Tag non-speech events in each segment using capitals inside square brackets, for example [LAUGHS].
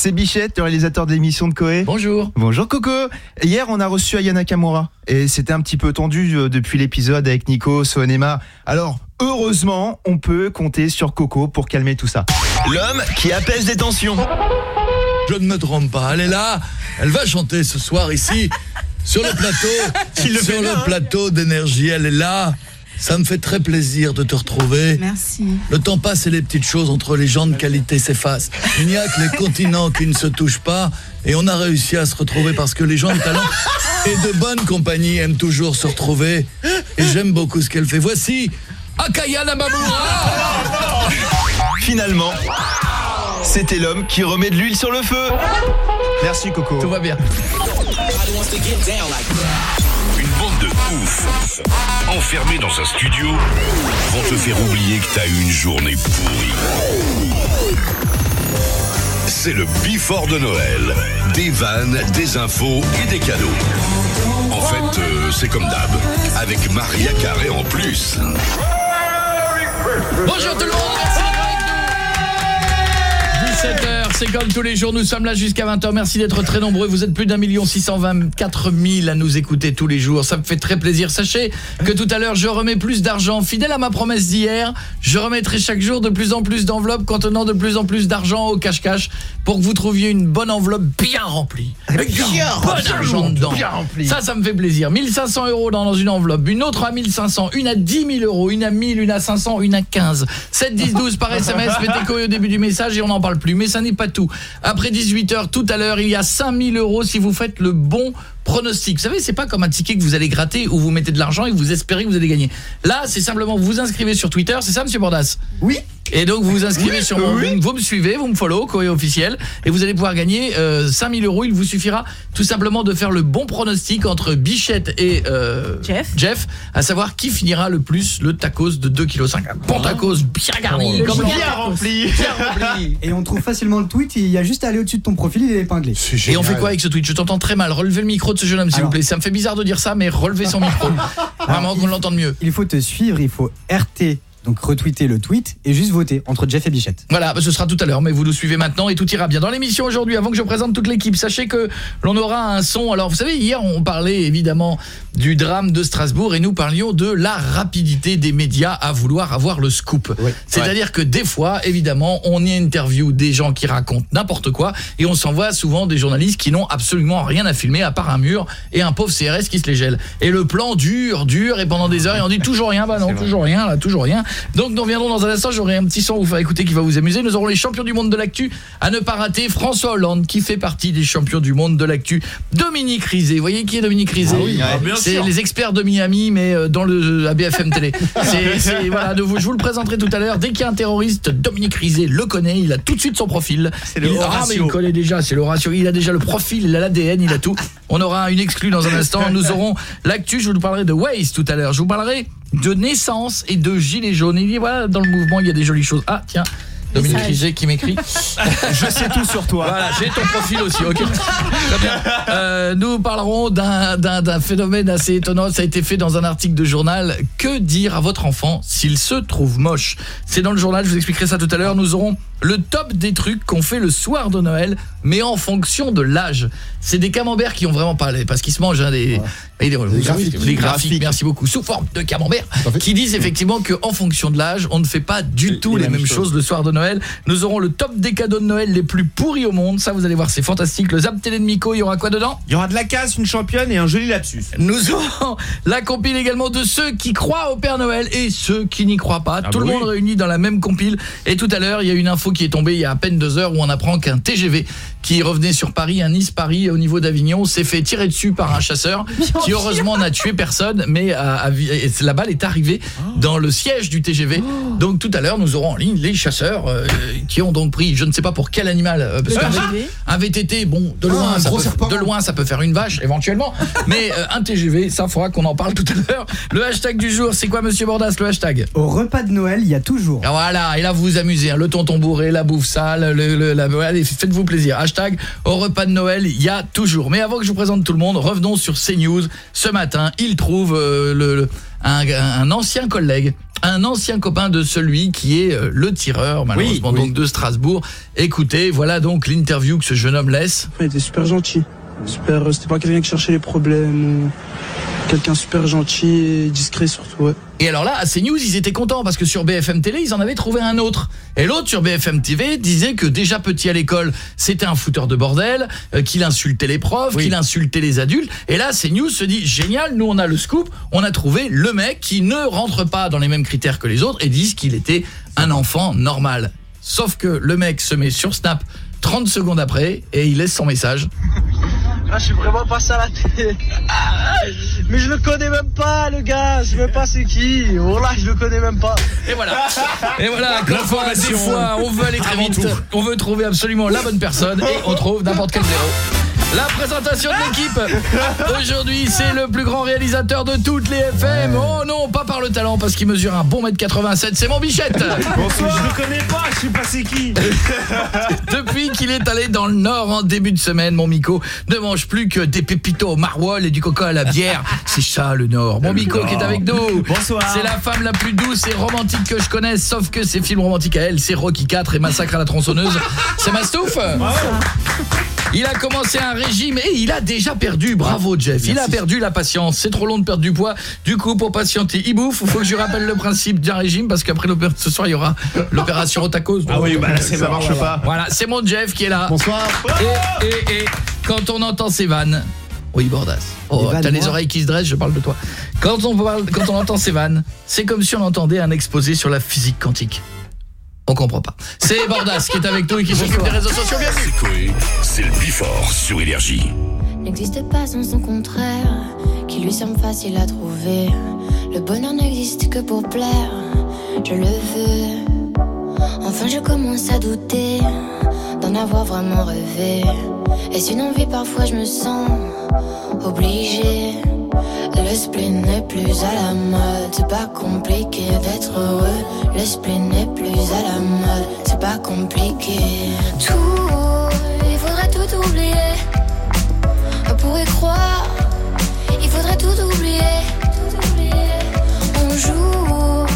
c'est Bichette, le réalisateur de l'émission de Koé. Bonjour. Bonjour Coco. Hier, on a reçu Ayana Kamura et c'était un petit peu tendu euh, depuis l'épisode avec Nico, Soanema. Alors, heureusement, on peut compter sur Coco pour calmer tout ça. L'homme qui apaise les tensions. Je ne me trompe pas, elle est là, elle va chanter ce soir ici, sur le plateau, [LAUGHS] sur le plateau d'énergie, elle est là. Ça me fait très plaisir de te retrouver. Merci. Le temps passe et les petites choses entre les gens de qualité s'effacent. Il n'y a que les continents qui ne se touchent pas et on a réussi à se retrouver parce que les gens de talent et de bonne compagnie aiment toujours se retrouver et j'aime beaucoup ce qu'elle fait. Voici Akaya Namamoura Finalement, c'était l'homme qui remet de l'huile sur le feu. Merci Coco. Tout va bien. Ouf, enfermés dans un studio, vont te faire oublier que t'as eu une journée pourrie. C'est le Before de Noël. Des vannes, des infos et des cadeaux. En fait, euh, c'est comme d'hab, avec Maria Carré en plus. Bonjour tout le monde, 17h, c'est comme tous les jours, nous sommes là jusqu'à 20h, merci d'être très nombreux, vous êtes plus d'un million 624 000 à nous écouter tous les jours, ça me fait très plaisir, sachez que tout à l'heure je remets plus d'argent, fidèle à ma promesse d'hier, je remettrai chaque jour de plus en plus d'enveloppes contenant de plus en plus d'argent au cache-cache pour que vous trouviez une bonne enveloppe bien remplie, avec du bon argent dedans, ça, ça me fait plaisir, 1500 euros dans une enveloppe, une autre à 1500, une à 10 000 euros, une à 1000, une à 500, une à 15, 7, 10, 12 par SMS, [LAUGHS] mettez au début du message et on n'en parle plus, mais ça n'est pas tout. Après 18h tout à l'heure, il y a 5000 euros si vous faites le bon pronostic. Vous savez, c'est pas comme un ticket que vous allez gratter où vous mettez de l'argent et vous espérez que vous allez gagner. Là, c'est simplement vous vous inscrivez sur Twitter, c'est ça monsieur Bordas? Oui. Et donc vous vous inscrivez Oui, sur mon oui. vous me suivez, vous me follow, Koé officiel et vous allez pouvoir gagner euh, 5000 euros. Il vous suffira tout simplement de faire le bon pronostic entre Bichette et euh, Jeff. Jeff, à savoir qui finira le plus le tacos de 2,5 kg. Bon tacos bien garni, Le comme bien rempli, bien rempli. [LAUGHS] Et on trouve facilement le tweet, il y a juste à aller au-dessus de ton profil, il est épinglé. Et on fait quoi avec ce tweet? Je t'entends très mal. Relevez le micro de ce jeune homme, s'il vous plaît. Ça me fait bizarre de dire ça, mais relevez son micro. [LAUGHS] Vraiment qu'on l'entende mieux. Il faut te suivre, il faut RT, donc retweeter le tweet et juste voter entre Jeff et Bichette. Voilà, ce sera tout à l'heure, mais vous nous suivez maintenant et tout ira bien. Dans l'émission aujourd'hui, avant que je présente toute l'équipe, sachez que l'on aura un son. Alors, vous savez, hier, on parlait évidemment du drame de Strasbourg et nous parlions de la rapidité des médias à vouloir avoir le scoop. C'est-à-dire que des fois, évidemment, on y interview des gens qui racontent n'importe quoi et on s'envoie souvent des journalistes qui n'ont absolument rien à filmer à part un mur et un pauvre CRS qui se les gèle. Et le plan dure, dure et pendant des heures et on dit toujours rien, bah non, toujours rien, là, toujours rien. Donc nous reviendrons dans un instant, j'aurai un petit son à vous faire écouter qui va vous amuser. Nous aurons les champions du monde de l'actu à ne pas rater. François Hollande qui fait partie des champions du monde de l'actu. Dominique Rizet, vous voyez qui est Dominique Rizet? C'est les experts de Miami mais euh, dans le à BFM télé. [LAUGHS] C'est c'est- voilà, de vous je vous le présenterai tout à l'heure. Dès qu'il y a un terroriste, Dominique Rizet le connaît, il a tout de suite son profil. le Il- ah, mais il connaît déjà, c'est le ratio. Il a déjà le profil, il a l'ADN, il a tout. On aura une exclue dans un instant. Nous aurons l'actu, je vous parlerai de Waze tout à l'heure. Je vous parlerai de naissance et de gilets jaunes. Il dit voilà, dans le mouvement, il y a des jolies choses. Ah, tiens. Dominique. Rizet qui m'écrit. [LAUGHS] Je sais tout sur toi. Voilà, j'ai ton profil aussi, ok. Très bien. Euh, nous parlerons d'un- d'un d'un phénomène assez étonnant. Ça a été fait dans un article de journal. Que dire à votre enfant s'il se trouve moche? C'est dans le journal, je vous expliquerai ça tout à l'heure. Nous aurons le top des trucs qu'on fait le soir de Noël, mais en fonction de l'âge. C'est des camemberts qui ont vraiment pas les- parce qu'ils se mangent hein, des, et des- les graphiques, les graphiques, merci beaucoup, sous forme de camembert, qui disent effectivement que en fonction de l'âge, on ne fait pas du tout les, mêmes choses le soir de Noël. Nous aurons le top des cadeaux de Noël les plus pourris au monde. Ça, vous allez voir, c'est fantastique. Le Zap Télé de Miko, il y aura quoi dedans? Il y aura de la casse, une championne et un joli lapsus. Nous aurons la compile également de ceux qui croient au Père Noël et ceux qui n'y croient pas. Tout bah le oui. monde réuni dans la même compile. Et tout à l'heure, il y a une info qui est tombée il y a à peine deux heures où on apprend qu'un TGV qui revenait sur Paris, un Nice-Paris au niveau d'Avignon, s'est fait tirer dessus par un chasseur qui heureusement n'a tué personne, mais a- a- et la balle est arrivée dans le siège du TGV. Donc tout à l'heure, nous aurons en ligne les chasseurs euh, qui ont donc pris, je ne sais pas pour quel animal, euh, parce qu'un TGV. un VTT, bon, de loin, ça peut, de loin, ça peut faire une vache, éventuellement. [LAUGHS] Mais euh, un TGV, ça faudra qu'on en parle tout à l'heure. Le hashtag du jour, c'est quoi, monsieur Bordas, le hashtag? Au repas de Noël, il y a toujours Ah, Voilà, et là, vous vous amusez. hein, le tonton bourré, la bouffe sale, le, le- la, allez, faites-vous plaisir. Hashtag au repas de Noël, il y a toujours. Mais avant que je vous présente tout le monde, revenons sur CNews. Ce matin, il trouve euh, le, le- un, un ancien collègue un ancien copain de celui qui est euh, le tireur malheureusement Oui, oui. donc de Strasbourg. Écoutez, voilà donc l'interview que ce jeune homme laisse. Il était super gentil. Super, euh, c'était pas quelqu'un qui cherchait les problèmes ou quelqu'un super gentil et discret surtout, ouais. Et alors là, à CNews, ils étaient contents parce que sur BFM Télé, ils en avaient trouvé un autre. Et l'autre sur BFM TV disait que déjà petit à l'école, c'était un fouteur de bordel, euh, qu'il insultait les profs, qu'il insultait les adultes. Et là, CNews se dit génial, nous on a le scoop, on a trouvé le mec qui ne rentre pas dans les mêmes critères que les autres et disent qu'il était un enfant normal. Sauf que le mec se met sur Snap 30 secondes après et il laisse son message. Ah, je suis vraiment passé à la télé. [LAUGHS] Mais je le connais même pas, le gars. Je sais même pas c'est qui. Oh là, je le connais même pas. Et voilà. [LAUGHS] Et voilà, comme quoi, des fois, on veut aller très vite, tout. on veut trouver absolument la bonne personne et on trouve n'importe quel zéro. La présentation de l'équipe. [LAUGHS] Aujourd'hui, c'est le plus grand réalisateur de toutes les FM. Oh non, pas par le talent parce qu'il mesure un bon mètre 87, c'est mon bichette. Je le connais pas, je sais pas c'est qui. [LAUGHS] Depuis qu'il est allé dans le Nord en début de semaine, mon Miko ne mange plus que des pépitos au maroilles et du coca à la bière. C'est ça le Nord. Mon Miko qui est avec nous. Bonsoir. C'est la femme la plus douce et romantique que je connaisse, sauf que ses films romantiques à elle, c'est Rocky 4 et Massacre à la tronçonneuse. C'est Mastouf? Il a commencé un régime et il a déjà perdu. Bravo Jeff. Il a perdu la patience. C'est trop long de perdre du poids. Du coup, pour patienter, il bouffe. Faut que je lui rappelle le principe d'un régime parce qu'après l'opération ce soir, il y aura l'opération Otakos. Ah oui, bah là, Ça marche voilà. pas. Voilà, c'est mon Jeff qui est là. Bonsoir. Et, et, et quand on entend ces vannes, oui Bordas. Oh, t'as les oreilles qui se dressent, je parle de toi. Quand on parle, quand on entend ces vannes, c'est comme si on entendait un exposé sur la physique quantique. On comprend pas. C'est Bordas qui est avec nous et qui s'occupe des réseaux sociaux. Bienvenue. C'est Coé, c'est le Bifort sur Énergie. N'existe pas sans son contraire, qui lui semble facile à trouver. Le bonheur n'existe que pour plaire, je le veux. Enfin, je commence à douter d'en avoir vraiment rêvé. Est-ce une envie parfois je me sens obligée? Le spleen n'est plus à la mode, c'est pas compliqué d'être heureux. Le spleen n'est plus à la mode, c'est pas compliqué. Tout, il faudrait tout oublier. On pourrait croire, il faudrait tout oublier. On joue,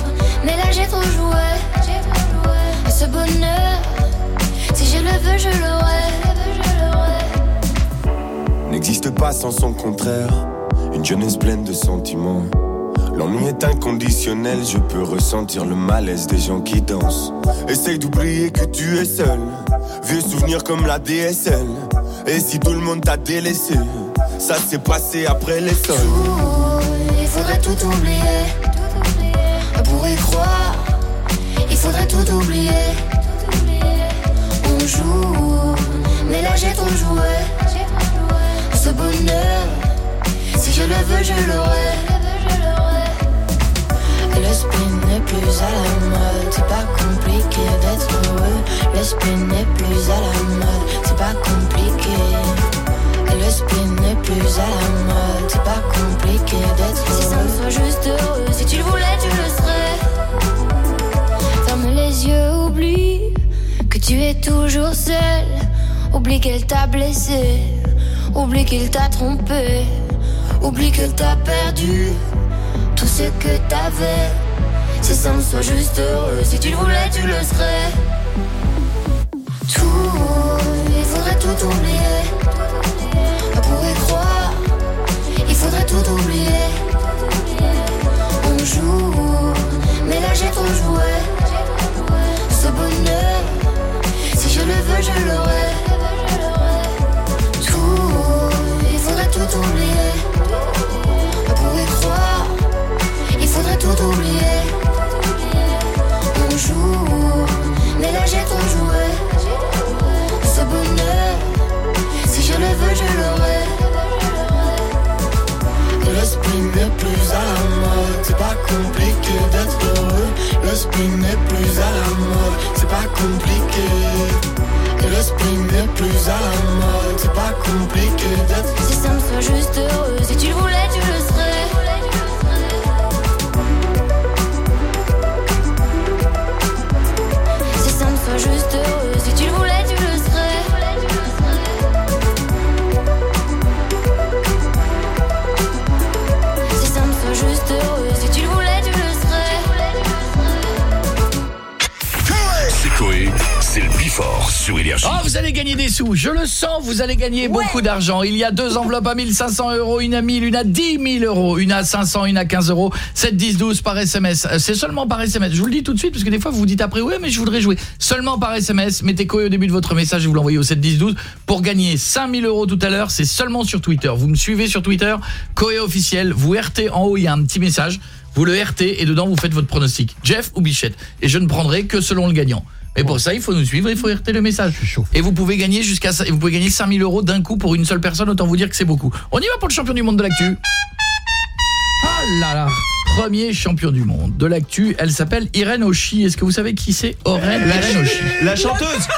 mais là j'ai trop joué. Ce bonheur, si je le veux, je l'aurai. n'existe pas sans son contraire. Une jeunesse pleine de sentiments. L'ennui est inconditionnel, je peux ressentir le malaise des gens qui dansent. Essaye d'oublier que tu es seul. Vieux souvenirs comme la DSL. Et si tout le monde t'a délaissé, ça s'est passé après les sols. Il faudrait tout oublier. On pourrait croire, il faudrait tout oublier. On joue, mais là j'ai trop joué. Ce bonheur, si je le veux, je l'aurai. Le spin n'est plus à la mode, c'est pas compliqué d'être heureux. Le spin n'est plus à la mode, c'est pas compliqué. Le spin n'est plus à la mode, c'est pas compliqué d'être heureux. Si ça me soit juste heureux, si tu le voulais, tu le serais. Ferme les yeux, oublie que tu es toujours seul. Oublie qu'elle t'a blessé, oublie qu'il t'a trompé, oublie que t'as perdu tout ce que t'avais. Si ça me soit juste heureux, si tu le voulais, tu le serais. Tout, il faudrait tout oublier. On pourrait croire, il faudrait tout oublier. On joue, mais là j'ai trop joué. Ce bonheur, si je le veux, je l'aurai. Tout, il faudrait tout oublier. On pourrait croire, il faudrait tout oublier. On joue, mais là j'ai trop joué. Ce bonheur, si je le veux, je l'aurai. Le spin n'est plus à la mode, c'est pas compliqué d'être heureux. Le spin n'est plus à la mode, c'est pas compliqué. Le spin n'est plus à la mode, c'est pas compliqué. Si ça me soit juste heureux, si tu le voulais, tu le serais. Énergie. Oh, vous allez gagner des sous. Je le sens, vous allez gagner beaucoup d'argent. Il y a deux enveloppes à 1500 euros, une à 1000, une à 10 000 euros, une à 500, une à 15 euros. 7, 10, 12 par SMS. Euh, C'est seulement par SMS. Je vous le dis tout de suite, parce que des fois, vous vous dites après, ouais, mais je voudrais jouer. Seulement par SMS. Mettez Koé au début de votre message et vous l'envoyez au 7, 10, 12. Pour gagner 5000 euros tout à l'heure, c'est seulement sur Twitter. Vous me suivez sur Twitter, Koé officiel. Vous RT en haut, il y a un petit message. Vous le RT et dedans, vous faites votre pronostic. Jeff ou Bichette. Et je ne prendrai que selon le gagnant. Mais pour ça, il faut nous suivre, il faut RT le message. Et vous pouvez gagner jusqu'à ça- vous pouvez gagner 5000 euros d'un coup pour une seule personne, autant vous dire que c'est beaucoup. On y va pour le champion du monde de l'actu. Ah là là Premier champion du monde de l'actu, elle s'appelle Irène Oshi. Est-ce que vous savez qui c'est Irène La, Oshi. la chanteuse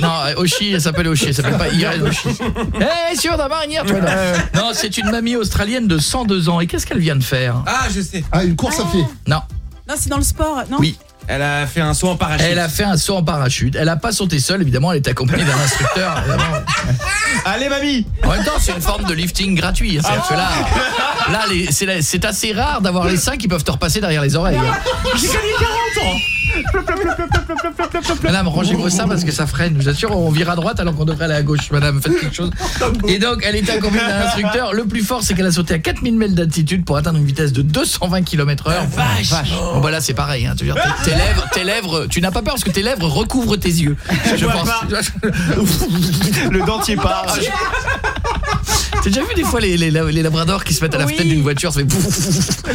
Non, euh, Oshi, elle s'appelle Oshi, elle s'appelle pas Irène Oshi. Eh, sur ta marinière, toi là. Non, c'est une mamie australienne de 102 ans. Et qu'est-ce qu'elle vient de faire? Ah, je sais. Ah, une course à pied. Non. Non, c'est dans le sport, non? Oui. Elle a fait un saut en parachute. Elle a fait un saut en parachute. Elle a pas sauté seule, évidemment, elle était accompagnée d'un instructeur. [LAUGHS] évidemment. Allez mamie En même temps, c'est une forme de lifting gratuit. hein. C'est-à-dire que là, c'est assez rare d'avoir les seins qui peuvent te repasser derrière les oreilles. hein. J'ai gagné 40 ans Madame, rangez vos seins parce que ça freine. Je vous assure, on vire à droite alors qu'on devrait aller à gauche. Madame, faites quelque chose. Et donc, elle était accompagnée d'un instructeur. Le plus fort, c'est qu'elle a sauté à 4000 mètres d'altitude pour atteindre une vitesse de 220 km heure. vache. Bon, bah là, c'est pareil. Hein. Tu veux dire, tes, tes lèvres, tes lèvres, tu n'as pas peur parce que tes lèvres recouvrent tes yeux. Je vois pense. pas. Le dentier part. [LAUGHS] T'as déjà vu des fois les, les, les labradors qui se mettent à la Oui. fenêtre d'une voiture, ça fait.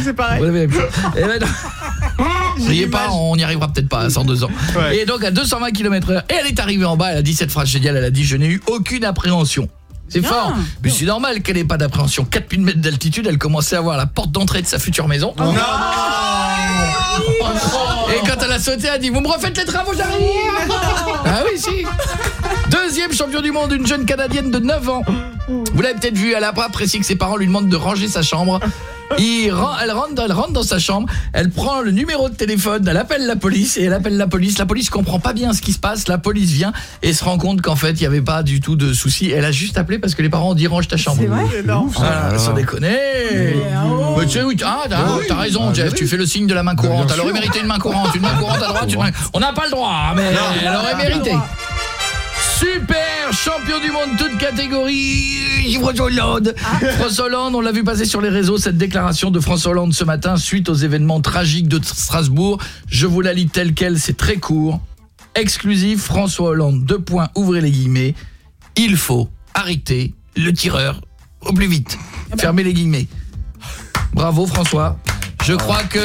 C'est pareil. Ouais, ben [LAUGHS] non. Riez pas, on n'y arrivera peut-être pas à 102 ans. Ouais. Et donc à 220 km heure, et elle est arrivée en bas, elle a dit cette phrase géniale, elle a dit « Je n'ai eu aucune appréhension ». C'est Bien. fort. Mais c'est normal qu'elle ait pas d'appréhension. 4000 mètres d'altitude, elle commençait à voir la porte d'entrée de sa future maison. Oh. Et quand elle a sauté, elle a dit « Vous me refaites les travaux, j'arrive !» Ah oui, si [LAUGHS] Deuxième champion du monde, une jeune Canadienne de 9 ans. Vous l'avez peut-être vu, elle a pas apprécié que ses parents lui demandent de ranger sa chambre. Il ren- elle, rentre, dans- elle rentre dans sa chambre, elle prend le numéro de téléphone, elle appelle la police et elle appelle la police. La police comprend pas bien ce qui se passe, la police vient et se rend compte qu'en fait, il n'y avait pas du tout de souci. Elle a juste appelé parce que les parents ont dit range ta chambre. C'est vrai Ah, sans déconner. oh. Mais tu sais, oui, ah, t'as t'as raison, Jeff, tu fais le signe de la main courante. bien Elle aurait mérité une main courante, une main courante à droite. une main- [LAUGHS] On n'a pas le droit, mais elle aurait mérité. Super champion du monde toute catégorie François Hollande François Hollande, on l'a vu passer sur les réseaux cette déclaration de François Hollande ce matin suite aux événements tragiques de Strasbourg. Je vous la lis telle quelle, c'est très court. Exclusif François Hollande, deux points, ouvrez les guillemets. Il faut arrêter le tireur au plus vite. Fermez les guillemets. Bravo François. Je crois que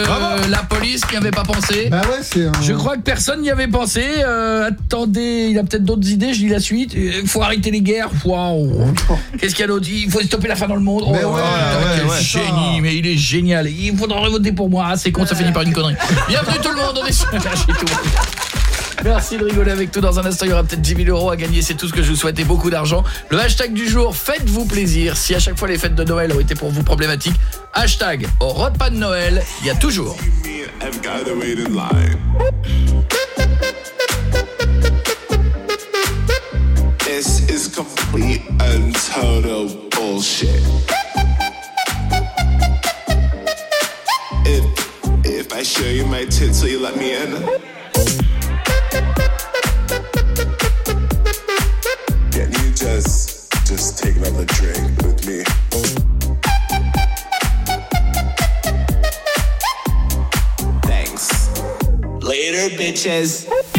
la police n'y avait pas pensé. Bah ouais, c'est un... Je crois que personne n'y avait pensé. Euh, attendez, il a peut-être d'autres idées, je lis la suite. Il faut arrêter les guerres. Waouh. [LAUGHS] Qu'est-ce qu'il y a d'autre Il faut stopper la faim dans le monde. Mais oh, ouais, putain, ouais, quel génie, mais il est génial. Il faudra voter pour moi. Ah, c'est con, ça finit par une connerie. Bienvenue tout le monde, on est sur. Merci de rigoler avec nous. Dans un instant, il y aura peut-être 10 000 euros à gagner. C'est tout ce que je vous souhaite et beaucoup d'argent. Le hashtag du jour, faites-vous plaisir. Si à chaque fois les fêtes de Noël ont été pour vous problématiques, hashtag au repas de Noël, il y a toujours. This is complete and total bullshit. I show you my tits, will you let me in? Bitches.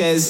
Sanchez.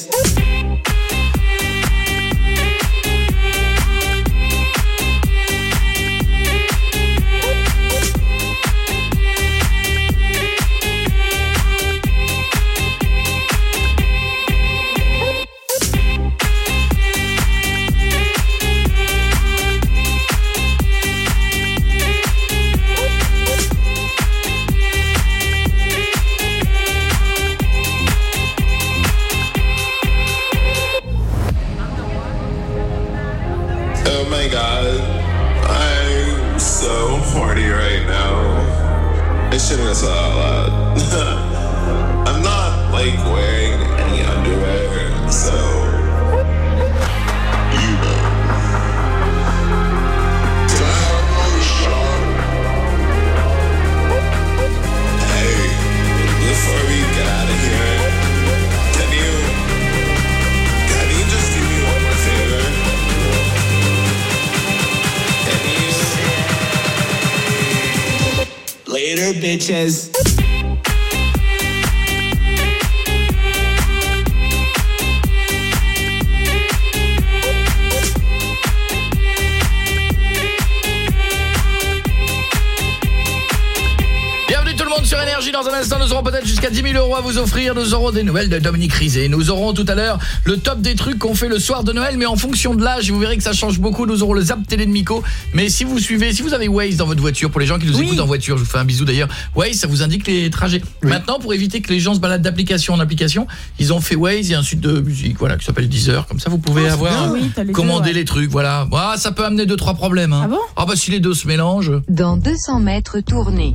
1000 euros à vous offrir. Nous aurons des nouvelles de Dominique Rizet. Nous aurons tout à l'heure le top des trucs qu'on fait le soir de Noël. Mais en fonction de l'âge, vous verrez que ça change beaucoup. Nous aurons le zap télé de Miko. Mais si vous suivez, si vous avez Waze dans votre voiture, pour les gens qui nous oui. écoutent en voiture, je vous fais un bisou d'ailleurs. Waze, ça vous indique les trajets. Maintenant, pour éviter que les gens se baladent d'application en application, ils ont fait Waze et un site de musique voilà, qui s'appelle Deezer. Comme ça, vous pouvez avoir euh, oui, les commander les trucs. Voilà. Ah, ça peut amener deux, trois problèmes. Hein. Ah bon Ah bah si les deux se mélangent. Dans 200 mètres tournés.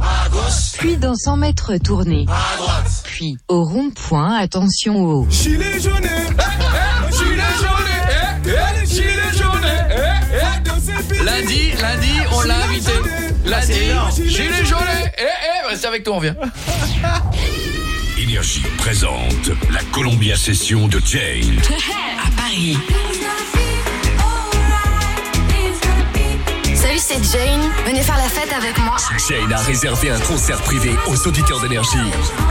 Puis dans 100 mètres tournés. À droite. Puis au rond-point, attention au... Gilet jaune. Gilet jaune. Gilet jaune. Lundi, lundi, on l'a invité. Lundi, gilet jaune. Eh, eh, restez avec toi, on vient. [LAUGHS] Énergie présente la Columbia Session de Jane. [LAUGHS] à Paris. Salut, c'est Jane. Venez faire la fête avec moi. Jane a réservé un concert privé aux auditeurs d'énergie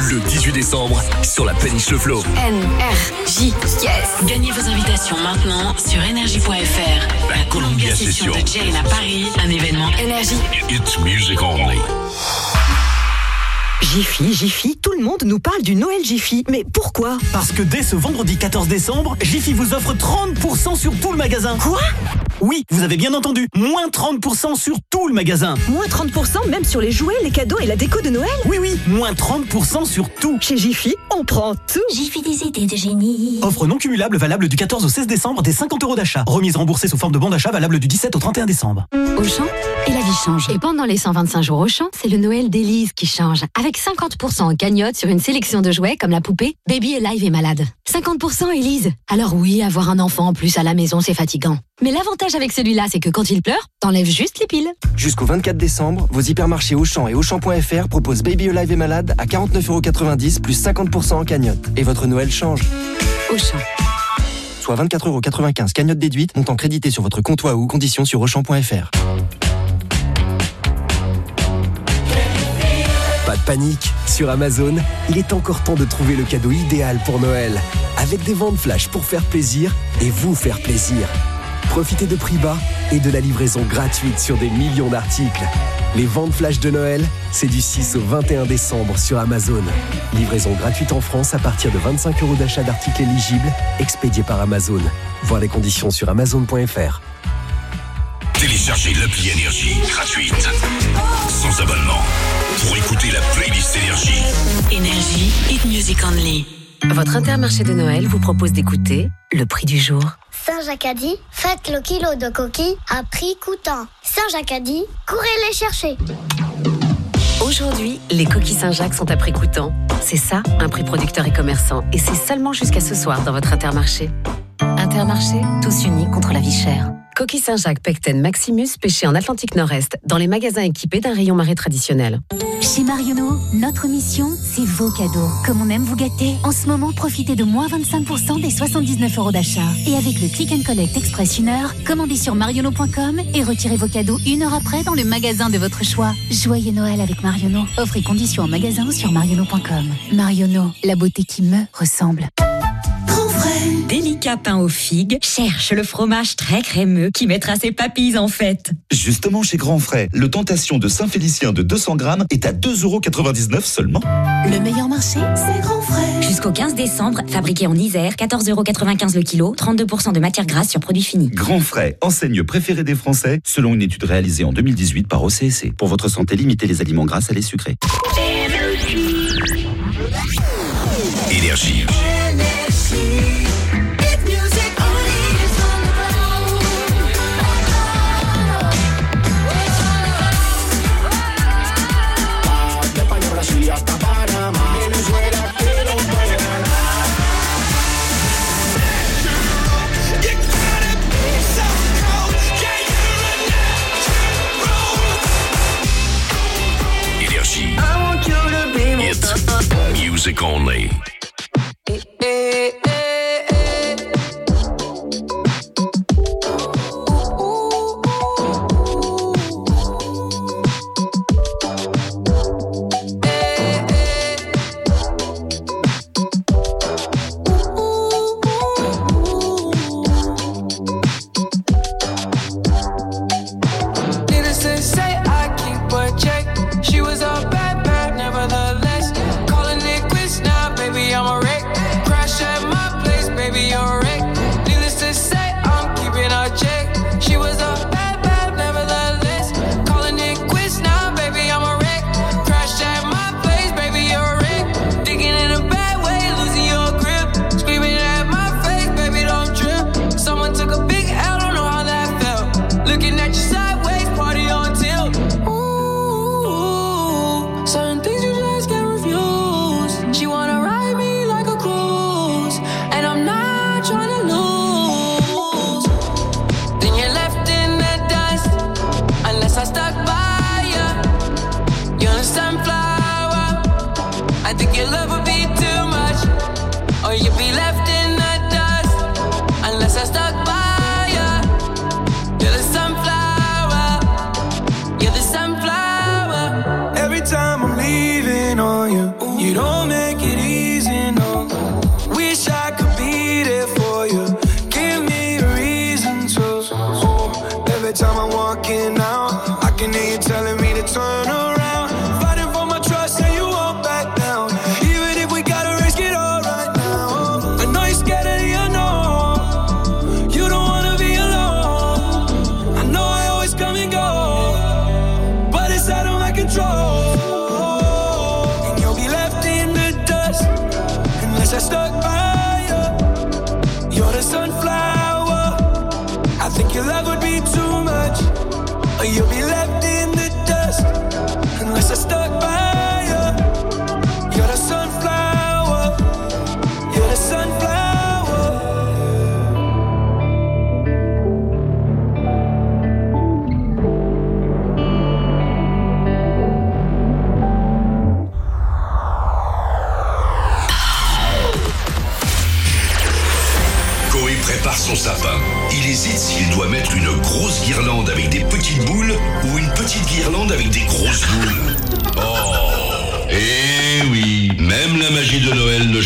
le 18 décembre sur la péniche Le Flot. N-R-J, yes. Gagnez vos invitations maintenant sur énergie.fr. La Columbia Session de Jane à Paris, un événement Énergie. It's music only. Jiffy, Jiffy, tout le monde nous parle du Noël Jiffy. Mais pourquoi? Parce que dès ce vendredi 14 décembre, Jiffy vous offre 30% sur tout le magasin. Quoi? Oui, vous avez bien entendu. Moins 30% sur tout le magasin. Moins 30% même sur les jouets, les cadeaux et la déco de Noël? Oui, oui, moins 30% sur tout. Chez Jiffy, on prend tout. Jiffy des idées de génie. Offre non cumulable valable du 14 au 16 décembre des 50 euros d'achat. Remise remboursée sous forme de bon d'achat valable du 17 au 31 décembre. Auchan et la vie change. Et pendant les 125 jours Auchan, c'est le Noël d'Élise qui change. Avec 50% en cagnotte sur une sélection de jouets comme la poupée Baby Alive est malade. 50% Élise. Alors oui, avoir un enfant en plus à la maison, c'est fatigant. Mais l'avantage avec celui-là, c'est que quand il pleure, t'enlèves juste les piles. Jusqu'au 24 décembre, vos hypermarchés Auchan et Auchan.fr proposent Baby Alive et Malade à 49,90€ plus 50% en cagnotte. Et votre Noël change. Auchan. Soit 24,95€ cagnotte déduite, montant crédité sur votre compte ou conditions sur Auchan.fr. Pas de panique, sur Amazon, il est encore temps de trouver le cadeau idéal pour Noël. Avec des ventes flash pour faire plaisir et vous faire plaisir. Profitez de prix bas et de la livraison gratuite sur des millions d'articles. Les ventes flash de Noël, c'est du 6 au 21 décembre sur Amazon. Livraison gratuite en France à partir de 25 euros d'achat d'articles éligibles, expédiés par Amazon. Voir les conditions sur amazon.fr. Téléchargez l'appli Énergie gratuite. Sans abonnement. Pour écouter la playlist Énergie. Énergie, hit music only. Votre intermarché de Noël vous propose d'écouter le prix du jour. Saint-Jacques a dit, faites le kilo de coquilles à prix coûtant. Saint-Jacques a dit, courez les chercher. Aujourd'hui, les coquilles Saint-Jacques sont à prix coûtant. C'est ça, un prix producteur et commerçant. Et c'est seulement jusqu'à ce soir dans votre Intermarché. Intermarché, tous unis contre la vie chère. Coquille Saint-Jacques Pecten Maximus pêché en Atlantique Nord-Est dans les magasins équipés d'un rayon marée traditionnel. Chez Marionneau, notre mission, c'est vos cadeaux. Comme on aime vous gâter, en ce moment, profitez de moins 25% des 79 euros d'achat. Et avec le Click and Collect Express une heure, commandez sur marionneau.com et retirez vos cadeaux une heure après dans le magasin de votre choix. Joyeux Noël avec Marionneau. Offre et conditions en magasin sur marionneau.com. Marionneau, la beauté qui me ressemble. Délicat pain aux figues cherche le fromage très crémeux qui mettra ses papilles en fête. Justement, chez Grand Frais, le Tentation de Saint-Félicien de 200 grammes est à 2,99€ seulement. Le meilleur marché, c'est Grand Frais. Jusqu'au 15 décembre, fabriqué en Isère, 14,95€ le kilo, 32% de matière grasse sur produit fini. Grand Frais, enseigne préférée des Français, selon une étude réalisée en 2018 par OCSC. Pour votre santé, limitez les aliments gras à les sucrés. Énergie. C'est quand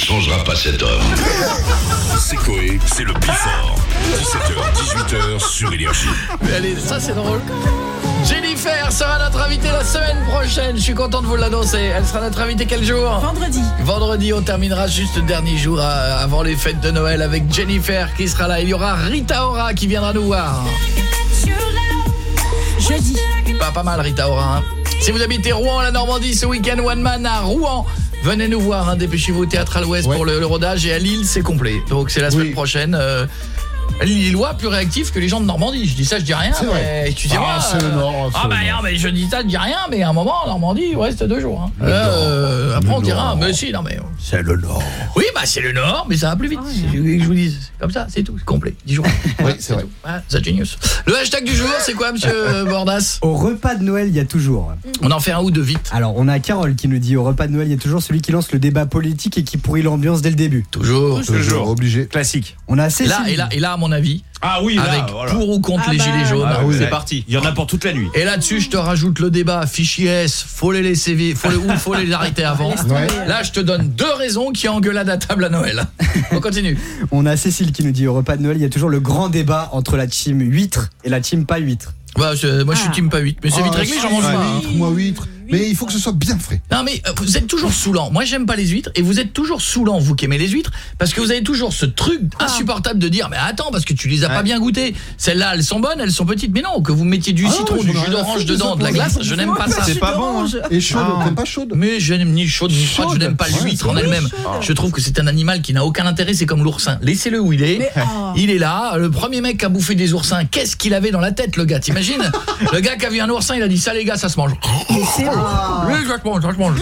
changera pas cet homme. C'est Coé, c'est le Bifort. 17h, 18h sur Énergie. Mais allez, ça c'est drôle. Jennifer sera notre invitée la semaine prochaine. Je suis content de vous l'annoncer. Elle sera notre invitée quel jour Vendredi. Vendredi, on terminera juste le dernier jour euh, avant les fêtes de Noël avec Jennifer qui sera là. Il y aura Rita Ora qui viendra nous voir. Jeudi. Pas, pas mal Rita Ora. hein. Si vous habitez Rouen, la Normandie, ce week-end One Man à Rouen, venez nous voir. hein. Dépêchez-vous au Théâtre à l'Ouest pour le, le rodage. Et à Lille, c'est complet. Donc c'est la semaine prochaine. euh, Lillois plus réactifs que les gens de Normandie. Je dis ça, je dis rien. C'est vrai. mais Excusez-moi. Ah, c'est le Nord, Ah bah non, mais je dis ça, je dis rien. Mais à un moment, en Normandie, il reste deux jours. hein. Là, euh, après, on dira, mais si, non mais... C'est le Nord. Oui, bah c'est le Nord, mais ça va plus vite. Ah, je vous dise, c'est comme ça, c'est tout, c'est complet. 10 jours. Oui, c'est vrai. Ah, The Genius. Le hashtag du jour, c'est quoi, monsieur [LAUGHS] Bordas Au repas de Noël, il y a toujours. On en fait un ou deux vite. Alors, on a Carole qui nous dit au repas de Noël, il y a toujours celui qui lance le débat politique et qui pourrit l'ambiance dès le début. Toujours. Toujours obligé. Classique. On a Cécile. Là, et là, et là, à mon avis, Ah oui, là, avec voilà. pour ou contre Ah les bah, gilets jaunes. Ah oui, c'est parti. Il y en a pour toute la nuit. Et là-dessus, je te rajoute le débat fichier S, faut les laisser vi- faut les, ou faut les arrêter [LAUGHS] avant. Ouais. Là, je te donne deux raisons qui engueulade à table à Noël. [LAUGHS] On continue. On a Cécile qui nous dit au repas de Noël, il y a toujours le grand débat entre la team huître et la team pas huître. Bah, je- moi, je suis Ah. team pas 8, mais c'est vite Ah, réglé, j'en mange pas. huître, Moi, huître. Mais il faut que ce soit bien frais. Non mais euh, vous êtes toujours saoulant. Moi j'aime pas les huîtres et vous êtes toujours saoulant vous qui aimez les huîtres parce que vous avez toujours ce truc insupportable de dire mais attends parce que tu les as pas bien goûtées. Celles-là elles sont bonnes, elles sont petites mais non que vous mettiez du Ah, citron, du jus d'orange dedans, de la glace, je n'aime pas ça. C'est pas bon. hein. Et chaude, Ah. pas chaude Mais je n'aime ni chaude ni froide, je n'aime pas l'huître en elle-même. Je trouve que c'est un animal qui n'a aucun intérêt, c'est comme l'oursin. Laissez-le où il est. Oh. Il est là, le premier mec qui a bouffé des oursins, qu'est-ce qu'il avait dans la tête le gars T'imagines? [LAUGHS] Le gars qui a vu un oursin, il a dit ça les gars, ça se mange. Oui, ça se mange, ça se mange.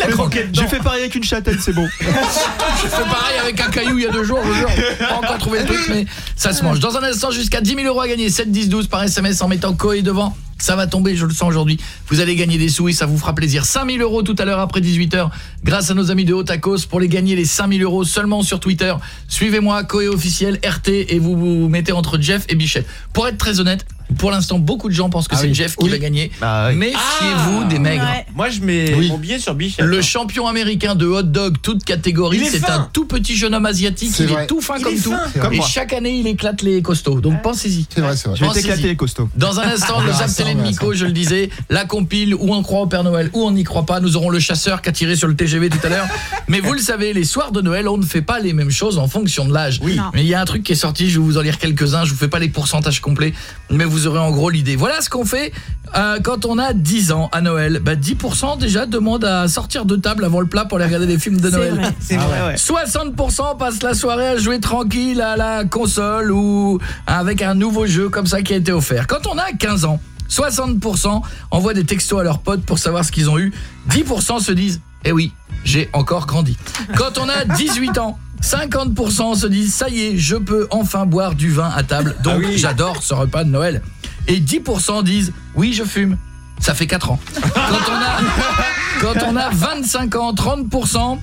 J'ai fait pareil avec une châtaigne, c'est bon. [LAUGHS] J'ai fait pareil avec un caillou il y a deux jours, je jure. Pas encore trouvé le truc, mais ça se mange. Dans un instant, jusqu'à 10 000 euros à gagner. 7, 10, 12 par SMS en mettant Coé devant. Ça va tomber, je le sens aujourd'hui. Vous allez gagner des sous et ça vous fera plaisir. 5000 euros tout à l'heure après 18h grâce à nos amis de Otakos pour les gagner les 5000 euros seulement sur Twitter. Suivez-moi, Coé officiel, RT et vous vous mettez entre Jeff et Bichette. Pour être très honnête, pour l'instant, beaucoup de gens pensent que Ah c'est oui. Jeff qui va gagner. Méfiez-vous des maigres. Moi, je mets Oui. mon billet sur Bichette. Le champion américain de hot dog, toute catégorie, c'est un tout petit jeune homme asiatique, il vrai. est tout fin Il comme tout. fin. Et moi. chaque année, il éclate les costauds. Donc pensez-y. C'est vrai, c'est vrai. Je vais Pensez-y. t'éclater les costauds. Dans un instant, le verra Zap Télé de je le disais, la compile où on croit au Père Noël, où on n'y croit pas. Nous aurons le chasseur qui a tiré sur le TGV tout à l'heure. Mais vous le savez, les soirs de Noël, on ne fait pas les mêmes choses en fonction de l'âge. Mais il y a un truc qui est sorti, je vais vous en lire quelques-uns. Je vous fais pas les pourcentages complets, mais vous aurez en gros l'idée. Voilà ce qu'on fait euh, quand on a 10 ans à Noël. Bah 10% déjà demande à sortir de table avant le plat pour aller regarder des films de Noël. vrai. C'est vrai, ouais. 60% passent la soirée à jouer tranquille à la console ou avec un nouveau jeu comme ça qui a été offert. Quand on a 15 ans, 60% envoient des textos à leurs potes pour savoir ce qu'ils ont eu. 10% se disent "Eh oui, j'ai encore grandi." Quand on a 18 ans, 50% se disent "Ça y est, je peux enfin boire du vin à table." Donc j'adore ce repas de Noël. Et 10% disent "Oui, je fume." Ça fait 4 ans. Quand on a [LAUGHS] quand on a 25 ans, 30%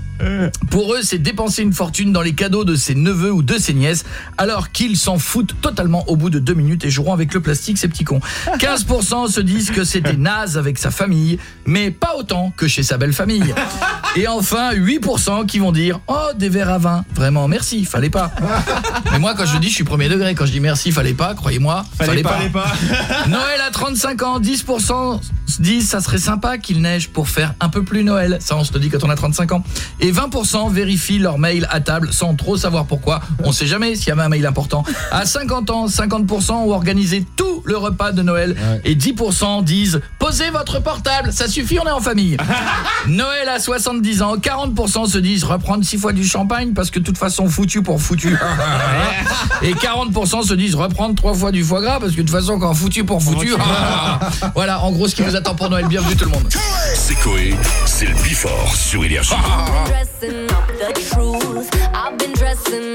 pour eux, c'est dépenser une fortune dans les cadeaux de ses neveux ou de ses nièces, alors qu'ils s'en foutent totalement au bout de deux minutes et joueront avec le plastique, ces petits cons. 15% se disent que c'était naze avec sa famille, mais pas autant que chez sa belle famille. Et enfin, 8% qui vont dire « Oh, des verres à vin, vraiment, merci, fallait pas. » Mais moi, quand je dis, je suis premier degré, quand je dis merci, fallait pas, croyez-moi, fallait, pas. Fallait pas. Noël à 35 ans, 10% se disent ça serait sympa qu'il neige pour faire un peu plus Noël. Ça, on se le dit quand on a 35 ans. Et 20% vérifient leur mail à table sans trop savoir pourquoi. On sait jamais s'il y avait un mail important. À 50 ans, 50% ont organisé tout le repas de Noël. Et 10% disent posez votre portable, ça suffit, on est en famille. [LAUGHS] Noël à 70 ans, 40% se disent reprendre 6 fois du champagne parce que de toute façon foutu pour foutu. [LAUGHS] Et 40% se disent reprendre 3 fois du foie gras parce que de toute façon quand foutu pour foutu. [LAUGHS] voilà, en gros ce qui vous attend pour Noël. Bienvenue tout le monde. C'est Coé, c'est le Bifort sur Énergie. dressing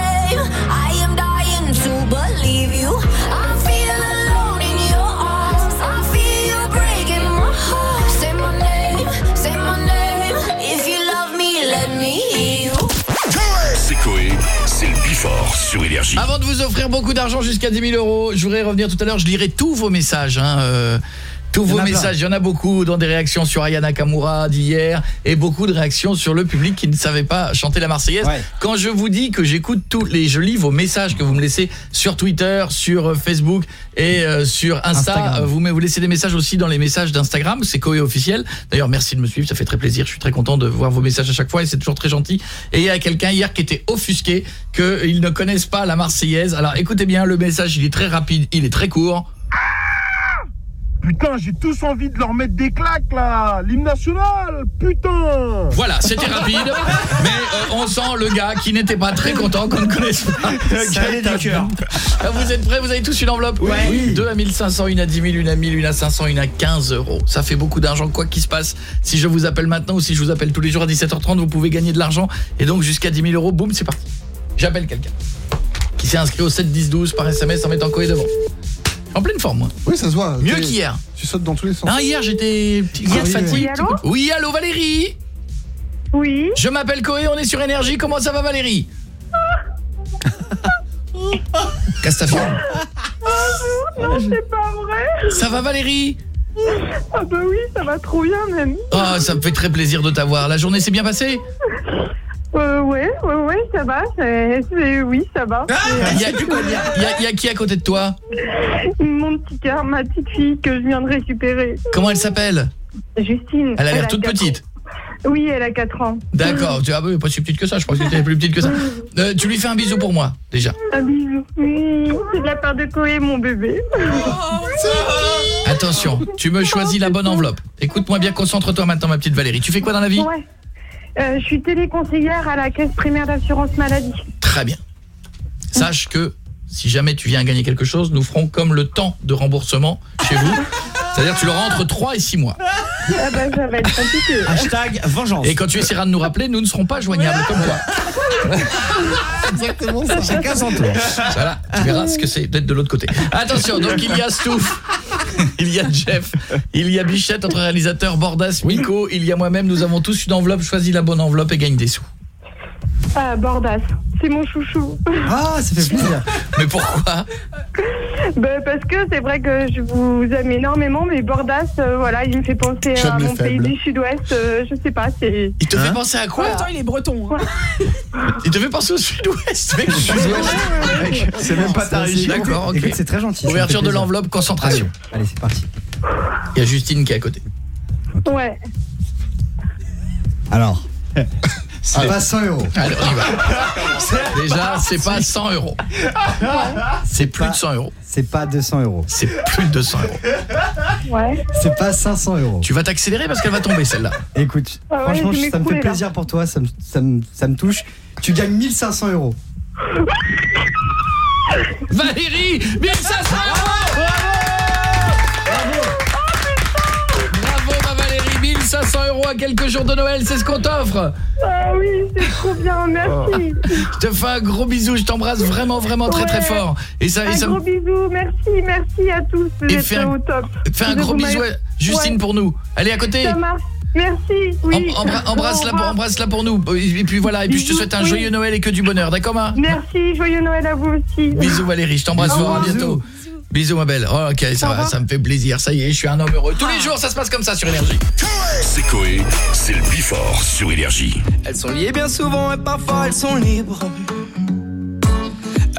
Avant de vous offrir beaucoup d'argent jusqu'à 10 000 euros, je voudrais revenir tout à l'heure, je lirai tous vos messages. Hein, euh, tous vos messages, il y en a beaucoup dans des réactions sur Ayana Kamura d'hier et beaucoup de réactions sur le public qui ne savait pas chanter la Marseillaise. Ouais. Quand je vous dis que j'écoute tous les je lis vos messages que vous me laissez sur Twitter, sur euh, Facebook et euh, sur Insta, Instagram. euh, vous me vous laissez des messages aussi dans les messages d'Instagram, c'est Koé officiel. D'ailleurs, merci de me suivre, ça fait très plaisir. Je suis très content de voir vos messages à chaque fois et c'est toujours très gentil. Et il y a quelqu'un hier qui était offusqué qu'ils ne connaissent pas la Marseillaise. Alors écoutez bien, le message, il est très rapide, il est très court. Putain, j'ai tous envie de leur mettre des claques là L'hymne national Putain Voilà, c'était [LAUGHS] rapide, mais euh, on sent le gars qui n'était pas très content qu'on ne connaisse pas. [LAUGHS] Ça allait du cœur. Ah, Vous êtes prêts? Vous avez tous une enveloppe? Oui. Deux à 1500, une à 10 000, une à 1000, une à 500, une à 15 euros. Ça fait beaucoup d'argent, quoi qu'il se passe. Si je vous appelle maintenant ou si je vous appelle tous les jours à 17h30, vous pouvez gagner de l'argent. Et donc jusqu'à 10 000 euros, boum, c'est parti. J'appelle quelqu'un qui s'est inscrit au 7 10 12 par SMS en mettant Koé devant. En pleine forme, moi. Oui, ça se voit. Mieux qu'hier. Tu sautes dans tous les sens. Ah, hier, j'étais hier oui, fatigué. oui. allô Oui, allô Valérie Oui. Je m'appelle Koé, on est sur Énergie. Comment ça va Valérie [LAUGHS] Castafiore. Non, c'est pas vrai. Ça va Valérie Ah bah oui, ça va trop bien même. Oh, ça me fait très plaisir de t'avoir. La journée s'est bien passée? Euh, ouais, ouais, ouais, ça va. c'est- Oui, ça va. Il y, a- il y a- il y a qui à côté de toi Mon petit cœur, ma petite fille que je viens de récupérer. Comment elle s'appelle Justine. Elle a l'air toute quatre petite. Oui, elle a 4 ans. D'accord, tu ah, bah, pas si petite que ça, je crois que c'était plus petite que ça. Euh, tu lui fais un bisou pour moi, déjà. Un bisou. Oui, c'est de la part de Koé, mon bébé. Attention, tu me choisis la bonne enveloppe. Écoute-moi bien, concentre-toi maintenant, ma petite Valérie. Tu fais quoi dans la vie Ouais. Euh, je suis téléconseillère à la caisse primaire d'assurance maladie. Très bien. Sache que si jamais tu viens gagner quelque chose, nous ferons comme le temps de remboursement chez vous. [LAUGHS] C'est-à-dire tu l'auras entre 3 et 6 mois. Ah bah ça va être compliqué. Hashtag vengeance. Et quand tu essaieras de nous rappeler, nous ne serons pas joignables comme toi. [LAUGHS] Exactement ça. Chacun son tour. Voilà, tu verras ce que c'est d'être de l'autre côté. Attention, donc il y a Stouff, [LAUGHS] il y a Jeff, il y a Bichette, notre réalisateur, Bordas, Miko, il y a moi-même, nous avons tous une enveloppe, choisis la bonne enveloppe et gagne des sous. Ah, Bordas, c'est mon chouchou. Ah, ça fait plaisir. Mais pourquoi [LAUGHS] Ben, parce que c'est vrai que je vous aime énormément, mais Bordas, euh, voilà, il me fait penser à mon pays du sud-ouest. euh, je sais pas, c'est. Il te fait penser à quoi Attends, il est breton. hein. [LAUGHS] Il te fait penser au sud-ouest, [LAUGHS] mec, sud-ouest. Mec, C'est même pas ta région. D'accord, ok. Écoute, c'est très gentil. ça me Ouverture fait de plaisir. l'enveloppe, concentration. Allez, c'est parti. Il y a Justine qui est à côté. Ouais. Alors, c'est pas 100 euros. Allez, on y va. Déjà, [LAUGHS] c'est pas 100 [LAUGHS] euros. C'est plus de 100 euros. C'est pas 200 euros. C'est plus de 200 euros. Ouais. C'est pas 500 euros. Tu vas t'accélérer parce qu'elle va tomber celle-là. Écoute, Ah ouais, franchement, ça me fait là. plaisir pour toi, ça me, ça me- ça me touche. Tu gagnes 1500 euros. Valérie 1500 euros 1500 euros à quelques jours de Noël, c'est ce qu'on t'offre Ah oui, c'est trop bien, merci. Je te fais un gros bisou, je t'embrasse vraiment vraiment très très fort. Et ça, et un ça gros bisou, merci, merci à tous. Vous êtes un- au top. fais un gros bisou à Justine Ouais. pour nous. Est à côté Ça marche. Merci, oui. Em- embra- Embrasse-la embrasse pour nous. Et puis voilà, et puis je te souhaite un oui. joyeux Noël et que du bonheur, d'accord ma Merci, joyeux Noël à vous aussi. Bisous Valérie, je t'embrasse Au fort, à bientôt. Bisous ma belle. Oh, ok, ça va, ça me fait plaisir. Ça y est, je suis un homme heureux. Tous les jours, ça se passe comme ça sur énergie. C'est Coé, c'est le Bifort sur Énergie. Elles sont liées bien souvent et parfois elles sont libres.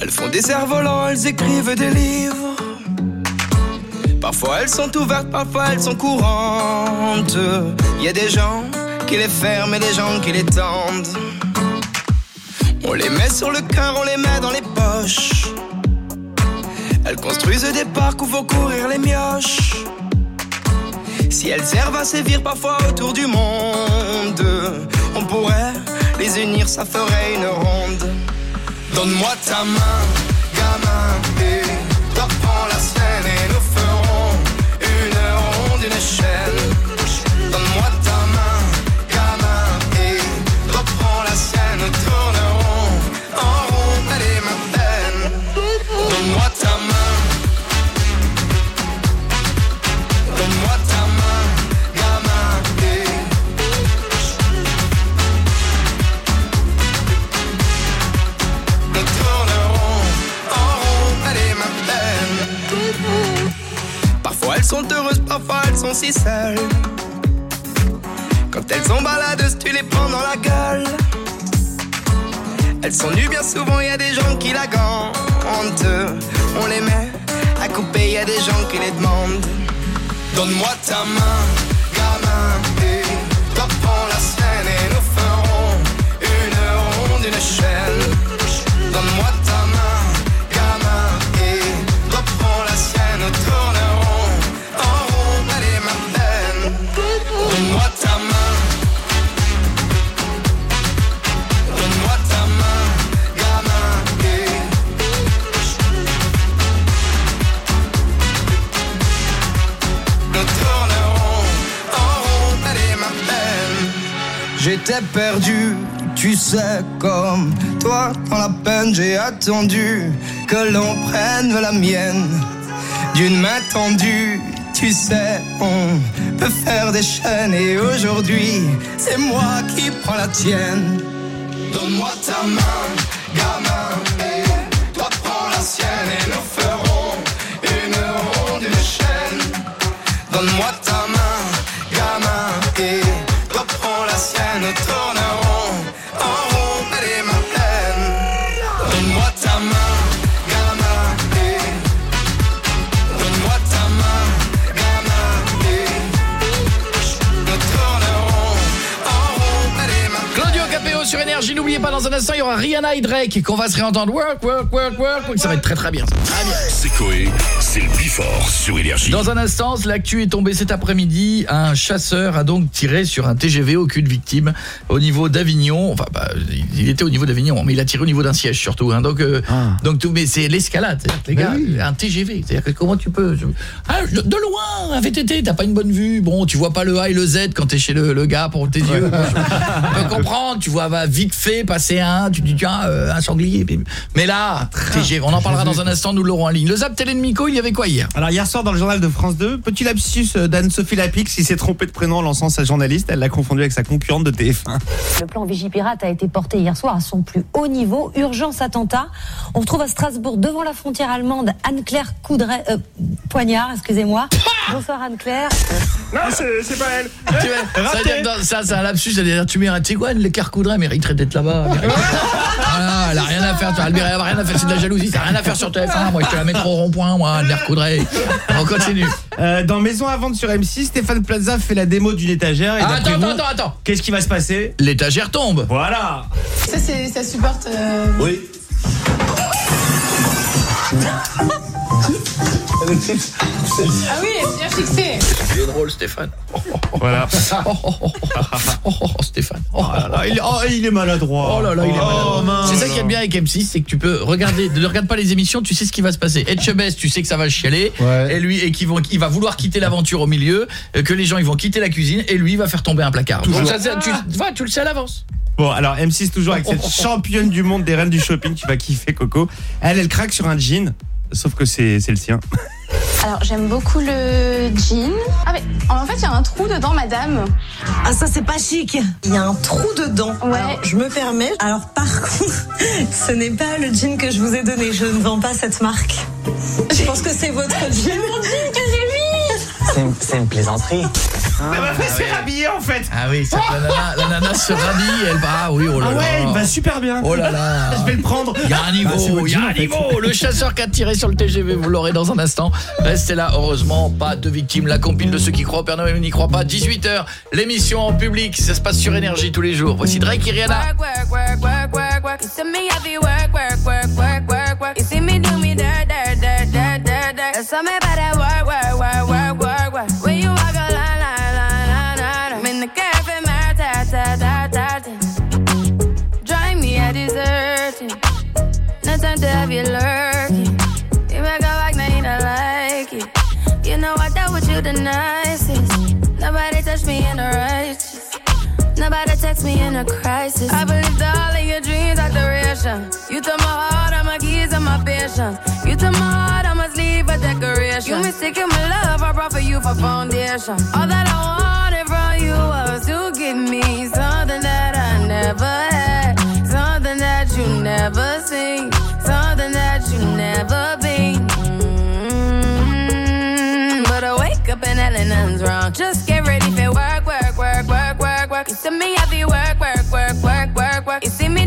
Elles font des cerfs-volants, elles écrivent des livres. Parfois elles sont ouvertes, parfois elles sont courantes. Il y a des gens qui les ferment et des gens qui les tendent. On les met sur le cœur, on les met dans les poches. Elles construisent des parcs où vont courir les mioches. Si elles servent à sévir parfois autour du monde, on pourrait les unir, ça ferait une ronde. Donne-moi ta main, gamin, et reprends la scène et nous ferons une ronde, une chaîne. Sont heureuses, parfois elles sont si seules. Quand elles sont baladeuses, tu les prends dans la gueule. Elles sont nues bien souvent, y a des gens qui la gantent. On les met à couper, y a des gens qui les demandent. Donne-moi ta main, gamin, et toi prends la sienne et nous ferons une ronde, une chaîne. Donne-moi ta Donne-moi ta main. Donne-moi ta main, gamin, et nous tournerons en rond, est ma peine. J'étais perdu, tu sais, comme toi dans la peine, j'ai attendu que l'on prenne la mienne d'une main tendue. Tu sais, on faire des chaînes et aujourd'hui, c'est moi qui prends la tienne. Donne-moi ta main, gamin, toi prends la sienne et nous ferons une ronde, une chaîne. Donne-moi dans un instant, il y aura Rihanna et Drake qu'on va se réentendre. Work, work, work, work. Ça va être très très bien. Très bien. C'est c'est le Bifort sur Énergie. Dans un instant, l'actu est tombée cet après-midi. Un chasseur a donc tiré sur un TGV au cul de victime au niveau d'Avignon. Enfin, bah, il était au niveau d'Avignon, mais il a tiré au niveau d'un siège surtout. hein. Donc, euh, donc tout, mais c'est l'escalade. Les gars, un TGV. C'est-à-dire que comment tu peux je- Ah, de de loin, un VTT, t'as pas une bonne vue. Bon, tu vois pas le A et le Z quand t'es chez le, le gars pour tes yeux. Je peux comprendre. Tu vois bah, vite fait passer un. Tu dis tiens, euh, un sanglier. Mais là, TGV. On en parlera dans un instant. Nous l'aurons en ligne. Le Zap Télé de Miko, il y avait quoi hier Alors hier soir dans le journal de France 2, petit lapsus euh, d'Anne-Sophie Lapix, il s'est trompé de prénom en lançant sa journaliste, elle l'a confondu avec sa concurrente de TF1. Le plan Vigipirate a été porté hier soir à son plus haut niveau. Urgence attentat. On retrouve à Strasbourg, devant la frontière allemande, Anne-Claire Coudray, euh, Poignard, excusez-moi. Bonsoir Anne-Claire. Non, c'est pas elle. Tu vois, ça, veut dire que dans- ça, c'est un lapsus, c'est-à-dire tu mets, tu sais quoi, l'écart coudray mériterait d'être là-bas. Voilà, [LAUGHS] elle a rien à faire, tu vois, elle a rien à faire, c'est de la jalousie, ça a rien à faire sur TF1, moi je te la mettre au rond-point, moi, coudray. [LAUGHS] On continue. Euh, dans Maison à vendre sur M6, Stéphane Plaza fait la démo d'une étagère. Et Ah, attends, vous, attends, attends. Qu'est-ce qui va se passer? L'étagère tombe. Voilà. Ça, c'est, ça supporte. euh, Oui. [LAUGHS] Ah oui, elle est bien fixée. C'est drôle, Stéphane. Voilà. Oh, oh, oh, oh, oh, oh, Stéphane. Oh, là là. il, oh, il est maladroit. Oh là là, il est Oh, malade. mince. C'est ça qui est bien avec M6, c'est que tu peux regarder, ne regarde pas les émissions, tu sais ce qui va se passer. Etchebest, tu sais que ça va chialer, et lui, et qu'il vont- il va vouloir quitter l'aventure au milieu, euh, que les gens ils vont quitter la cuisine, et lui il va faire tomber un placard. Donc Toujours. ça, c'est- tu, vois, tu le sais à l'avance. Bon, alors M6 toujours avec cette championne du monde des reines du shopping, tu vas kiffer Coco. Elle, elle craque sur un jean, sauf que c'est c'est le sien. [LAUGHS] Alors, j'aime beaucoup le jean. Ah, mais en fait, il y a un trou dedans, madame. Ah ça c'est pas chic. Il y a un trou dedans. Ouais. Alors, je me permets. Alors par [LAUGHS] contre, ce n'est pas le jean que je vous ai donné. Je ne vends pas cette marque. Je pense que c'est votre jean. Mon jean que j'ai mis C'est une plaisanterie. Elle m'a fait se rhabiller en fait. Ah oui, la nana, la nana se rhabille, elle va, ah oui, oh là Ah là. ouais, il va super bien. Oh là là. [LAUGHS] Je vais le prendre. Il y a un niveau, Ah, il y a un niveau. Le chasseur qui a tiré sur le TGV, vous l'aurez dans un instant. Restez là, heureusement, pas de victimes. La compile de ceux qui croient au Père Noël ou n'y croient pas. 18h, l'émission en public, ça se passe sur Énergie tous les jours. Voici Drake et Rihanna. You lurking. You make a like, now you don't like it. You know I dealt with you the nicest. Nobody touched me in the righteous. Nobody text me in a crisis. I believed all of your dreams are duration. You took my heart, all my keys, and my patience. You took my heart, I must leave a decoration. You mistaken my love, I brought for you for foundation. All that I wanted from you was to give me something that I never had, something that you never seen, never been. Mm-hmm. But I wake up and that nothing's wrong. Just get ready for work, work, work, work, work, work. You see me heavy work, work, work, work, work, work. You see me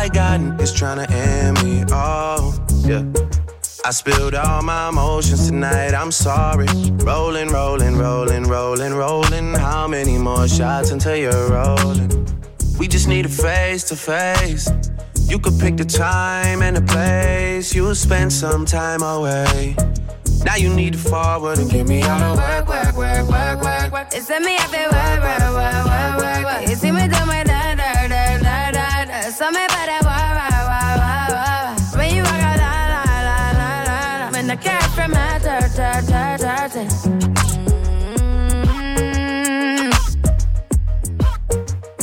I got niggas tryna end me. Oh, yeah. I spilled all my emotions tonight, I'm sorry. Rolling, rolling, rolling, rolling, rolling. How many more shots until you're rolling? We just need a face to face. You could pick the time and the place. You'll spend some time away. Now you need to forward and get me out of work, work, work, work, work, work. It's me, I feel work, work, work, work,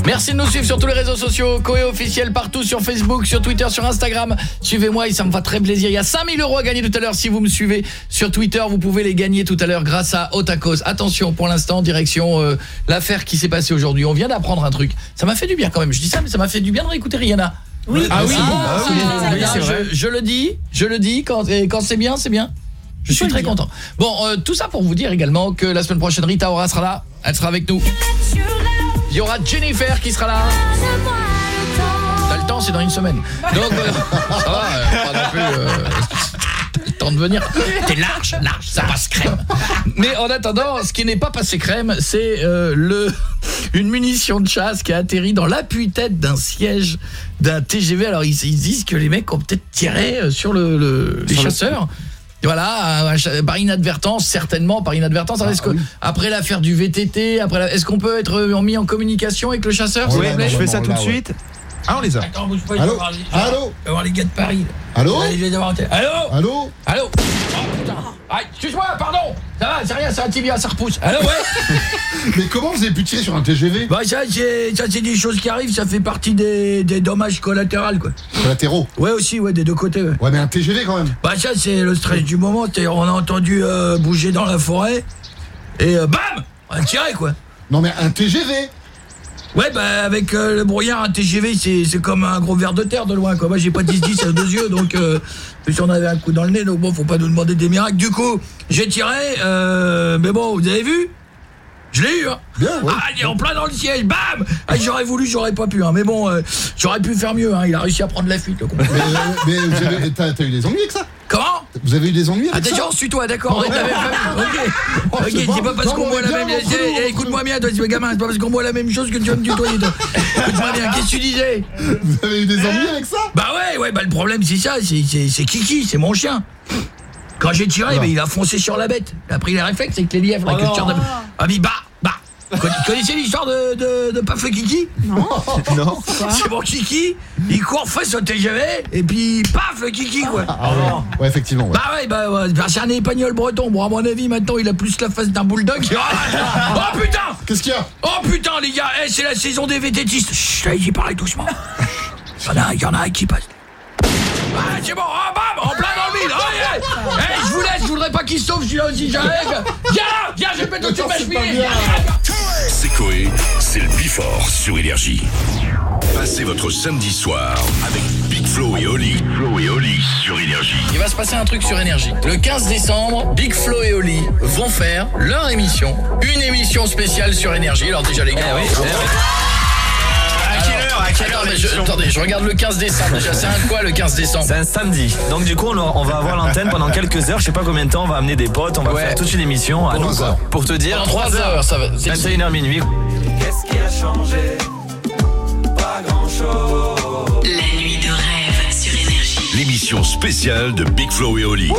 Merci de nous suivre sur tous les réseaux sociaux, Coé officiel partout sur Facebook, sur Twitter, sur Instagram. Suivez-moi et ça me fait très plaisir. Il y a 5000 euros à gagner tout à l'heure si vous me suivez sur Twitter. Vous pouvez les gagner tout à l'heure grâce à Otakos. Attention, pour l'instant, direction euh, l'affaire qui s'est passée aujourd'hui. On vient d'apprendre un truc. Ça m'a fait du bien quand même. Je dis ça, mais ça m'a fait du bien de réécouter Rihanna. Oui. Ah oui, Ah oui, Ah, oui, vrai. je, je le dis, je le dis quand et quand c'est bien, c'est bien. Je suis très content. Bon, euh, tout ça pour vous dire également que la semaine prochaine Rita Ora sera là, elle sera avec nous. Il y aura Jennifer qui sera là. T'as le temps, c'est dans une semaine. Donc euh, ça va, euh, pas non plus euh, le temps de venir. T'es large, large, ça passe crème. Mais en attendant, ce qui n'est pas passé crème, c'est euh, le une munition de chasse qui a atterri dans l'appui-tête d'un siège d'un TGV. Alors ils, ils disent que les mecs ont peut-être tiré euh, sur le, le- les le- chasseurs. Voilà, cha- par inadvertance, certainement par inadvertance. Alors, est-ce que, après l'affaire du VTT, après la- est-ce qu'on peut être euh, mis en communication avec le chasseur plaît je fais ça tout de suite. Ah, on les a. Attends, bouge pas, je Allô vais voir les- Allô je vais voir les gars de Paris. Allô je vais Allô Allô Allô Oh putain Ah, Excuse-moi, pardon Ça va, c'est rien, c'est un tibia, ça repousse. Allô, ouais [LAUGHS] Mais comment vous avez pu tirer sur un TGV Bah ça c'est ça c'est des choses qui arrivent, ça fait partie des, des dommages collatéraux quoi. Collatéraux Ouais aussi ouais des deux côtés. Ouais, Ouais, mais un TGV quand même. Bah ça c'est le stress du moment, on a entendu euh, bouger dans la forêt et euh, bam On a tiré quoi. Non mais un TGV Ouais bah avec euh, le brouillard un TGV c'est c'est comme un gros verre de terre de loin quoi. Moi j'ai pas 10-10 à deux yeux donc euh, si on avait un coup dans le nez donc bon faut pas nous demander des miracles. Du coup j'ai tiré euh, mais bon vous avez vu? Je l'ai eu, hein. Ah, il est en plein dans le siège, bam ah, J'aurais voulu, j'aurais pas pu, hein. Mais bon, euh, j'aurais pu faire mieux, hein. Il a réussi à prendre la fuite, le con. Mais, euh, mais t'as eu des ennuis avec ça? Comment Vous avez eu des ennuis Ah avec déjà ça on suit toi d'accord. On est de la même famille. Ok. Oh, Ok c'est pas- parce qu'on on boit la même nous, Eh, Écoute-moi bien toi gamin C'est pas parce qu'on boit la même chose que tu vas me tutoyer toi. Écoute-moi bien qu'est-ce que tu disais Vous avez eu des ennuis avec ça Bah ouais ouais bah le problème c'est ça C'est Kiki c'est mon chien. Quand j'ai tiré bah, il a foncé sur la bête. Il a pris les réflexes avec les lièvres la Oh culture de... Ah mais bah bah Vous connaissez l'histoire de, de, de Paf le Kiki? Non [LAUGHS] Non C'est mon Kiki Il court face au TGV Et puis paf le Kiki quoi Ah ouais. Ouais, effectivement. ouais. bah ouais, bah, ouais, bah, c'est un épagnol breton. Bon, à mon avis, maintenant, il a plus la face d'un bulldog. [LAUGHS] Oh putain Qu'est-ce qu'il y a? Oh putain, les gars, eh, c'est la saison des vététistes. Chut, allez-y, parlez doucement. [LAUGHS] Il y en a, il y en a un qui passe. Ah, c'est bon, oh, bam, en plein dans le mille. Oh, yeah. Eh, je vous laisse, je voudrais pas qu'il sauve, je suis là aussi, j'arrive. Viens, viens, je vais mettre au-dessus de ma cheminée. C'est Coé, c'est le Bifort sur Énergie. Passez votre samedi soir avec Big Flo et Oli. Flo et Oli sur Énergie. Il va se passer un truc sur énergie. Le 15 décembre, Big Flo et Oli vont faire leur émission, une émission spéciale sur énergie. Alors déjà les gars, Eh À quelle heure À quelle heure Attendez, je regarde le 15 décembre. Déjà, c'est un quoi le 15 décembre C'est un samedi. Donc du coup, on, va avoir l'antenne pendant quelques heures. Je sais pas combien de temps. On va amener des potes. On va Ouais. faire toute une émission. à nous, quoi. Pour te dire. Pendant trois heures, ça va- c'est- 21h minuit. Qu'est-ce qui a changé? Pas grand-chose. La nuit de rêve sur énergie. L'émission spéciale de Big Flo et Oli.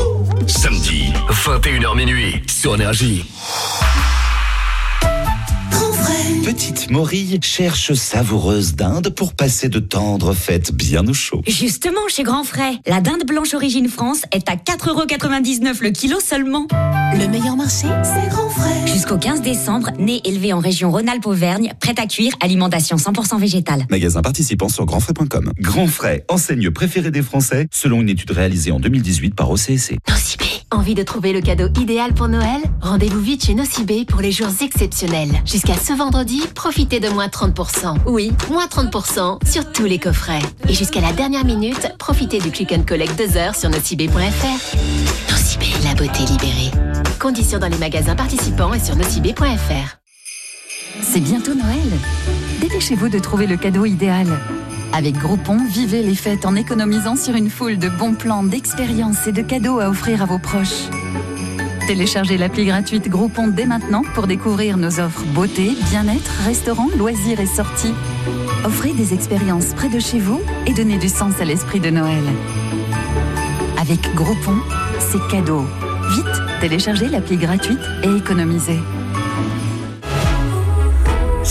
Samedi, 21h minuit sur Énergie. Petite Morille cherche savoureuse dinde pour passer de tendres fêtes bien au chaud. Justement, chez Grand Frais, la dinde blanche origine France est à 4,99€ le kilo seulement. Le meilleur marché, c'est Grand Frais. Jusqu'au 15 décembre, né élevé en région Rhône-Alpes-Auvergne, prêt à cuire, alimentation 100% végétale. Magasin participant sur grandfrais.com. Grand Frais, enseigne préférée des Français, selon une étude réalisée en 2018 par OCSC. Envie de trouver le cadeau idéal pour Noël? Rendez-vous vite chez Nocibé pour les jours exceptionnels. Jusqu'à ce vendredi, profitez de moins 30%. Oui, moins 30% sur tous les coffrets. Et jusqu'à la dernière minute, profitez du click and collect 2 heures sur nocibé.fr. Nocibé, la beauté libérée. Conditions dans les magasins participants et sur nocibé.fr. C'est bientôt Noël. Dépêchez-vous de trouver le cadeau idéal. Avec Groupon, vivez les fêtes en économisant sur une foule de bons plans, d'expériences et de cadeaux à offrir à vos proches. Téléchargez l'appli gratuite Groupon dès maintenant pour découvrir nos offres beauté, bien-être, restaurants, loisirs et sorties. Offrez des expériences près de chez vous et donnez du sens à l'esprit de Noël. Avec Groupon, c'est cadeau. Vite, téléchargez l'appli gratuite et économisez.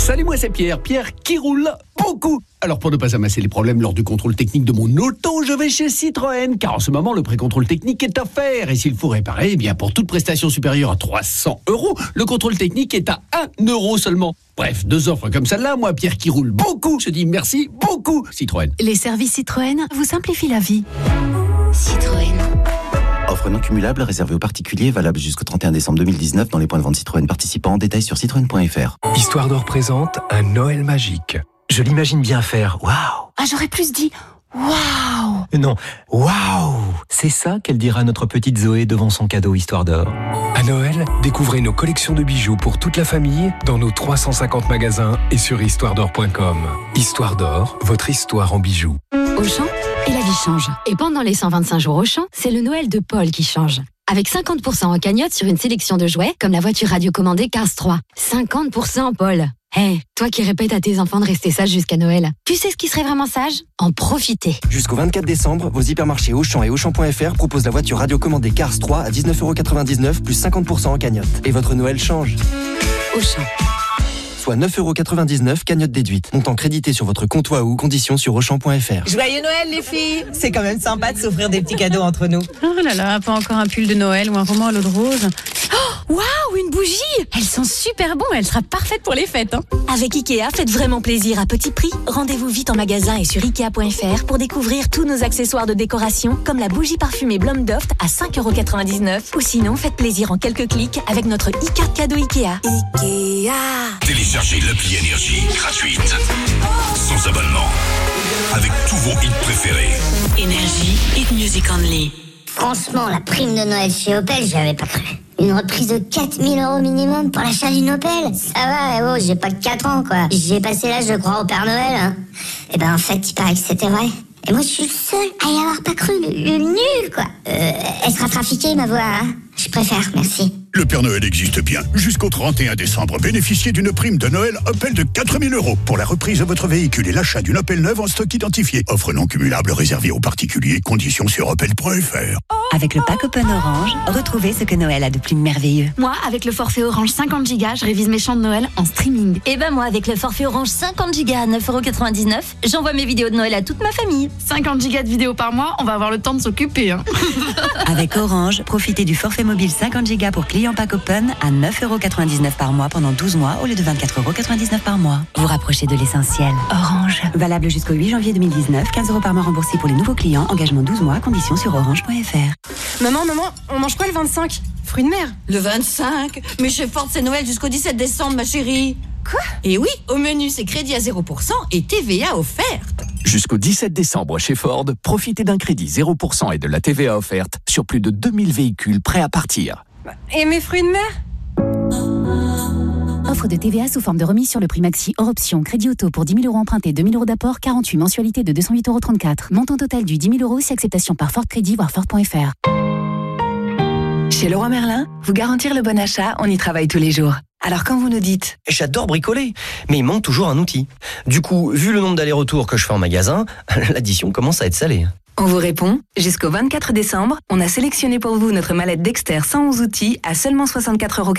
Salut, moi c'est Pierre. Pierre qui roule beaucoup. Alors pour ne pas amasser les problèmes lors du contrôle technique de mon auto, je vais chez Citroën, car en ce moment le pré-contrôle technique est offert. Et s'il faut réparer, eh bien pour toute prestation supérieure à 300 euros, le contrôle technique est à 1 euro seulement. Bref, deux offres comme celle-là, moi Pierre qui roule beaucoup, je dis merci beaucoup Citroën. Les services Citroën vous simplifient la vie. Citroën. Offre non cumulable réservée aux particuliers, valable jusqu'au 31 décembre 2019 dans les points de vente Citroën participants. Détails sur citroën.fr. Histoire d'or présente un Noël magique. Je l'imagine bien faire. Waouh Ah, j'aurais plus dit Waouh Non, waouh C'est ça qu'elle dira à notre petite Zoé devant son cadeau Histoire d'or. À Noël, découvrez nos collections de bijoux pour toute la famille dans nos 350 magasins et sur histoiredor.com. Histoire d'or, votre histoire en bijoux. Auchan, et la vie change. Et pendant les 125 jours Auchan, c'est le Noël de Paul qui change. Avec 50% en cagnotte sur une sélection de jouets, comme la voiture radiocommandée Cars 3. 50% Paul Hé, toi qui répètes à tes enfants de rester sages jusqu'à Noël, tu sais ce qui serait vraiment sage? En profiter. Jusqu'au 24 décembre, vos hypermarchés Auchan et Auchan.fr proposent la voiture radiocommandée Cars 3 à 19,99€ plus 50% en cagnotte. Et votre Noël change. Auchan. Soit 9,99€ cagnotte déduite. Montant crédité sur votre compte ou conditions sur Auchan.fr. Joyeux Noël les filles C'est quand même sympa de s'offrir des petits cadeaux entre nous. Oh là là, pas encore un pull de Noël ou un roman à l'eau de rose. Oh, Waouh, une bougie Elles sont super bon, elle sera parfaite pour les fêtes. hein. Avec Ikea, faites vraiment plaisir à petit prix. Rendez-vous vite en magasin et sur Ikea.fr pour découvrir tous nos accessoires de décoration, comme la bougie parfumée Blomdoft à 5,99€. Ou sinon, faites plaisir en quelques clics avec notre e-carte cadeau Ikea. Ikea Téléchargez l'appli Énergie gratuite. Sans abonnement. Avec tous vos hits préférés. Énergie, hit music only. Franchement, la prime de Noël chez Opel, j'y avais pas cru. Une reprise de 4000 euros minimum pour l'achat d'une Opel Ça va, eh oh, j'ai pas que 4 ans, quoi. J'ai passé l'âge de croire au Père Noël. Hein. Et ben, en fait, il paraît que c'était vrai. Et moi, je suis le seul à y avoir pas cru, le, le nul, quoi. Euh, elle sera trafiquée, ma voix, hein Je préfère, merci. Le Père Noël existe bien. Jusqu'au 31 décembre, bénéficiez d'une prime de Noël Opel de 4000 euros pour la reprise de votre véhicule et l'achat d'une Opel neuve en stock identifié. Offre non cumulable réservée aux particuliers. Conditions sur opel.fr. Avec le pack Open Orange, retrouvez ce que Noël a de plus merveilleux. Moi, avec le forfait Orange 50 Go, je révise mes chants de Noël en streaming. Et ben moi, avec le forfait Orange 50 Go à 9,99€, j'envoie mes vidéos de Noël à toute ma famille. 50 Go de vidéos par mois, on va avoir le temps de s'occuper. Hein. Avec Orange, profitez du forfait mobile 50 Go pour clients pack Open à 9,99€ par mois pendant 12 mois au lieu de 24,99€ par mois. Vous rapprochez de l'essentiel. Orange. Valable jusqu'au 8 janvier 2019, 15 euros par mois remboursés pour les nouveaux clients, engagement 12 mois, conditions sur orange.fr. Maman, maman, on mange quoi le 25 Fruits de mer Le 25 Mais chez Ford, c'est Noël jusqu'au 17 décembre, ma chérie. Quoi? Et oui, au menu, c'est crédit à 0% et TVA offerte. Jusqu'au 17 décembre chez Ford, profitez d'un crédit 0% et de la TVA offerte sur plus de 2000 véhicules prêts à partir. Et mes fruits de mer? Offre de TVA sous forme de remise sur le prix maxi hors option. Crédit auto pour 10 000 euros empruntés, 2 000 euros d'apport, 48 mensualités de 208,34 euros. Montant total du 10 000 euros si acceptation par Ford Crédit, voire Ford.fr. Chez Leroy Merlin, vous garantir le bon achat, on y travaille tous les jours. Alors quand vous nous dites J'adore bricoler, mais il manque toujours un outil. Du coup, vu le nombre d'allers-retours que je fais en magasin, [LAUGHS] l'addition commence à être salée. On vous répond Jusqu'au 24 décembre, on a sélectionné pour vous notre mallette Dexter 111 outils à seulement 64,90 euros.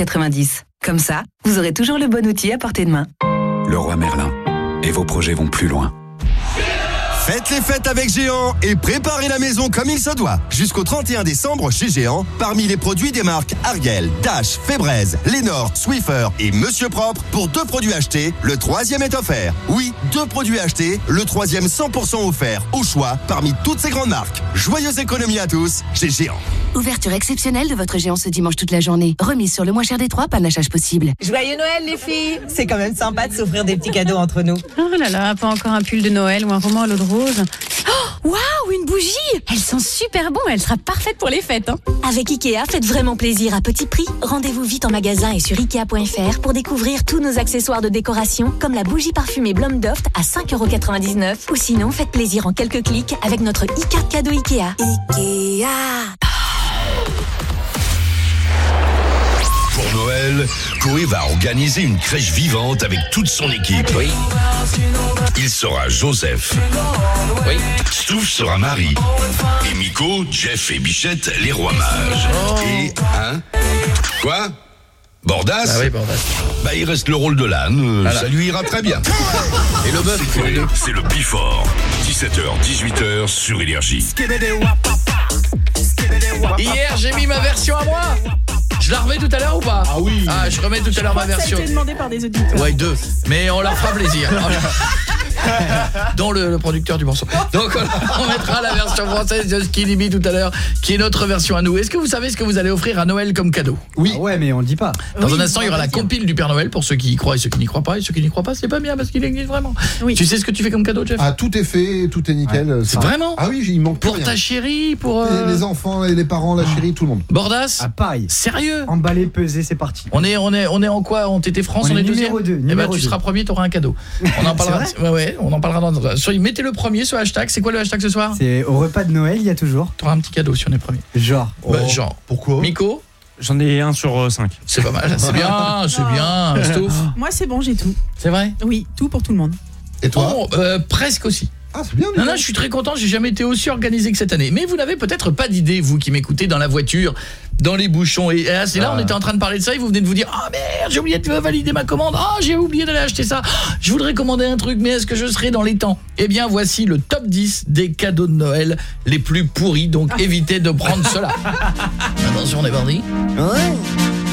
Comme ça, vous aurez toujours le bon outil à portée de main. Le roi Merlin. Et vos projets vont plus loin. Faites les fêtes avec Géant et préparez la maison comme il se doit. Jusqu'au 31 décembre chez Géant, parmi les produits des marques Ariel, Dash, Febreze, Lénore, Swiffer et Monsieur Propre, pour deux produits achetés, le troisième est offert. Oui, deux produits achetés, le troisième 100% offert, au choix, parmi toutes ces grandes marques. Joyeuse économie à tous chez Géant. Ouverture exceptionnelle de votre géant ce dimanche toute la journée. Remise sur le moins cher des trois, panachage possible. Joyeux Noël, les filles C'est quand même sympa de s'offrir des petits cadeaux entre nous. Oh là là, pas encore un pull de Noël ou un roman à l'eau de rose. Oh, waouh, une bougie Elle sent super bon, elle sera parfaite pour les fêtes. Hein. Avec Ikea, faites vraiment plaisir à petit prix. Rendez-vous vite en magasin et sur Ikea.fr pour découvrir tous nos accessoires de décoration, comme la bougie parfumée Blomdoft à 5,99€. Ou sinon, faites plaisir en quelques clics avec notre e-carte cadeau Ikea. Ikea Pour Noël, Coé va organiser une crèche vivante avec toute son équipe. Oui. Il sera Joseph. Oui. Stouff sera Marie. Et Miko, Jeff et Bichette, les rois mages. Et, hein Quoi? Bordas? Ah oui, Bordas. Bah, il reste le rôle de l'âne. euh, Voilà. Ça lui ira très bien. [LAUGHS] Et le bœuf, C'est le- C'est le Bifort. 17h, 18h sur Énergie. Hier, j'ai mis ma version à moi. Je la remets tout à l'heure ou pas Ah oui. Ah, je remets tout à l'heure ma Ça a version. été demandé par des auditeurs. Ouais, deux. Mais on leur fera plaisir. [LAUGHS] [LAUGHS] Dont le, le producteur du morceau. Donc on, on mettra la version française de Skinny Bee tout à l'heure, qui est notre version à nous. Est-ce que vous savez ce que vous allez offrir à Noël comme cadeau? Oui. ouais, mais on le dit pas. Dans un instant, il y aura la compile du Père Noël pour ceux qui y croient et ceux qui n'y croient pas. Et ceux qui n'y croient pas, c'est pas bien parce qu'il existe vraiment. Tu sais ce que tu fais comme cadeau, Jeff? Ah, tout est fait, tout est nickel. C'est vraiment? Ah oui, il manque Pour rien. ta chérie, pour... euh, Les, les enfants, et les parents, la chérie, tout le monde. Bordas Ah, pareil. Sérieux? Emballé, pesé, c'est parti. On est, on est, on est en quoi? On t'était France, On on, est est deuxième? numéro deux, Eh ben, tu seras premier, tu auras un cadeau. On en [LAUGHS] parlera. Ouais, ouais, on en parlera dans. Sur, mettez le premier sur hashtag. C'est quoi le hashtag ce soir C'est au repas de Noël, il y a toujours. Tu auras un petit cadeau si on est premier. Genre. Bah, genre. Pourquoi Miko J'en ai un sur 5. C'est pas mal. C'est bien, c'est bien. Stouff. Moi, c'est bon, j'ai tout. C'est vrai Oui, tout pour tout le monde. Et toi Oh, euh, Presque aussi. Ah, c'est bien. Non, non, je suis très content, j'ai jamais été aussi organisé que cette année. Mais vous n'avez peut-être pas d'idée, vous qui m'écoutez dans la voiture, dans les bouchons. Et ah, c'est là, Ah. on était en train de parler de ça, et vous venez de vous dire Ah merde, j'ai oublié de valider ma commande. Ah, j'ai oublié d'aller acheter ça. Ah, Je voudrais commander un truc, mais est-ce que je serai dans les temps? Eh bien, voici le top 10 des cadeaux de Noël les plus pourris, donc évitez de prendre cela. [LAUGHS] Attention, on est parti.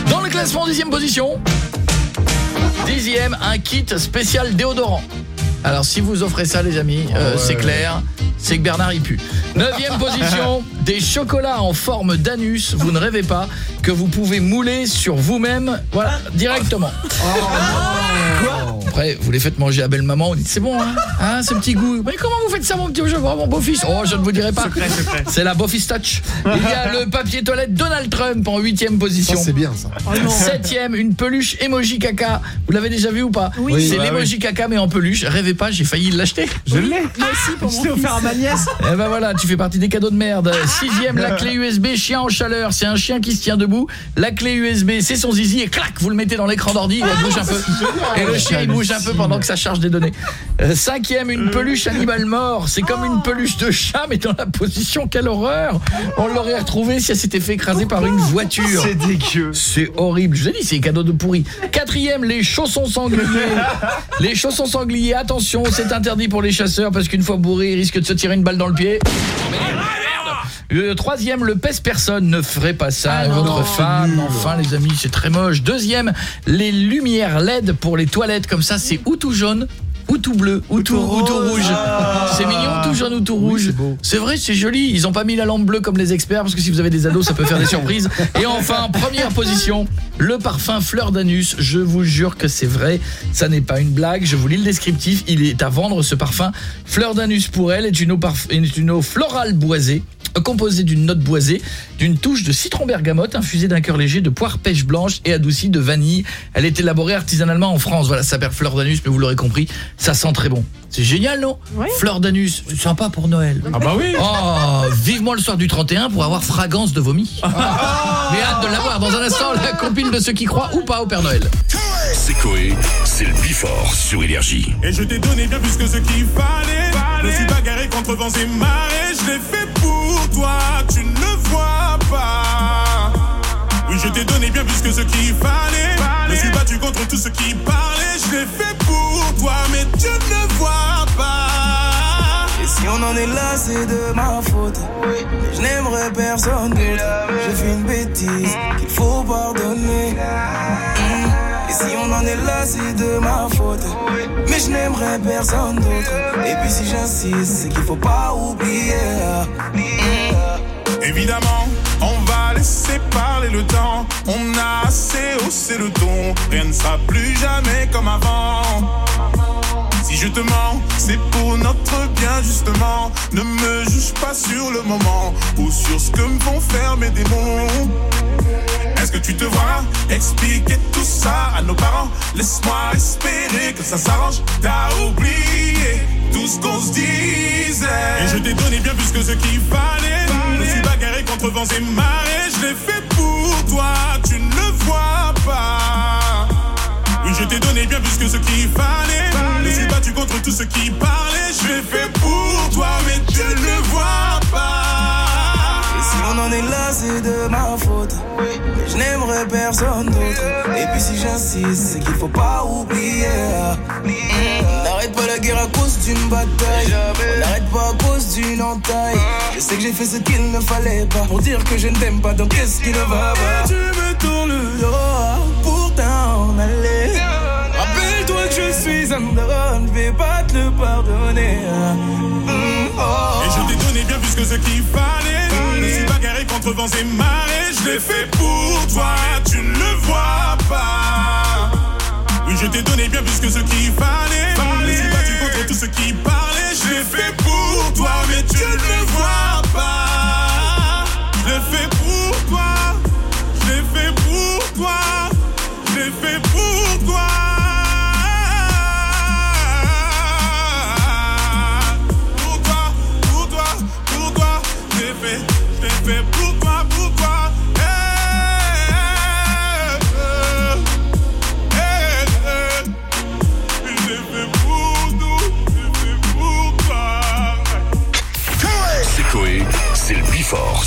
Dans le classement, dixième position. Dixième, un kit spécial déodorant. Alors si vous offrez ça les amis, euh, ouais. c'est clair, c'est que Bernard y pue. Neuvième position, [LAUGHS] des chocolats en forme d'anus, vous ne rêvez pas, que vous pouvez mouler sur vous-même, voilà, directement. Quoi Après, vous les faites manger à belle maman, vous dites c'est bon hein, hein ce petit goût. Mais comment vous faites ça mon petit mon beau-fils? Oh, je ne vous dirai pas. C'est la beau-fils touch. Il y a le papier toilette Donald Trump en huitième position. Ça, c'est bien, ça. Septième, une peluche emoji caca. Vous l'avez déjà vu ou pas? Oui. C'est Ah l'emoji caca mais en peluche. Rêvez pas, j'ai failli l'acheter. Je l'ai. Moi aussi, pour mon offert à ma nièce. Eh ben voilà, tu fais partie des cadeaux de merde. Sixième, la clé USB chien en chaleur. C'est un chien qui se tient debout. La clé USB, c'est son zizi et clac, vous le mettez dans l'écran d'ordi, il bouge un peu. Et le chien, il bouge un peu pendant que ça charge des données. Euh, cinquième, une peluche animal mort. C'est comme une peluche de chat, mais dans la position, quelle horreur On l'aurait retrouvé si elle s'était fait écraser par une voiture. C'est dégueu. C'est horrible. Je vous ai dit, c'est cadeau de pourri. Quatrième, les chaussons sangliers. les chaussons sangliers, attention, c'est interdit pour les chasseurs parce qu'une fois bourré, ils risquent de se tirer une balle dans le pied. Troisième, le pèse-personne. Ne ferez pas ça à votre femme. Enfin, les amis, c'est très moche. Deuxième, les lumières LED pour les toilettes. Comme ça, c'est ou tout jaune ou tout bleu, ou tout, ou tout rouge. Ah. C'est mignon, tout jaune ou tout rouge. c'est vrai, c'est joli. Ils ont pas mis la lampe bleue comme les experts parce que si vous avez des ados, ça peut faire des surprises. Et enfin, première position, le parfum Fleur d'Anus. Je vous jure que c'est vrai, ça n'est pas une blague. Je vous lis le descriptif. Il est à vendre ce parfum. Fleur d'Anus pour elle est une eau, parf- est une eau florale boisée composée d'une note boisée, d'une touche de citron bergamote infusée d'un cœur léger de poire pêche blanche et adoucie de vanille. Elle est élaborée artisanalement en France. Voilà, ça s'appelle Fleur d'Anus, mais vous l'aurez compris, ça sent très bon. C'est génial, non Fleur d'Anus, sympa pour Noël. Ah bah oui. Oh, vivement le soir du 31 pour avoir fragrance de vomi. Mais hâte de l'avoir dans un instant, la compile de ceux qui croient ou pas au Père Noël. C'est Coé, c'est le Bifort sur Énergie. Et je t'ai donné bien plus que ce qu'il fallait. Je me suis bagarré contre vents et marées. Je l'ai fait pour toi, tu ne le vois pas. Je t'ai donné bien plus que ce qu'il fallait. Je me suis battu contre tout ce qui parlait. Je l'ai fait pour toi, mais tu ne le vois pas. Et si on en est là, c'est de ma faute. Mais je n'aimerais personne d'autre. J'ai fait une bêtise qu'il faut pardonner. Mm. Et si on en est là, c'est de ma faute. Mais je n'aimerais personne d'autre. Et puis si j'insiste, c'est qu'il faut pas oublier. Mm. Évidemment, laisser parler le temps. On a assez haussé le ton. Rien ne sera plus jamais comme avant. Si je te mens, c'est pour notre bien justement. Ne me juge pas sur le moment ou sur ce que me faire mes démons. Est-ce que tu te vois expliquer tout ça à nos parents? Laisse-moi espérer que ça s'arrange. T'as oublié tout ce qu'on se disait. Et je t'ai donné bien plus que ce qu'il fallait. Je me suis bagarré contre vents et marées. Je l'ai fait pour toi, tu ne le vois pas. Oui, je t'ai donné bien plus que ce qu'il fallait. Je me suis battu contre tout ce qui parlait. Je l'ai fait pour toi, mais tu ne le vois pas. Et si on en est là, c'est de ma faute. Mais n'aimerais personne d'autre. Et puis si j'insiste, c'est qu'il faut pas oublier. On n'arrête pas la guerre à cause d'une bataille. N'arrête pas à cause d'une entaille. Je sais que j'ai fait ce qu'il ne fallait pas pour dire que je ne t'aime pas. Donc qu'est-ce qui ne va pas? Tu me tournes le dos. pour t'en aller. Je suis un homme, je vais pas te le pardonner. Mm, oh. Et je t'ai donné bien plus que ce qu'il fallait. Je me suis bagarré contre vents et marées. Je l'ai fait pour toi, tu ne le vois pas. Oui, je t'ai donné bien plus que ce qu'il fallait. Je suis battu contre tout ce qui parlait. Je l'ai fait pour toi, mais tu ne le vois pas.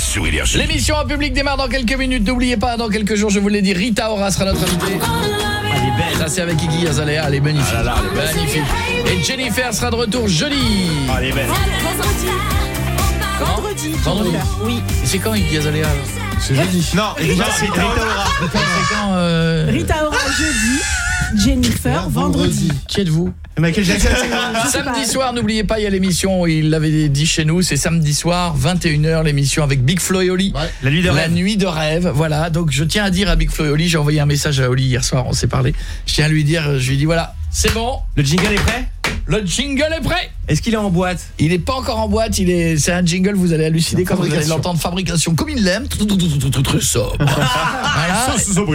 Sur Énergie. L'émission en public démarre dans quelques minutes. N'oubliez pas, dans quelques jours, je vous l'ai dit, Rita Ora sera notre invitée. Ça, c'est avec Iggy Azalea. Elle est magnifique. magnifique. Et Jennifer sera de retour jeudi. elle est belle. Vendredi. Vendredi. Oui. C'est quand Iggy Azalea C'est jeudi. Non, déjà c'est Rita Ora. C'est quand euh, Rita Ora jeudi, Jennifer vendredi. Qui êtes-vous Michael Jackson. [LAUGHS] Je sais Samedi soir, n'oubliez pas, il y a l'émission, il l'avait dit chez nous, c'est samedi soir, 21h, l'émission avec Big Flo et Oli. La nuit de La rêve. nuit de rêve, voilà. Donc je tiens à dire à Big Flo et Oli, j'ai envoyé un message à Oli hier soir, on s'est parlé. Je tiens à lui dire, je lui ai dit voilà, c'est bon, Le jingle est prêt? Le jingle est prêt. Est-ce qu'il est en boîte? Il est pas encore en boîte, il est c'est un jingle, vous allez halluciner quand vous allez l'entendre fabrication comme il l'aime, très sobre.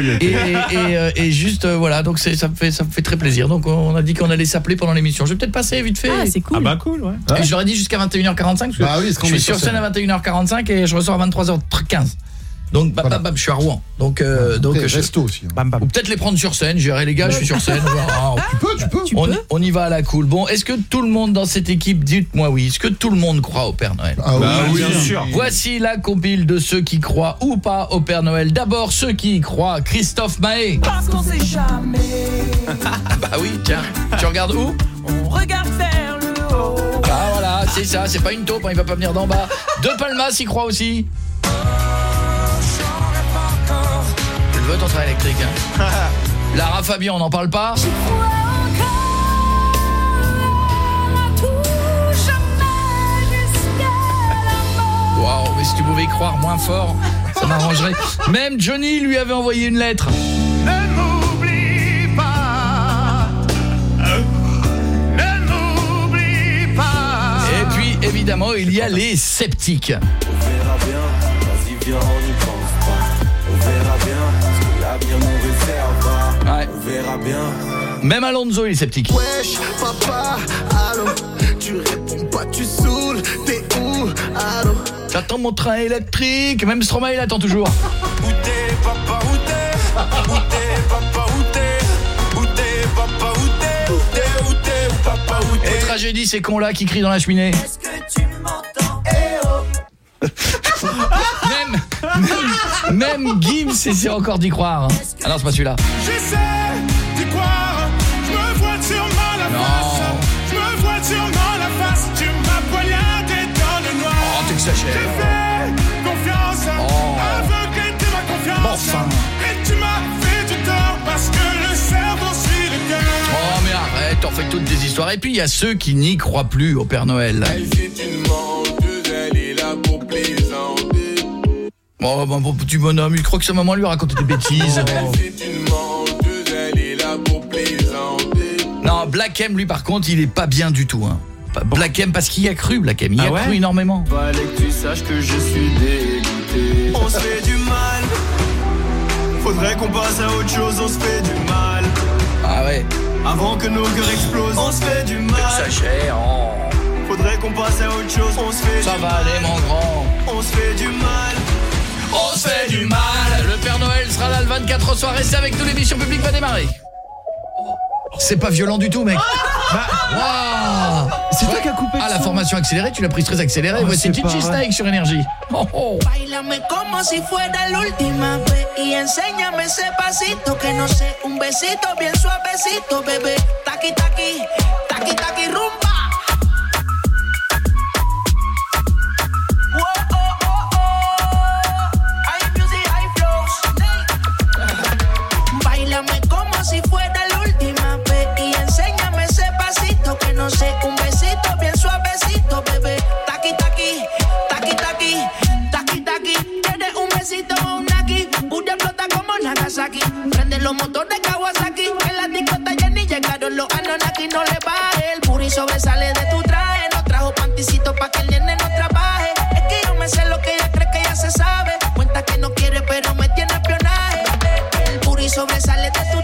Et, et, et juste euh, voilà, donc c'est ça me fait ça me fait très plaisir. Donc on a dit qu'on allait s'appeler pendant l'émission. Je vais peut-être passer vite fait. Ah, c'est cool. Ah bah cool, ouais. Et je leur ai dit jusqu'à 21h45 parce que Bah je suis sur scène à 21h45 et je ressors à 23h15. Donc bam, Voilà. bam, bam, je suis à Rouen. Donc euh, donc je- resto aussi. hein. Bam bam. ou peut-être les prendre sur scène, je dirais les gars, je suis sur scène. ah, [LAUGHS] Tu peux, tu peux. on, on y va à la cool. Bon, est-ce que tout le monde dans cette équipe, dites-moi oui, est-ce que tout le monde croit au Père Noël? Ah Bah oui, oui, bien sûr. Voici la compile de ceux qui croient ou pas au Père Noël. D'abord ceux qui y croient, Christophe Mahé. [LAUGHS] Parce qu'on sait jamais, Bah oui, tiens, tu regardes où? On regarde vers le haut. Ah voilà, c'est ça, c'est pas une taupe, hein, il va pas venir d'en bas. De Palmas y croit aussi? elle veut ton train électrique. Hein. [LAUGHS] Lara Fabian, on n'en parle pas Waouh, mais si tu pouvais y croire moins fort, ça m'arrangerait. [LAUGHS] Même Johnny lui avait envoyé une lettre. Ne m'oublie pas. Ne pas. Et puis évidemment, il y a les sceptiques. On verra bien. Vas-y, viens, Bien. Même Alonso il est sceptique. Wesh, papa, allô, tu réponds pas, tu saoules, t'es où, allô? J'attends mon train électrique, même Stromae il attend toujours. Où t'es, papa, où t'es? Où t'es, papa, où t'es? Où t'es, papa, où t'es? Où t'es, où t'es, où papa, où t'es? Et tragédie, ces cons là qui crient dans la cheminée. Est-ce que tu m'entends? Eh oh Même même, même Gims essaie encore d'y croire. Ah non, c'est pas celui-là. J'essaie Oh. J'ai fait confiance. Oh. Aveuglé de ma confiance. Enfin. Et tu m'as fait du tort parce que le cerveau suit le cœur. Oh mais arrête, t'en fais toutes des histoires. Et puis il y a ceux qui n'y croient plus au Père Noël. C'est une menteuse, elle est là pour plaisanter Oh bah, bon petit bonhomme, il croit que sa maman lui a raconté des bêtises. C'est une menteuse, elle est là pour plaisanter Non, Black M lui par contre, il est pas bien du tout hein. Black M parce qu'il y a cru Black M, il y a Ah ouais cru énormément. Fallait que tu saches que je suis dégoûté On se fait du mal Faudrait qu'on passe à autre chose, on se fait du mal Ah ouais. Avant que nos cœurs explosent, on se fait du mal T'exagères. oh. Faudrait qu'on passe à autre chose, on se fait Ça du va mal aller mon grand. On se fait du mal On se fait du mal. Le Père Noël sera là le 24 au soir. Restez avec nous, l'émission publique va démarrer. C'est pas violent du tout, mec. Bah, C'est toi qui as coupé Ah, la formation accélérée, tu l'as prise très accélérée. Oh, Voici c'est Gigi. Snake sur énergie. Oh, oh. Bailame como si fuera la última vez y enséñame ese pasito que no sé, un besito bien suavecito, bebé. Taqui taqui, taqui taqui rumba. Un besito bien suavecito, bebé. Taqui taqui, taqui taqui, taqui taqui. Tienes un besito o un aquí, Booty explota como Nagasaki. Prende los motores Kawasaki, en la disco está llena y llegaron los Anunnaki. No le baje, el puri sobresale de tu traje. No trajo panticito pa' que el nene no trabaje. Es que yo me sé lo que ella cree que ya se sabe. Cuenta que no quiere, pero me tiene espionaje. El puri sobresale de tu traje.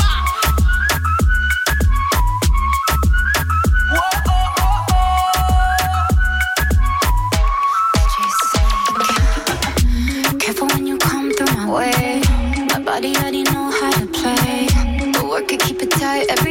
Way. My body already know how to play. But work it, keep it tight every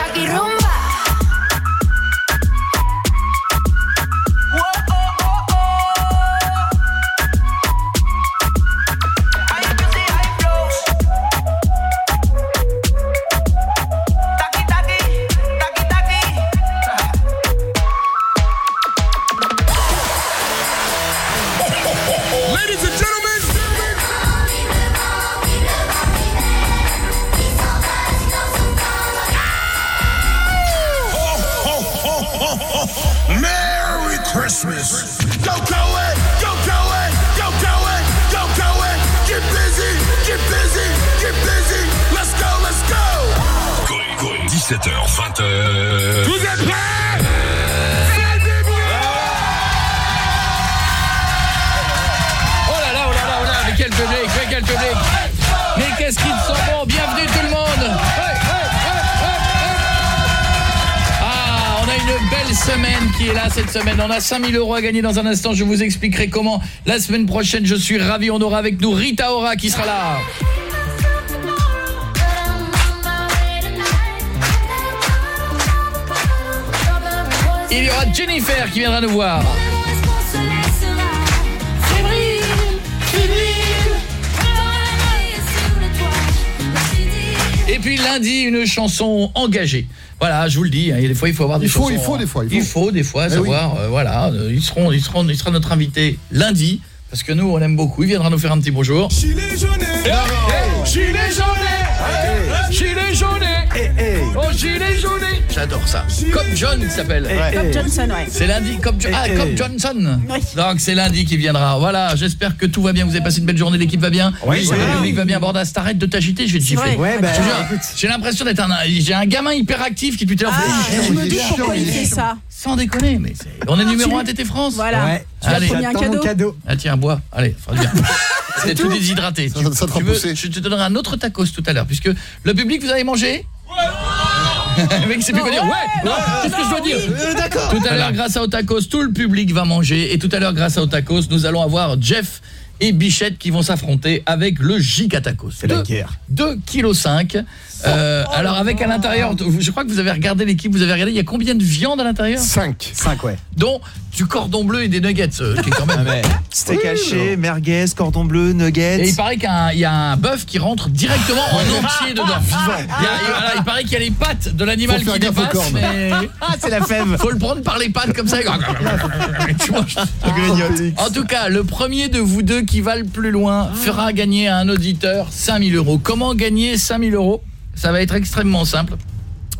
Christmas. Go go go go Let's go, let's go. 17h, 20h. Vous êtes prêts? Oh là là, oh là là, oh là, mais quel public, mais quel public. Mais qu'est-ce qu'ils sont bons. Bienvenue tout le monde. Belle semaine qui est là cette semaine. On a 5000 euros à gagner dans un instant. Je vous expliquerai comment. La semaine prochaine, je suis ravi. On aura avec nous Rita Ora qui sera là. Il y aura Jennifer qui viendra nous voir. Et puis lundi, une chanson engagée. Voilà, je vous le dis, hein, des fois il faut avoir des Il faut, chansons, il faut, hein. des fois, il faut. Il faut. des fois Eh savoir euh, voilà, euh, ils seront ils seront il sera notre invité lundi parce que nous on l'aime beaucoup, il viendra nous faire un petit bonjour. Gilet jaune Gilet jaune Gilet jaune Oh gilet jaune J'adore ça. Comme John il s'appelle. Comme Johnson, ouais. C'est lundi comme Jo- ah, comme Johnson. Donc c'est lundi qui viendra. Voilà, j'espère que tout va bien, vous avez passé une belle journée, l'équipe va bien. Oui, ça le public va bien. Bordas, t'arrêtes de t'agiter, je vais te C'est gifler. Ouais, bah. J'ai l'impression d'être un j'ai un gamin hyperactif qui depuis tout à l'heure Ah, je me chiant, pourquoi il fait ça. sans déconner mais c'est on est numéro tu- 1 TT France? Voilà. Ouais. Tu as Allez. un cadeau. cadeau. Ah tiens, bois. Allez, bien. [LAUGHS] T'es tout déshydraté. Ça- Tu- ça te tu veux- repoussé. je te donnerai un autre tacos tout à l'heure puisque le public vous avez mangé? Le [LAUGHS] mec c'est plus quoi dire. Ouais. Non, qu'est-ce que je dois dire D'accord. Tout à l'heure, grâce à Otakos, tout le public va manger. Et tout à l'heure, grâce à Otakos, nous allons avoir Jeff et Bichette qui vont s'affronter avec le Gigatacos. C'est la guerre. 2 kg 5. Euh, alors avec à l'intérieur, je crois que vous avez regardé l'équipe, vous avez regardé, il y a combien de viande à l'intérieur? 5. 5 ouais. Dont du cordon bleu et des nuggets, euh, qui est quand même... Steak haché, merguez, cordon bleu, nuggets. Et il paraît qu'il y a un- bœuf qui rentre directement en entier dedans. [LAUGHS] Vivant. Il, y a- il- voilà, il paraît qu'il y a les pattes de l'animal qui dépassent, mais... [LAUGHS] Ah, c'est la fève. Faut le prendre par les pattes comme ça. [LAUGHS] Tu manges. En tout cas, le premier de vous deux qui va le plus loin fera gagner à un auditeur 5000 euros. Comment gagner 5000 euros? Ça va être extrêmement simple.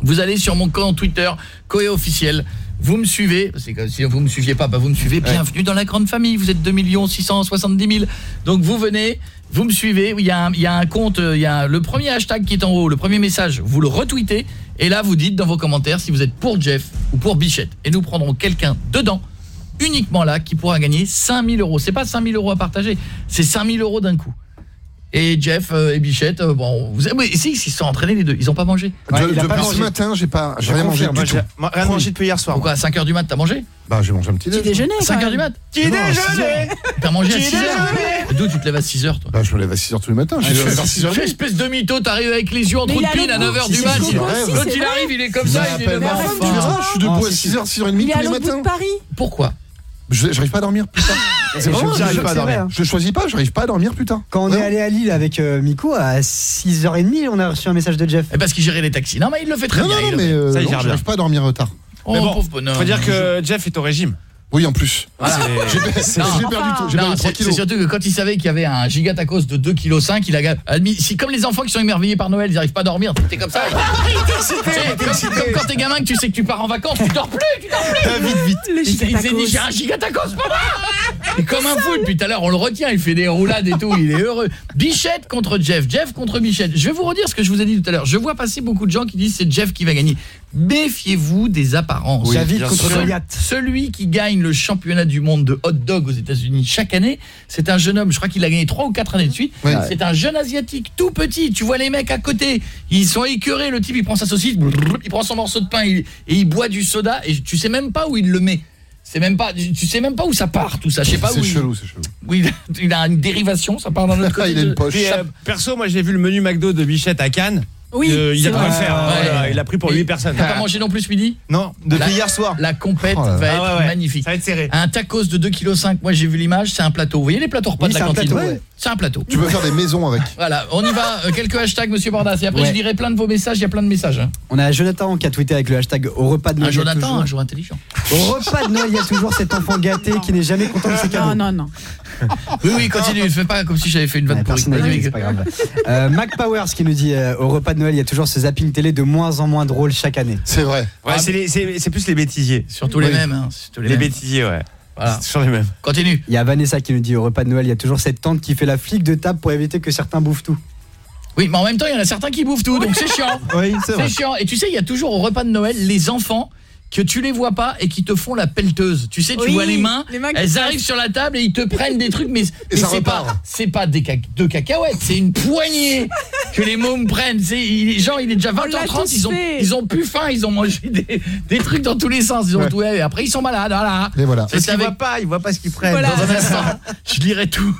Vous allez sur mon compte Twitter, Coé officiel. Vous me suivez, parce que si vous me suiviez pas, bah vous me suivez. Bienvenue dans la grande famille. Vous êtes 2 670 000. Donc vous venez, vous me suivez. Il y a un, il y a un compte, euh, il y a le premier hashtag qui est en haut, le premier message. Vous le retweetez et là vous dites dans vos commentaires si vous êtes pour Jeff ou pour Bichette. Et nous prendrons quelqu'un dedans uniquement là qui pourra gagner 5000 euros. C'est pas 5000 euros à partager, c'est 5000 euros d'un coup. Et Jeff euh, et Bichette, euh, bon, vous avez, mais si, ils se sont entraînés les deux, ils ont pas mangé. De- pas depuis mangé. ce matin, j'ai pas j'ai rien mangé du tout. rien depuis hier soir. Pourquoi à 5h du mat t'as mangé Bah, j'ai mangé un petit Petit déjeuner. déjeuner. quand 5h du mat Qui déjeuner T'as mangé à Petit 6h D'où tu te lèves à 6h toi Bah, je me lève à 6h tous les matins. Je suis vers 6h. Quelle espèce de mytho, t'arrives avec les yeux entre Mais il le a pin le à goût, 9h si du mat. L'autre il arrive, il est comme ça, il est verras, je suis debout Ah, à si, 6h, 6h30 Il est tous à les l'autre bout matins. de Paris. Pourquoi? Je- J'arrive pas à dormir, putain. [LAUGHS] C'est Et je j'arrive pas à c'est dormir. vrai, hein. Je choisis pas, j'arrive pas à dormir, putain. Quand on est allé à Lille avec euh, Miko à 6h30, on a reçu un message de Jeff. Eh, Parce qu'il gérait les taxis. Non mais il le fait très Non, bien. non, il non, le mais fait. euh, Ça, il non, gère bien. j'arrive pas à dormir tard. Oh, Mais bon, pauvre bonhomme. Faut dire que Jeff est au régime. Oui, en plus. Voilà. [LAUGHS] J'ai perdu tout, j'ai Non, perdu 3 c'est c'est kilos. surtout que quand il savait qu'il y avait un gigatacos de 2,5 kg, il a admis si comme les enfants qui sont émerveillés par Noël, ils n'arrivent pas à dormir, t'es comme ça. Sais, comme, comme quand t'es gamin que tu sais que tu pars en vacances, tu dors plus, tu dors plus. Vite, vite. Le Il s'est il s'est dit j'ai un gigatacos papa. Et comme un fou depuis tout à l'heure, on le retient, il fait des roulades et tout, il est heureux. [LAUGHS] Bichette contre Jeff, Jeff contre Bichette. Je vais vous redire ce que je vous ai dit tout à l'heure. Je vois passer beaucoup de gens qui disent c'est Jeff qui va gagner. Méfiez-vous des apparences. Oui, David contre. Goliath. Celui qui gagne le championnat du monde de hot dog aux États-Unis chaque année, c'est un jeune homme, je crois qu'il a gagné 3 ou 4 années de suite. Ouais. C'est un jeune asiatique tout petit, tu vois les mecs à côté, ils sont écœurés, le type il prend sa saucisse, il prend son morceau de pain il- et il boit du soda et tu sais même pas où il le met. C'est même pas tu sais même pas où ça part tout ça, je sais pas où. C'est il- chelou, c'est chelou. Oui, il a une dérivation, ça part dans l'autre [LAUGHS] côté. Il a une de- poche. Euh, perso, moi j'ai vu le menu McDo de Bichette à Cannes. Oui, Euh, il a vrai. le faire. hein. Ouais. Voilà, il a pris pour Et 8 personnes. T'as pas mangé non plus ce midi? Non, depuis La- hier soir. La compète Oh va Ah être ouais, ouais. magnifique. Ça va être serré. Un tacos de 2,5 kg, moi j'ai vu l'image, c'est un plateau. Vous voyez les plateaux repas Oui, de la cantine plateau, ouais. C'est un plateau. Tu peux faire des maisons avec. [LAUGHS] Voilà, on y va. Euh, quelques hashtags, monsieur Bordas. Et après, Ouais. je dirai plein de vos messages. Il y a plein de messages. hein. On a Jonathan qui a tweeté avec le hashtag au repas de Noël. Jonathan, toujours- un jour intelligent. Au repas de Noël, il y a toujours cet enfant gâté qui n'est jamais content de ses cadeaux. Non, non, non. Oui, oui, continue. Fais pas comme si j'avais fait une vanne Ouais, pourrie. personne n'a Vas-y, dit, c'est pas grave. Euh, Mac Powers qui nous dit euh, au repas de Noël, il y a toujours ce zapping télé de moins en moins drôle chaque année. C'est vrai. Ouais, c'est plus les bêtisiers. Surtout les mêmes. hein, surtout les Les mêmes. bêtisiers, ouais. Voilà. C'est toujours les mêmes. Continue. Il y a Vanessa qui nous dit au repas de Noël, il y a toujours cette tante qui fait la flic de table pour éviter que certains bouffent tout. Oui, mais en même temps, il y en a certains qui bouffent tout, donc c'est chiant. [LAUGHS] Oui, c'est vrai. C'est chiant. Et tu sais, il y a toujours au repas de Noël les enfants que tu les vois pas et qui te font la pelleteuse. Tu sais, tu Oui, vois les mains, les mains qui elles arrivent sur la table et ils te prennent des trucs mais, mais ça c'est pas repart. c'est pas des ca- deux cacahuètes, c'est une poignée que les mômes prennent. C'est il- genre il est déjà On l'a 20h30, tous ils ont fait. ils ont plus faim, ils ont mangé des, des trucs dans tous les sens, ils ont Ouais. tout et après ils sont malades, voilà. Et voilà. Parce avec voient pas, ils voient pas ce qu'ils prennent. Voilà. dans un [LAUGHS] instant. Je lirai tout.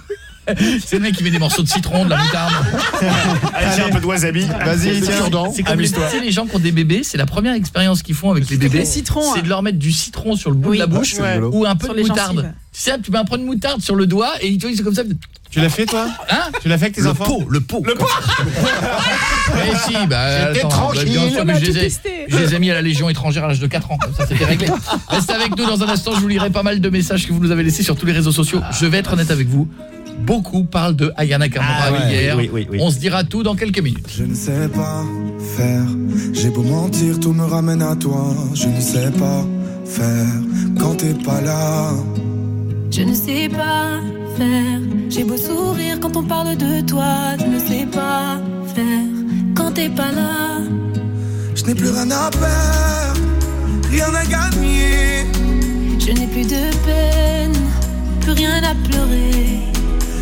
[LAUGHS] C'est le mec qui met des morceaux de citron, de la moutarde. Allez, un peu de wasabi. Vas-y, C'est tiens. C'est comme les, tu Amuse-toi. sais, les gens qui ont des bébés, c'est la première expérience qu'ils font avec les bébés. C'est hein. de leur mettre du citron sur le bout Oui. de la bouche Ouais. ou un peu Sur de moutarde. gencives. Tu sais, tu mets un peu de moutarde sur le doigt et tu vois, c'est comme ça. Tu l'as fait, toi Hein Tu l'as fait avec tes le enfants pot, le pot. Le pot. Mais [LAUGHS] si, bah bah, tranquille. je les, ai, je les ai mis à la Légion étrangère à l'âge de 4 ans, comme ça c'était réglé. Restez avec nous dans un instant, je vous lirai pas mal de messages que vous nous avez laissés sur tous les réseaux sociaux. Je vais être honnête avec vous. Beaucoup parlent de Ayana Kamura Ah ouais, hier. oui, oui, oui. On se dira tout dans quelques minutes. Je ne sais pas faire, j'ai beau mentir, tout me ramène à toi. Je ne sais pas faire quand t'es pas là. Je ne sais pas faire. J'ai beau sourire quand on parle de toi. Je ne sais pas faire quand t'es pas là. Je n'ai plus rien à perdre, rien à gagner. Je n'ai plus de peine, plus rien à pleurer.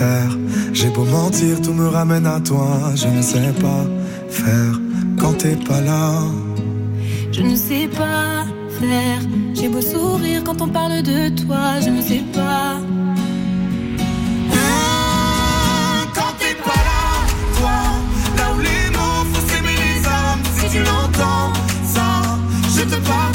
faire. J'ai beau mentir, tout me ramène à toi. Je ne sais pas faire quand t'es pas là. Je ne sais pas faire. J'ai beau sourire quand on parle de toi. Je ne sais pas. Quand t'es pas là, toi, là où les mots font s'aimer les âmes, si tu l'entends, ça, je te pardonne.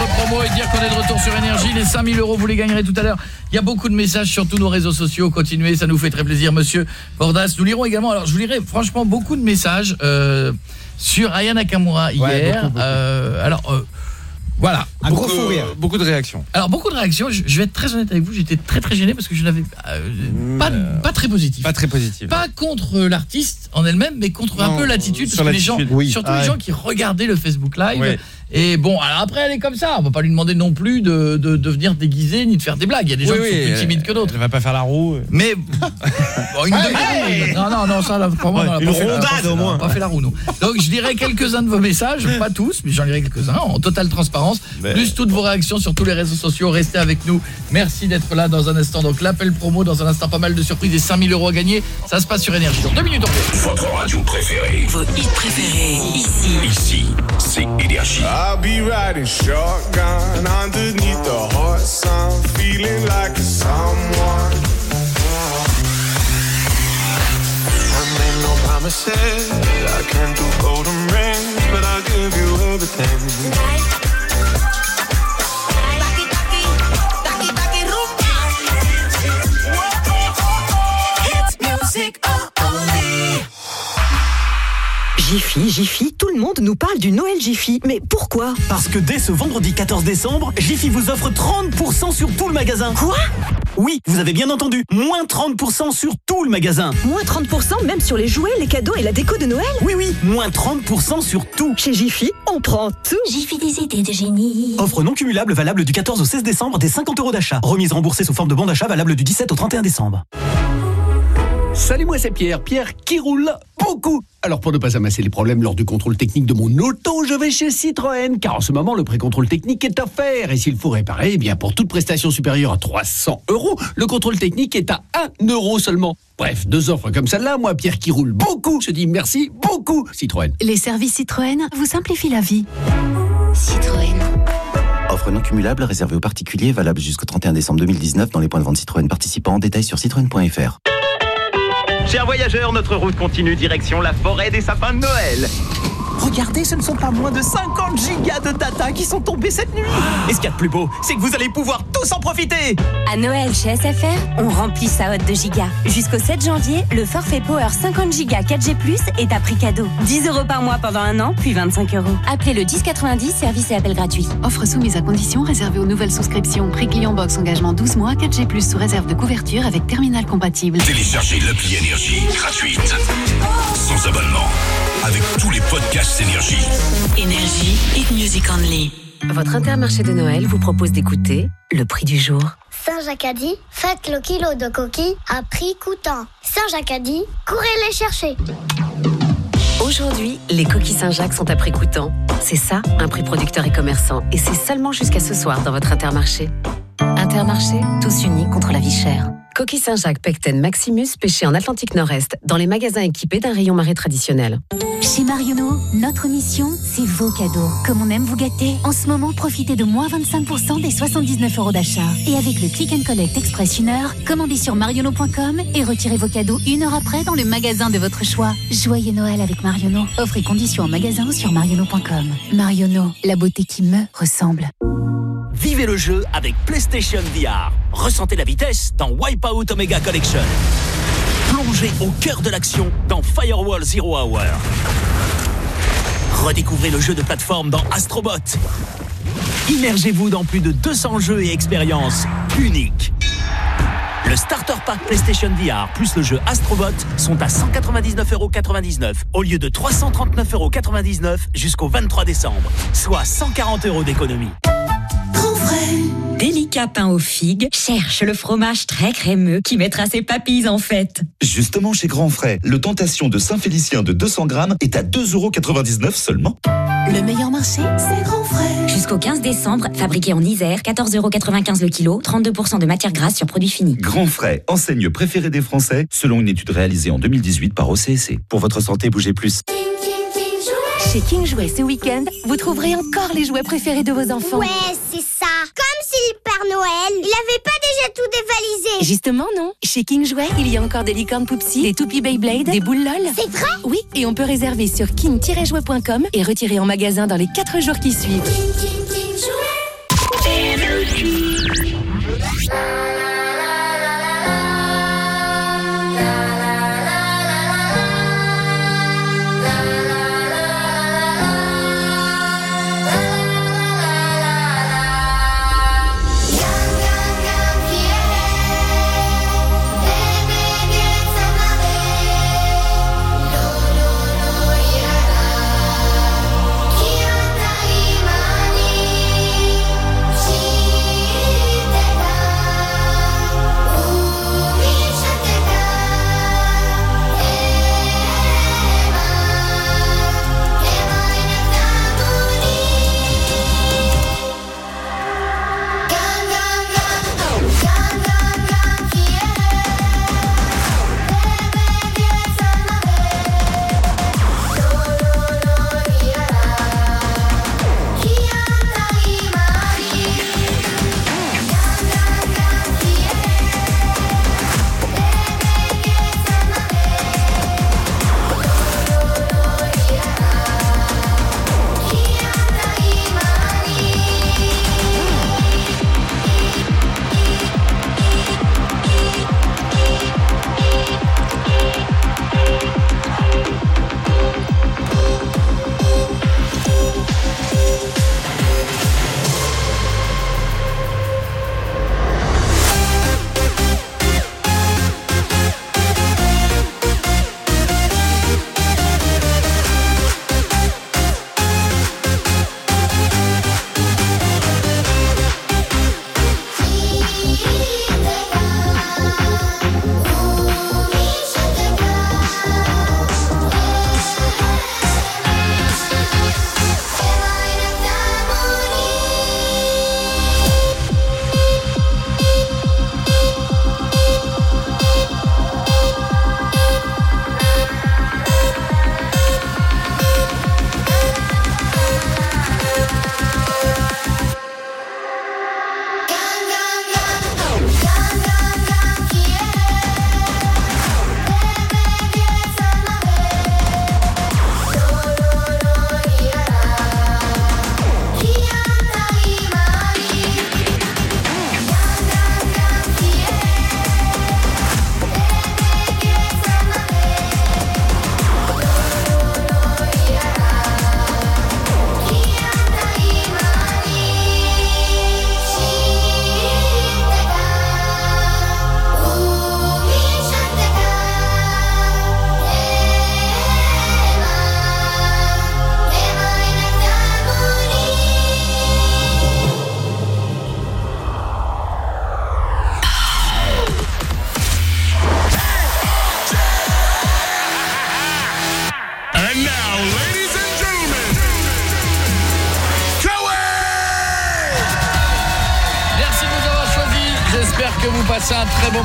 Notre promo et dire qu'on est de retour sur Énergie. Les 5000 euros, vous les gagnerez tout à l'heure. Il y a beaucoup de messages sur tous nos réseaux sociaux. Continuez, ça nous fait très plaisir, monsieur Bordas. Nous lirons également, alors je vous lirai franchement beaucoup de messages euh, sur Aya Nakamura hier. beaucoup, beaucoup. Euh, alors... euh, Voilà. Un gros Beaucoup- fou rire. Beaucoup de réactions. Alors beaucoup de réactions, je, je vais être très honnête avec vous, j'étais très très gêné parce que je n'avais euh, pas, pas très positif. Pas très positif. Pas contre l'artiste en elle-même, mais contre un peu l'attitude, sur parce que les gens, oui. surtout Ah les ouais. gens qui regardaient le Facebook Live. Et bon, alors après elle est comme ça, on va pas lui demander non plus de, de, de venir déguiser ni de faire des blagues. Il y a des gens Oui, qui sont plus euh, timides que d'autres. Elle va pas faire la roue. Mais [LAUGHS] bon, une demi- non non non ça là vraiment Ouais, on a pas fait pas fait la- moins. pas fait la roue nous. Donc je dirais quelques-uns de vos messages, [LAUGHS] pas tous, mais j'en lirai quelques-uns en totale transparence. Mais- Plus toutes vos réactions sur tous les réseaux sociaux, restez avec nous. Merci d'être là dans un instant. Donc l'appel promo dans un instant pas mal de surprises et 5000 euros à gagner. Ça se passe sur énergie. Dans deux minutes on. Votre radio préférée. Vos hits préférés, ici. Ici, c'est Énergie. I'll be riding shotgun underneath the hot sun, feeling like a someone. I made no promises, I can't do golden rings, but I'll give you everything. Hit Jiffy, Jiffy, tout le monde nous parle du Noël Jiffy. Mais pourquoi? Parce que dès ce vendredi 14 décembre, Jiffy vous offre 30% sur tout le magasin. Quoi? Oui, vous avez bien entendu. Moins 30% sur tout le magasin. Moins 30% même sur les jouets, les cadeaux et la déco de Noël? Oui, oui, moins 30% sur tout. Chez Jiffy, on prend tout. Jiffy des idées de génie. Offre non cumulable valable du 14 au 16 décembre des 50 euros d'achat. Remise remboursée sous forme de bon d'achat valable du 17 au 31 décembre. Salut, moi c'est Pierre. Pierre qui roule beaucoup. Alors pour ne pas amasser les problèmes lors du contrôle technique de mon auto, je vais chez Citroën, car en ce moment le pré-contrôle technique est offert. Et s'il faut réparer, eh bien pour toute prestation supérieure à 300 euros, le contrôle technique est à 1 euro seulement. Bref, deux offres comme celle-là, moi Pierre qui roule beaucoup, je dis merci beaucoup Citroën. Les services Citroën vous simplifient la vie. Citroën. Offre non cumulable réservée aux particuliers, valable jusqu'au 31 décembre 2019 dans les points de vente Citroën participants. Détails sur citroën.fr. Chers voyageurs, notre route continue direction la forêt des sapins de Noël. Regardez, ce ne sont pas moins de 50 gigas de data qui sont tombés cette nuit. Et ce qu'il y a de plus beau, c'est que vous allez pouvoir tous en profiter. À Noël chez SFR, on remplit sa hotte de gigas. Jusqu'au 7 janvier, le forfait Power 50 gigas 4G+, est à prix cadeau. 10 euros par mois pendant un an, puis 25 euros. Appelez le 1090, service et appel gratuit. Offre soumise à condition réservée aux nouvelles souscriptions. Prix client box engagement 12 mois, 4G+, sous réserve de couverture avec terminal compatible. Téléchargez l'appli Énergie gratuite. Sans abonnement. Avec tous les podcasts Énergie. Énergie, hit music only. Votre intermarché de Noël vous propose d'écouter le prix du jour. Saint-Jacques a dit, faites le kilo de coquilles à prix coûtant. Saint-Jacques a dit, courez les chercher. Aujourd'hui, les coquilles Saint-Jacques sont à prix coûtant. C'est ça, un prix producteur et commerçant. Et c'est seulement jusqu'à ce soir dans votre Intermarché. Intermarché, tous unis contre la vie chère. Coquille Saint-Jacques Pecten Maximus, pêché en Atlantique Nord-Est, dans les magasins équipés d'un rayon marée traditionnel. Chez Marionneau, notre mission, c'est vos cadeaux. Comme on aime vous gâter, en ce moment, profitez de moins 25% des 79 euros d'achat. Et avec le Click and Collect Express une heure, commandez sur marionneau.com et retirez vos cadeaux une heure après dans le magasin de votre choix. Joyeux Noël avec Marionneau. Offre et conditions en magasin sur marionneau.com. Marionneau, la beauté qui me ressemble. Vivez le jeu avec PlayStation VR. Ressentez la vitesse dans Wipeout Omega Collection. Plongez au cœur de l'action dans Firewall Zero Hour. Redécouvrez le jeu de plateforme dans Astrobot. Immergez-vous dans plus de 200 jeux et expériences uniques. Le Starter Pack PlayStation VR plus le jeu Astrobot sont à 199,99€ au lieu de 339,99€ jusqu'au 23 décembre, soit 140 euros d'économie. Délicat pain aux figues cherche le fromage très crémeux qui mettra ses papilles en fête. Justement, chez Grand Frais, le Tentation de Saint-Félicien de 200 grammes est à 2,99€ seulement. Le meilleur marché, c'est Grand Frais. Jusqu'au 15 décembre, fabriqué en Isère, 14,95€ le kilo, 32% de matière grasse sur produits finis. Grand Frais, enseigne préférée des Français, selon une étude réalisée en 2018 par OCSC. Pour votre santé, bougez plus. Chez King Jouet ce week-end, vous trouverez encore les jouets préférés de vos enfants. Ouais, c'est ça. Comme si le Père Noël, il avait pas déjà tout dévalisé. Justement, non. Chez King Jouet, il y a encore des licornes Poupsy, des toupies Beyblade, des boules LOL. C'est vrai? Oui, et on peut réserver sur king-jouet.com et retirer en magasin dans les 4 jours qui suivent.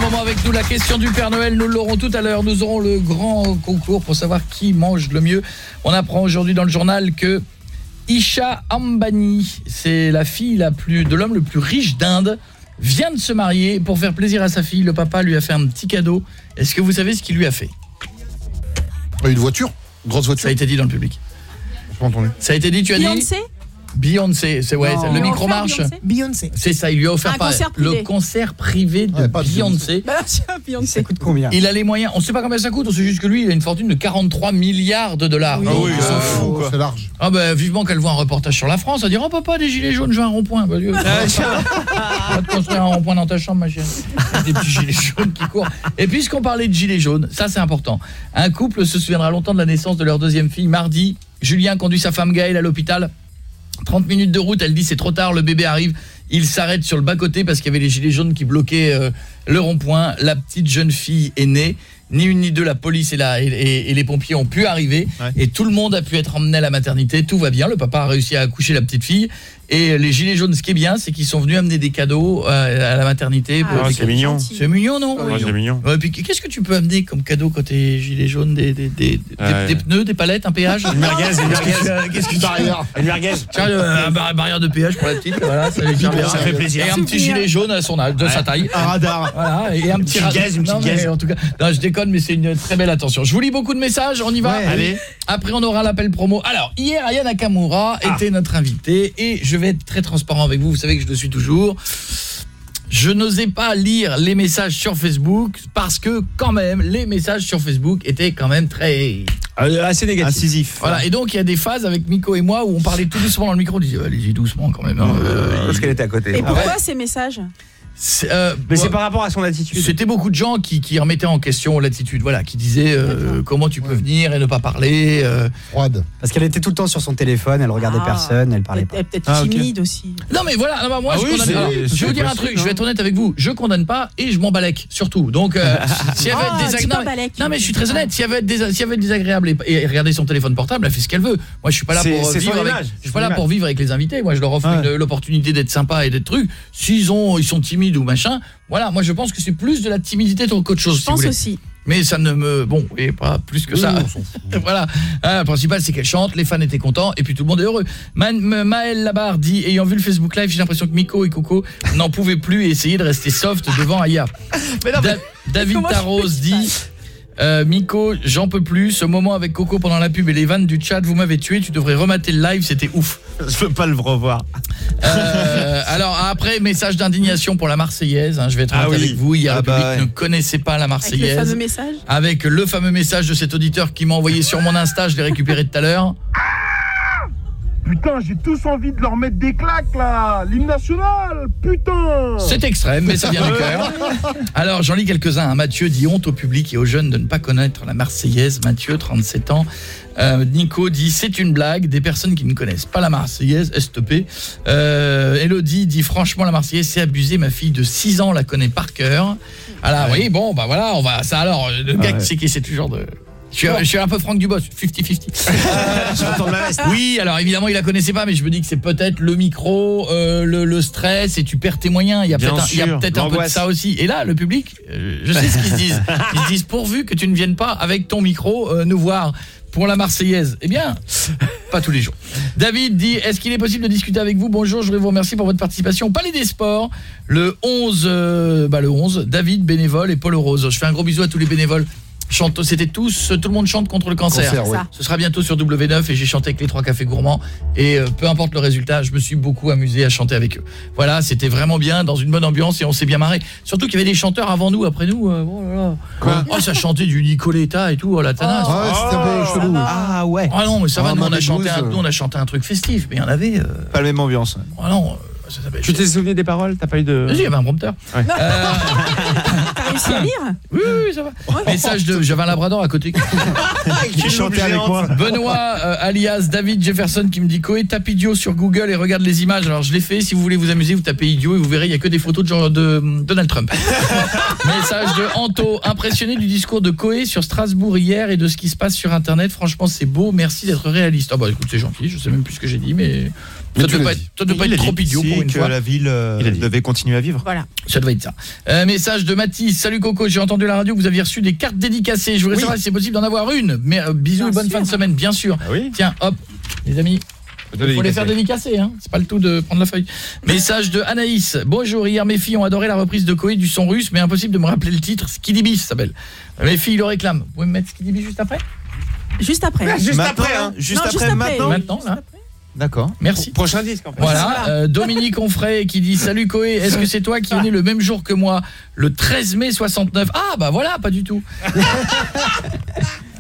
Moment avec nous. La question du Père Noël, nous l'aurons tout à l'heure. Nous aurons le grand concours pour savoir qui mange le mieux. On apprend aujourd'hui dans le journal que Isha Ambani, c'est la fille la plus de l'homme le plus riche d'Inde, vient de se marier pour faire plaisir à sa fille. Le papa lui a fait un petit cadeau. Est-ce que vous savez ce qu'il lui a fait? Une voiture? Une grosse voiture? Ça a été dit dans le public. J'ai pas entendu. Ça a été dit, tu as dit? Beyoncé? Beyoncé, c'est ouais, Non. le micro marche. Beyoncé Beyoncé. C'est ça, il lui a offert concert le concert privé de Beyoncé. Bah, [LAUGHS] tiens, Beyoncé. Ça coûte combien Il a les moyens, on sait pas combien ça coûte, on sait juste que lui, il a une fortune de 43 milliards de dollars. Ah oui, euh, foutent, quoi. C'est large. Ah bah vivement qu'elle voit un reportage sur la France, elle dire "Oh papa, des gilets jaunes, je veux un rond-point." Bah, Dieu, on va te construire un rond-point dans ta chambre, ma chérie. Des petits gilets jaunes qui courent. Et puisqu'on parlait de gilets jaunes, ça c'est important. Un couple se souviendra longtemps de la naissance de leur deuxième fille mardi. Julien conduit sa femme Gaëlle à l'hôpital. 30 minutes de route, elle dit c'est trop tard, le bébé arrive. Il s'arrête sur le bas-côté parce qu'il y avait les gilets jaunes qui bloquaient euh, le rond-point. La petite jeune fille est née. Ni une ni deux, la police et, la, et, et- et les pompiers ont pu arriver. Et tout le monde a pu être emmené à la maternité. Tout va bien. Le papa a réussi à accoucher la petite fille. Et les gilets jaunes, ce qui est bien, c'est qu'ils sont venus amener des cadeaux euh, à la maternité. Ah, c'est cadeaux. mignon. C'est mignon, non? Ouais, c'est mignon. Ouais, puis qu'est-ce que tu peux amener comme cadeau quand t'es gilet jaune des, des, des, des- Ouais. des pneus, des palettes, un péage? Une merguez, une merguez. Qu'est-ce que tu barrière. Une merguez. Tiens, un bar- barrière de péage pour la petite, voilà, ça, fait plaisir. Et un petit gilet jaune à son âge, de sa taille. Un radar. Voilà, et un Une petit petite radar. gaze, une petite Non, gaze. En tout cas, non, je déconne, mais c'est une très belle attention. Je vous lis beaucoup de messages, on y va? Ouais. Allez. Après, on aura l'appel promo. Alors, hier, Aya Nakamura Ah. était notre invité et je vais être très transparent avec vous. Vous savez que je le suis toujours. Je n'osais pas lire les messages sur Facebook parce que quand même les messages sur Facebook étaient quand même très assez négatif. Incisif. voilà, et donc il y a des phases avec Miko et moi où on parlait tout doucement dans le micro, on disait allez-y doucement quand même. hein, euh, Parce qu'elle était à côté. Et pourquoi ces messages? Euh, Mais c'est par rapport à son attitude. C'était beaucoup de gens qui, qui remettaient en question l'attitude, voilà, qui disaient euh, comment tu peux venir et ne pas parler. euh. Froide. Parce qu'elle était tout le temps sur son téléphone, elle regardait Ah. personne, elle parlait pas. Elle peut-être Ah, timide aussi. Non mais voilà, non, bah, moi Ah je oui, condamne Je vais vous dire un truc, je vais être honnête avec vous, je condamne pas et je m'en balèque surtout. Donc euh, [LAUGHS] si elle veut être désagréable, non, mais- balèque. non mais je suis très honnête, si elle veut être, dés- si elle veut être désagréable et, et regarder son téléphone portable, elle fait ce qu'elle veut. Moi je suis pas là pour vivre avec je suis pas là pour vivre avec les invités, moi je leur offre l'opportunité d'être sympa et d'être truc. S'ils ont ils sont timides ou machin, voilà, moi je pense que c'est plus de la timidité qu'autre chose Je si pense aussi. Mais ça ne me bon, et pas plus que ça. [LAUGHS] voilà. Hein, le principal c'est qu'elle chante, les fans étaient contents et puis tout le monde est heureux. Ma- Maël Labarre dit ayant vu le Facebook Live, j'ai l'impression que Miko et Coco n'en pouvaient plus et essayaient de rester soft devant Aya. [LAUGHS] Da- [LAUGHS] David Comment je Tarros peux dit euh, Miko, j'en peux plus. Ce moment avec Coco pendant la pub et les vannes du chat, vous m'avez tué. Tu devrais remater le live, c'était ouf. Je peux pas le revoir. Euh, [LAUGHS] alors après, message d'indignation pour la Marseillaise. hein, je vais être Ah oui. avec vous. Hier, Ah le bah public ouais. ne connaissait pas la Avec le Marseillaise fameux message avec le fameux message de cet auditeur qui m'a envoyé sur mon Insta, je l'ai récupéré tout à l'heure. Putain, j'ai tous envie de leur mettre des claques là L'hymne national Putain C'est extrême, mais ça vient du cœur. Alors, j'en lis quelques-uns. hein. Mathieu dit honte au public et aux jeunes de ne pas connaître la Marseillaise. Mathieu, 37 ans. Euh, Nico dit c'est une blague. Des personnes qui ne connaissent pas la Marseillaise, STP. Euh, Elodie dit franchement la Marseillaise c'est abusé. Ma fille de 6 ans la connaît par cœur. Alors oui, bon, bah voilà, on va ça alors. Le gars Ouais. qui sait qui c'est toujours de. Je suis, je suis un peu Franck Dubos, 50-50. [LAUGHS] Je retourne ma veste. Oui, alors évidemment, il la connaissait pas, mais je me dis que c'est peut-être le micro, euh, le, le stress, et tu perds tes moyens. Il y a peut-être un, peu de ça aussi. Et là, le public, euh, je sais ce qu'ils se disent. Ils se disent, pourvu que tu ne viennes pas avec ton micro euh, nous voir pour la Marseillaise. Eh bien, pas tous les jours. David dit, est-ce qu'il est possible de discuter avec vous? Bonjour, je voudrais vous remercier pour votre participation au Palais des Sports, le 11, euh, bah le 11, David, bénévole, et Paul Rose. Je fais un gros bisou à tous les bénévoles. Chante, c'était tous, tout le monde chante contre le cancer. Cancer, oui. Ce sera bientôt sur W9 et j'ai chanté avec les trois cafés gourmands et euh, peu importe le résultat, je me suis beaucoup amusé à chanter avec eux. Voilà, c'était vraiment bien dans une bonne ambiance et on s'est bien marré. Surtout qu'il y avait des chanteurs avant nous, après nous. euh, oh, là là. Quoi Oh, ça chantait du Nicoletta et tout, oh la tanasse. Ah ouais, chelou. Ah ouais. Ah non, mais ça Ah, va, nous on, a chanté un, nous, on a chanté un truc festif, mais il y en avait... euh, Pas la même ambiance. oh non, ça s'appelle... Tu t'es souvenu des paroles? T'as pas eu de. Vas-y, il y avait un prompteur. Ouais. Euh, [LAUGHS] réussi à lire oui, oui, oui, ça va. Message de... J'avais un labrador à côté. [LAUGHS] Qui chantait avec moi Benoît, euh, alias David Jefferson, qui me dit Koé, tape idiot sur Google et regarde les images. Alors je l'ai fait. Si vous voulez vous amuser, vous tapez idiot et vous verrez, il y a que des photos de, genre de Donald Trump. [LAUGHS] Message de Anto, impressionné du discours de Coé sur Strasbourg hier et de ce qui se passe sur internet. Franchement, c'est beau. Merci d'être réaliste. Ah bah écoute, c'est gentil. Je sais même plus ce que j'ai dit Mais ça tu devait l'as pas être, devait pas être trop dit idiot pour si, une que fois. la ville euh, devait continuer à vivre. Voilà. Ça doit être ça. Euh, message de Mathis. Salut Coco, j'ai entendu la radio que vous aviez reçu des cartes dédicacées. Je voudrais savoir si c'est possible d'en avoir une. Mais euh, bisous et bonne fin de semaine, bien sûr. Tiens, hop, les amis. Il faut les faire dédicacer, hein. c'est pas le tout de prendre la feuille. Message de Anaïs. Bonjour, hier mes filles ont adoré la reprise de Koé du son russe, mais impossible de me rappeler le titre. Skidibis ça s'appelle. Mes filles le réclament. Vous pouvez me mettre Skidibis juste après? Juste après. Juste après, hein. Juste Non, après, maintenant. Maintenant, là. D'accord. Merci. Prochain disque en fait. Voilà, euh, Dominique Onfray qui dit Salut Coé, est-ce que c'est toi qui es [LAUGHS] né le même jour que moi le 13 mai 69 Ah bah voilà, pas du tout.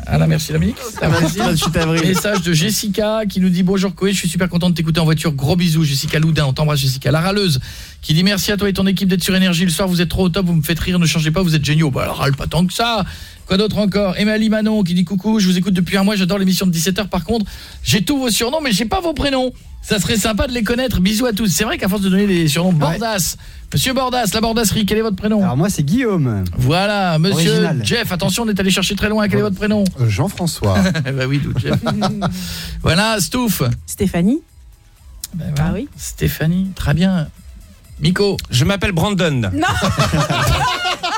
Ah là, merci Dominique. Ça va plaisir. 28 avril. Message de Jessica qui nous dit bonjour Coé, je suis super contente de t'écouter en voiture. Gros bisous Jessica Loudin, on t'embrasse Jessica. La râleuse qui dit merci à toi et ton équipe d'être sur énergie le soir, vous êtes trop au top, vous me faites rire, ne changez pas, vous êtes géniaux. Bah alors râle pas tant que ça. Quoi d'autre encore Emily Manon qui dit coucou, je vous écoute depuis un mois, j'adore l'émission de 17h par contre, j'ai tous vos surnoms mais j'ai pas vos prénoms. Ça serait sympa de les connaître. Bisous à tous. C'est vrai qu'à force de donner des surnoms Bordas. Monsieur Bordas, la Bordasserie, quel est votre prénom Alors moi c'est Guillaume. Voilà, monsieur Original. Jeff, attention, on est allé chercher très loin, quel est votre prénom Euh, Jean-François. Bah [LAUGHS] oui, d'où Jeff. [LAUGHS] voilà, Stouff. Stéphanie. Ah oui. Stéphanie, très bien. Miko. Je m'appelle Brandon. Non. [LAUGHS]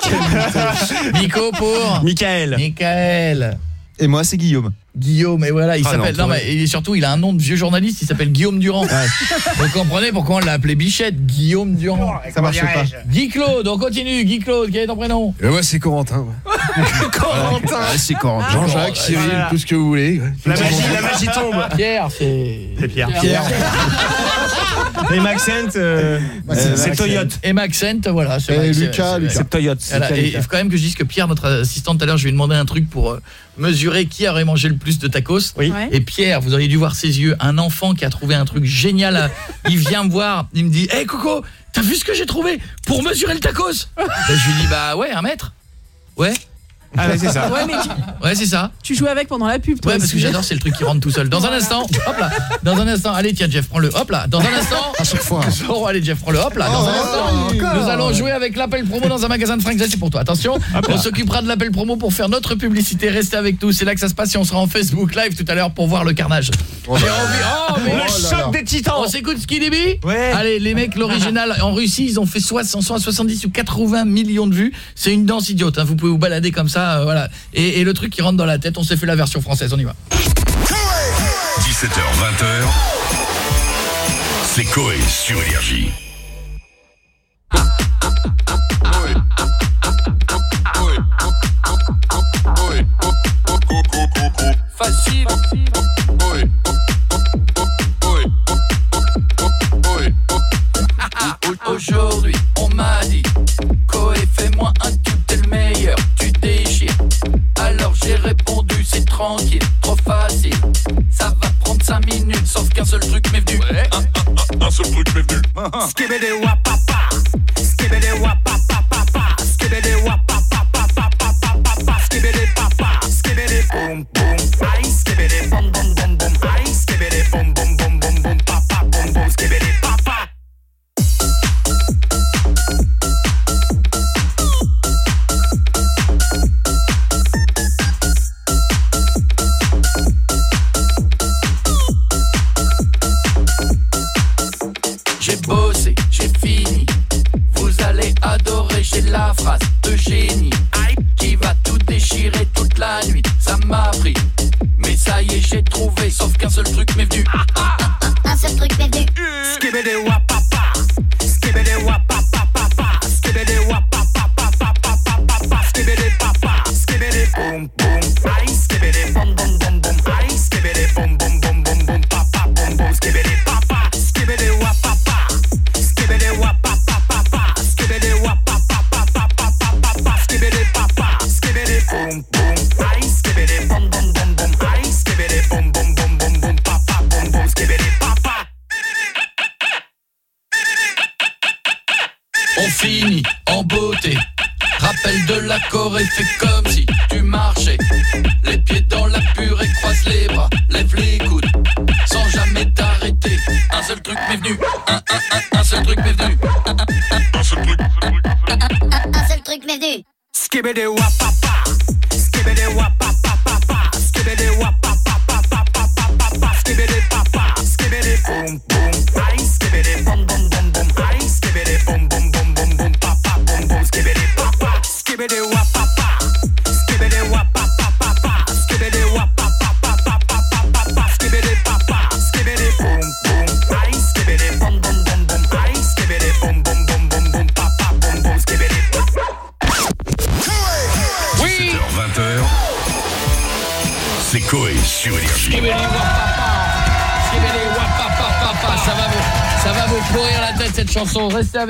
Miko pour Michael. Michael. Et moi c'est Guillaume. Guillaume et voilà, il Ah, s'appelle non, mais et surtout il a un nom de vieux journaliste, il s'appelle Guillaume Durand. Vous comprenez pourquoi on l'a appelé Bichette, Guillaume Durand. Ça marche pas. Guy Claude, on continue, Guy Claude, quel est ton prénom? Et moi c'est Corentin. [LAUGHS] Corentin. Ah, c'est Corentin. Ah, Jean-Jacques, bon, Cyril, voilà. tout ce que vous voulez. La magie, la magie tombe. Pierre, c'est C'est Pierre. Pierre. [LAUGHS] Et Maxent, euh, euh, c'est Toyota. Et Maxent, voilà. c'est c'est- Lucas, c'est- Lucas. C'est Toyota. Voilà, et il faut quand même que je dise que Pierre, notre assistante tout à l'heure, je lui ai demandé un truc pour euh, mesurer qui aurait mangé le plus de tacos. Oui. Et Pierre, vous auriez dû voir ses yeux, un enfant qui a trouvé un truc génial. à- [LAUGHS] Il vient me voir, il me dit "Hé Coco, t'as vu ce que j'ai trouvé pour mesurer le tacos? [LAUGHS] Ben, Je lui dis "Bah ouais, un mètre." Ouais. Ah ouais, c'est ça. Ouais, mais tu, Ouais, c'est ça. tu joues avec pendant la pub, toi Ouais, parce que j'adore, c'est le truc qui rentre tout seul. Dans un instant, hop là. Dans un instant, allez, tiens, Jeff, prends-le. Hop là. Dans un instant. À chaque fois. [LAUGHS] Oh, allez, Jeff, prends-le. Hop là. Dans un instant, nous allons jouer avec l'appel promo dans un magasin de fringues. C'est pour toi. Attention, on s'occupera de l'appel promo pour faire notre publicité. Restez avec nous. C'est là que ça se passe et on sera en Facebook Live tout à l'heure pour voir le carnage. J'ai envie. Oh, mais Le là choc là. des titans. on s'écoute Skiddy Ouais. Allez, les mecs, l'original en Russie, ils ont fait 60, soit 70 ou 80 millions de vues. C'est une danse idiote. hein. Vous pouvez vous balader comme ça, euh, voilà. Et, et le truc qui rentre dans la tête, on s'est fait la version française. On y va. 17h, 20h. C'est Coé sur Énergie. Facile. Aujourd'hui, on m'a dit Koé, fais-moi un tranquille, trop facile. Ça va prendre 5 minutes, sauf qu'un seul truc m'est venu. Un, un, un, un seul truc m'est venu. [LAUGHS] Skibidi wapapa,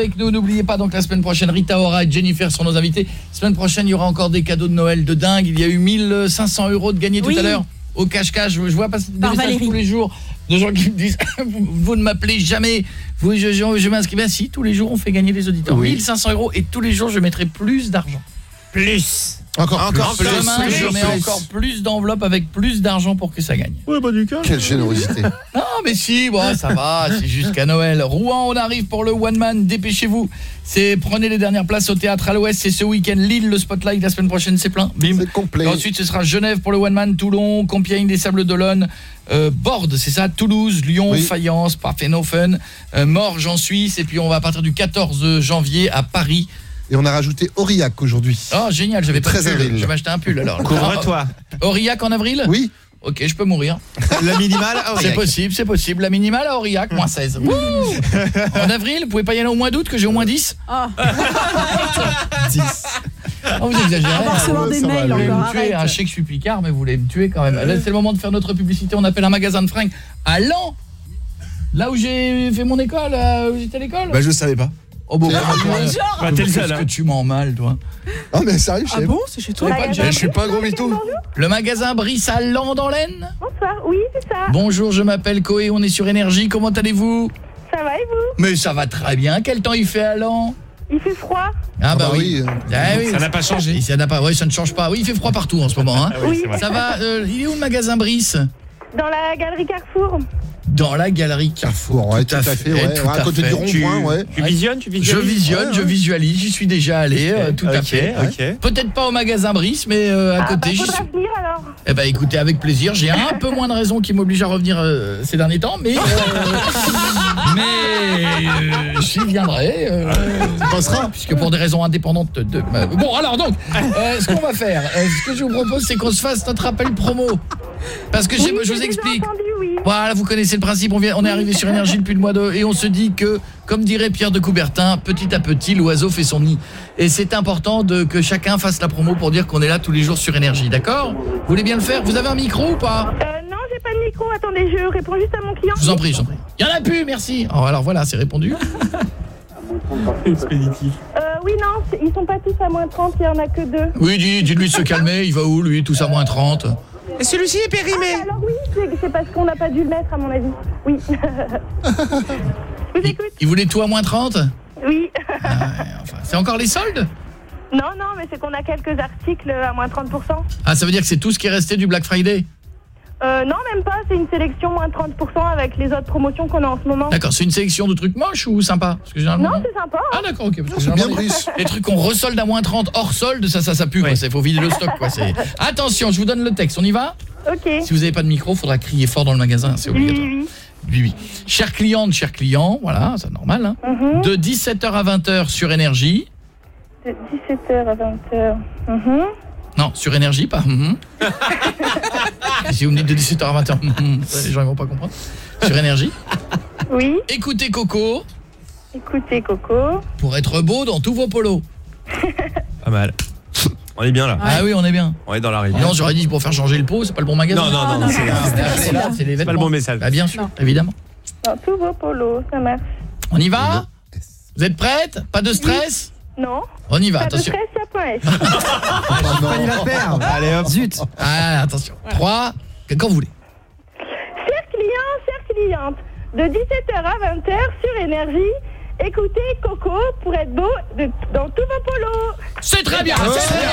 avec nous. N'oubliez pas donc la semaine prochaine Rita Ora et Jennifer sont nos invités. Semaine prochaine, il y aura encore des cadeaux de Noël de dingue. Il y a eu 1500 euros de gagnés Oui. tout à l'heure au cache-cache. Je je vois passer des Par messages Valérie. tous les jours de gens qui me disent [LAUGHS] vous, vous ne m'appelez jamais. Vous je, je, je m'inscris bien si tous les jours on fait gagner les auditeurs. 1500 euros et tous les jours je mettrai plus d'argent. Plus. Encore, Encore plus. Demain, je mets encore plus d'enveloppes avec plus d'argent pour que ça gagne. Ouais, bah du cas. Quelle générosité. Non, mais si, bon, ça va, c'est jusqu'à Noël. Rouen, on arrive pour le One Man, dépêchez-vous. C'est prenez les dernières places au théâtre à l'Ouest, c'est ce week-end Lille, le Spotlight la semaine prochaine, c'est plein. Bim. C'est complet. Et ensuite, ce sera Genève pour le One Man, Toulon, Compiègne, les Sables d'Olonne, euh, Borde, c'est ça, Toulouse, Lyon, Oui. Fayence, Parfenofen, euh, Morges en Suisse et puis on va partir du 14 janvier à Paris. Et on a rajouté Aurillac aujourd'hui. Oh, génial, j'avais Le pas de 13 pull. avril. Je vais m'acheter un pull alors. Couvre-toi. Aurillac en avril? Oui. Ok, je peux mourir. La minimale à C'est Aurillac. possible, c'est possible. La minimale à Aurillac, moins 16. Wouh [LAUGHS] en avril, vous pouvez pas y aller au mois d'août que j'ai au moins 10 Ah. [LAUGHS] 10. Oh, vous exagérez. On va recevoir des va mails aller. Vous voulez encore, me tuer, arrête. hein, je sais que je suis picard, mais vous voulez me tuer quand même. Là, c'est le moment de faire notre publicité. On appelle un magasin de fringues à Lan. Là où j'ai fait mon école, là où j'étais à l'école. Bah je savais pas. Oh bon, c'est- bah. Bah, t'es le seul, hein. que tu m'en mal, toi Ah, mais sérieux, je Ah sais bon, c'est chez toi pas Je suis pas un gros mytho. Le magasin Brice à Lan dans l'Aisne Bonsoir, oui, c'est ça. Bonjour, je m'appelle Coé, on est sur Énergie. Comment allez-vous Ça va et vous Mais ça va très bien. Quel temps il fait à Lan Il fait froid Ah bah, bah oui. oui. Ah oui, Ça n'a pas changé. Ça n'a pas. Ouais, ça ne change pas. Oui, il fait froid partout en ce moment hein. Ah oui. Ça va euh, il est où le magasin Brice? Dans la galerie Carrefour. Dans la galerie Carrefour. Ouais, tout à fait, ouais. tout Ouais, à côté du rond-point, ouais. Tu visionnes, tu Je visionnes visionne, je visualise, j'y suis déjà allé, euh, tout à fait. ok. Peut-être pas au magasin Brice, mais euh, à Ah, bah, côté, j'y faudra suis. venir alors. Eh ben écoutez, avec plaisir. J'ai un peu moins de raisons qui m'obligent à revenir euh, ces derniers temps, mais euh, [LAUGHS] mais euh, j'y viendrai. euh, passera. puisque pour des raisons indépendantes de. Bon, alors donc, euh, ce qu'on va faire, euh, ce que je vous propose, c'est qu'on se fasse notre appel promo, parce que Oui, je vous explique. entendu. Voilà, vous connaissez le principe, on, vient, on est arrivé sur Énergie depuis le mois de... Et on se dit que, comme dirait Pierre de Coubertin, petit à petit, l'oiseau fait son nid. Et c'est important de, que chacun fasse la promo pour dire qu'on est là tous les jours sur Énergie, d'accord? Vous voulez bien le faire? Vous avez un micro ou pas? Euh, non, j'ai pas de micro. Attendez, je réponds juste à mon client. Je vous en prie, je vous en prie. Il y en a plus, merci oh, Alors voilà, c'est répondu. [LAUGHS] Expéditif. Euh, oui, non, ils sont pas tous à moins 30, il y en a que deux. Oui, dis- dites-lui de se calmer, il va où lui? Tout ça moins 30 Et celui-ci est périmé. Alors oui, c'est parce qu'on n'a pas dû le mettre, à mon avis. Oui. [LAUGHS] je vous écoute. il voulait tout à moins 30 Oui. Enfin, C'est encore les soldes? Non, non, mais c'est qu'on a quelques articles à moins 30%. Ah, ça veut dire que c'est tout ce qui est resté du Black Friday? Euh, non, même pas, c'est une sélection moins 30% avec les autres promotions qu'on a en ce moment. D'accord, c'est une sélection de trucs moches ou sympas Parce que généralement, Non, c'est sympa. hein. Ah d'accord, ok. parce que C'est bien Brice. Les trucs qu'on resolde à moins 30 hors solde, ça, ça, ça pue. Il faut vider le stock. Quoi. c'est- [LAUGHS] Attention, je vous donne le texte. On y va? Ok. Si vous n'avez pas de micro, faudra crier fort dans le magasin. C'est obligatoire. oui, oui. Oui, oui. Chers clientes, chers clients, voilà, c'est normal. Hein. Mhm. De 17h à 20h sur Énergie. De 17h à 20h. Mhm. Non, sur Énergie, pas. si vous me dites de 17h à 20h, mhm, les gens ne vont pas comprendre. Sur Énergie. Oui, Écoutez Coco écoutez Coco. pour être beau dans tous vos polos. Pas mal. On est bien là. Ah oui, on est bien. On est dans la rivière. Non, j'aurais dit pour faire changer le pot, c'est pas le bon magasin. Non, non, non, non, c'est- Ah, c'est- mais c'est pas le bon message. Bah, bien sûr, Non. évidemment. Dans tous vos polos, ça marche. On y va Vous êtes prête Pas de stress? Non On y va, attention. stress, ça peut être. [LAUGHS] Pas la perdre. Allez hop. Zut. Ah, attention. 3, quand vous voulez. Chers clients, chères clientes, de 17h à 20h sur Énergie, écoutez Coco pour être beau de- dans tous vos polos. C'est très bien, c'est très bien.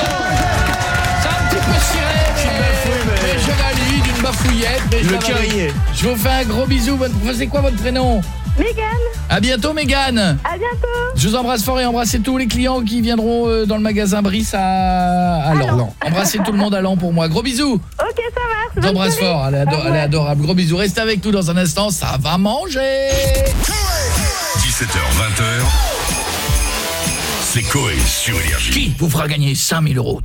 C'est un petit peu ciré, mais, mais je valide une bafouillette. Mais je Le est. Je vous fais un gros bisou. Votre- C'est quoi votre prénom? Mégane. À bientôt Mégane. À bientôt. Je vous embrasse fort et embrassez tous les clients qui viendront euh, dans le magasin Brice à, à Lan. Embrassez tout le monde à Lan pour moi. Gros bisous. Ok, ça marche. Je vous embrasse fort, elle est, ado- Au elle est revoir. adorable. Gros bisous. Restez avec nous dans un instant, ça va manger. 17h, 20h. C'est Coé sur Énergie. Qui vous fera gagner 5000 euros?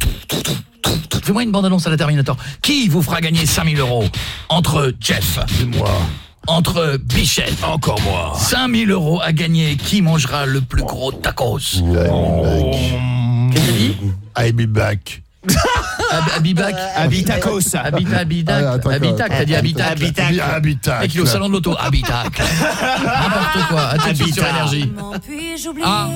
Fais-moi une bande-annonce à la Terminator. Qui vous fera gagner 5000 euros? Entre Jeff et moi. Entre Bichette. Encore moi. 5000 euros à gagner. Qui mangera le plus gros tacos? Qu'est-ce que dit? I'll be back. Ab- Abibac Habitacos. Ah, [LAUGHS] Habitac, t'as dit Habitac. Habitac. Habi- Habitac. Mec, il est au salon de l'auto. Habitac. [LAUGHS] N'importe quoi. À tout de suite sur énergie. Ah.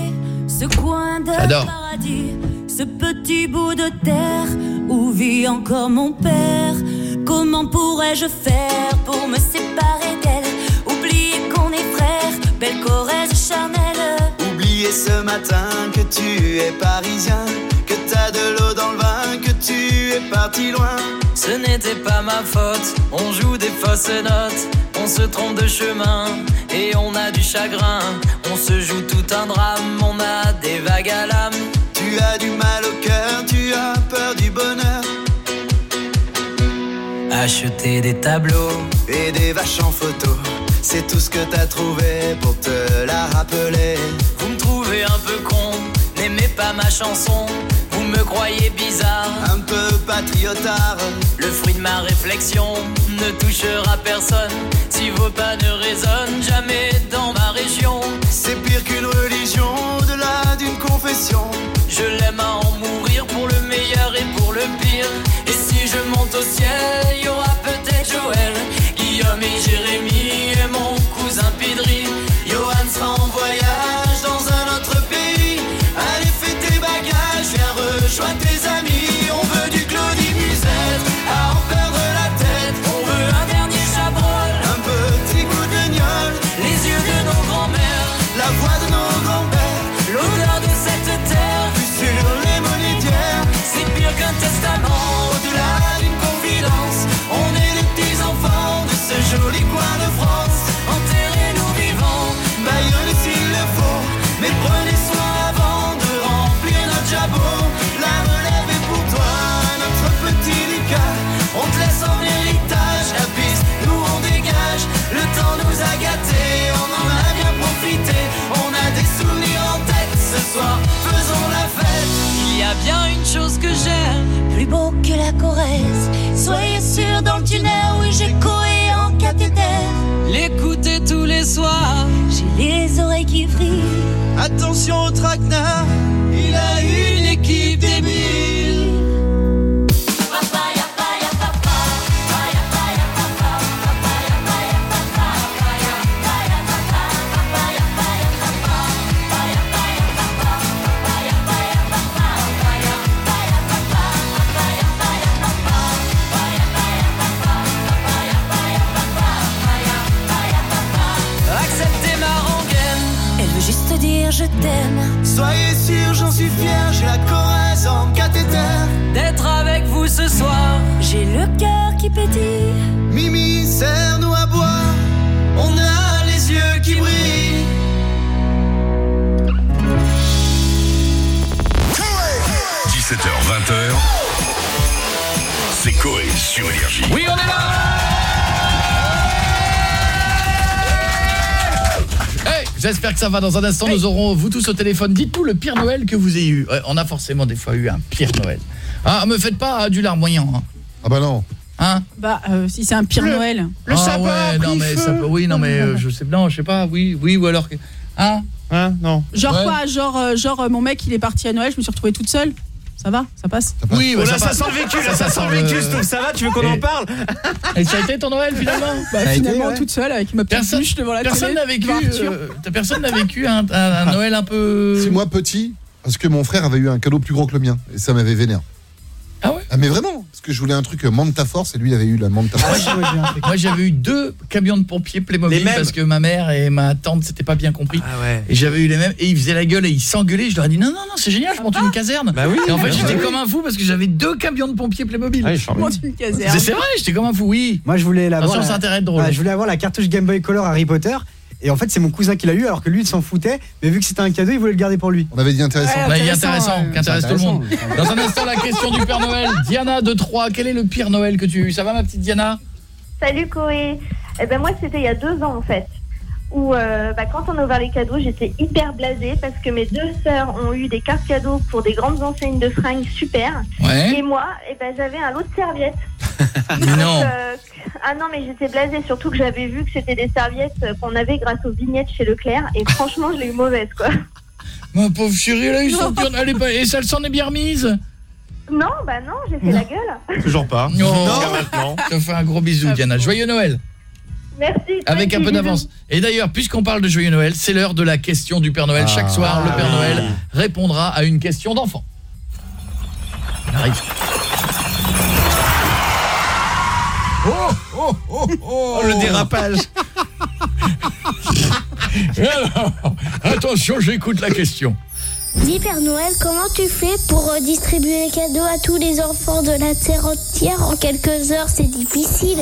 ce coin de J'adore. paradis, ce petit bout de terre où vit encore mon père? Comment pourrais-je faire pour me séparer d'elle? Oublier qu'on est frères, belle Corrèze charnelle Oublier ce matin que tu es parisien, que t'as de l'eau dans le vin, que tu es parti loin. Ce n'était pas ma faute, on joue des fausses notes, on se trompe de chemin et on a du chagrin. On se joue tout un drame, on a des vagues à l'âme. Tu as du mal Acheter des tableaux et des vaches en photo. C'est tout ce que t'as trouvé pour te la rappeler. Vous me trouvez un peu con, n'aimez pas ma chanson. Vous me croyez bizarre, un peu patriotard. Le fruit de ma réflexion ne touchera personne. Si vos pas ne résonnent jamais dans ma région, c'est pire qu'une religion, au-delà d'une confession. Je l'aime à en mourir pour le meilleur et pour le pire. Et si je monte au ciel, Jérémy ce soir, faisons la fête. Il y a bien une chose que j'aime, plus beau que la Corrèze. Soyez sûr dans le tunnel, oui j'ai coé en cathéter. L'écouter tous les soirs, j'ai les oreilles qui vrillent. Attention au traquenard, il a une équipe débile. Je t'aime. Soyez sûr, j'en suis fier, j'ai la Corrèze en cathéter. D'être avec vous ce soir, j'ai le cœur qui pétille. Mimi, serre-nous à boire, on a les yeux qui brillent. 17h, 20h. C'est Coé sur Énergie. Oui, on est là J'espère que ça va. Dans un instant, nous aurons vous tous au téléphone. Dites-nous le pire Noël que vous ayez eu. Ouais, on a forcément des fois eu un pire Noël. Ah, me faites pas ah, du larmoyant. Hein. Ah bah non. Hein? Bah, euh, si c'est un pire Noël. ah ouais, non mais ça peut- oui, non mais euh, je sais non, je sais pas. Oui, oui ou alors hein? Hein? Non. Genre Ouais. quoi Genre, euh, genre mon mec il est parti à Noël, je me suis retrouvée toute seule. Ça va Ça passe Oui, Oh bah, là, ça sent le vécu, là, ça sent le vécu, Stouff, ça va, tu veux qu'on en parle? Et ça a été ton Noël finalement. Bah, été, finalement ouais. toute seule avec ma petite Personne- bûche devant la Personne télé. n'a vécu euh, t'as- personne n'a vécu un, un- un Noël un peu C'est moi petit, parce que mon frère avait eu un cadeau plus gros que le mien, et ça m'avait vénère. Ah ouais? Ah mais vraiment, parce que je voulais un truc euh, Manta Force, et lui il avait eu la Manta Force. Moi j'avais eu deux camions de pompiers Playmobil Les mêmes parce que ma mère et ma tante s'étaient pas bien compris. Ah ouais. Et j'avais eu les mêmes et ils faisaient la gueule et ils s'engueulaient, je leur ai dit non non non, c'est génial, je monte une caserne. Bah oui. Et en fait, Bah j'étais oui. comme un fou parce que j'avais deux camions de pompiers Playmobil. Ah, je Monte une caserne. C'est c'est vrai, j'étais comme un fou, oui. Moi, je voulais la- ça a intérêt de drôle. Ouais, je voulais avoir la cartouche Game Boy Color Harry Potter. Et en fait, c'est mon cousin qui l'a eu alors que lui, il s'en foutait. Mais vu que c'était un cadeau, il voulait le garder pour lui. On avait dit intéressant. On a dit intéressant, ouais. qui intéresse tout le monde. Dans un instant, la question du Père Noël. Diana de Troyes, quel est le pire Noël que tu as eu? Ça va ma petite Diana? Salut Koé. Eh ben moi c'était il y a deux ans en fait. Où euh, bah, quand on a ouvert les cadeaux, j'étais hyper blasée parce que mes deux sœurs ont eu des cartes cadeaux pour des grandes enseignes de fringues super. Ouais. Et moi, eh ben, j'avais un lot de serviettes. [LAUGHS] Non. Euh, ah non mais j'étais blasée surtout que j'avais vu que c'était des serviettes euh, qu'on avait grâce aux vignettes chez Leclerc et [LAUGHS] franchement je l'ai eu mauvaise quoi. Ma pauvre chérie, elle a eu son pire elle est pas... Et ça, elle s'en est bien remise Non bah non j'ai fait la gueule. Toujours pas. Non. Jusqu'à maintenant. Je te fais un gros bisou, Diana. Joyeux Noël Merci. Avec un peu d'avance. Et d'ailleurs, puisqu'on parle de Joyeux Noël, c'est l'heure de la question du Père Noël. Chaque soir, le Père Noël répondra à une question d'enfant. Il arrive. Oh, oh, oh, oh, [LAUGHS] le dérapage. [LAUGHS] Alors, attention, j'écoute la question. Dis Père Noël, comment tu fais pour euh, distribuer les cadeaux à tous les enfants de la terre entière? En quelques heures C'est difficile.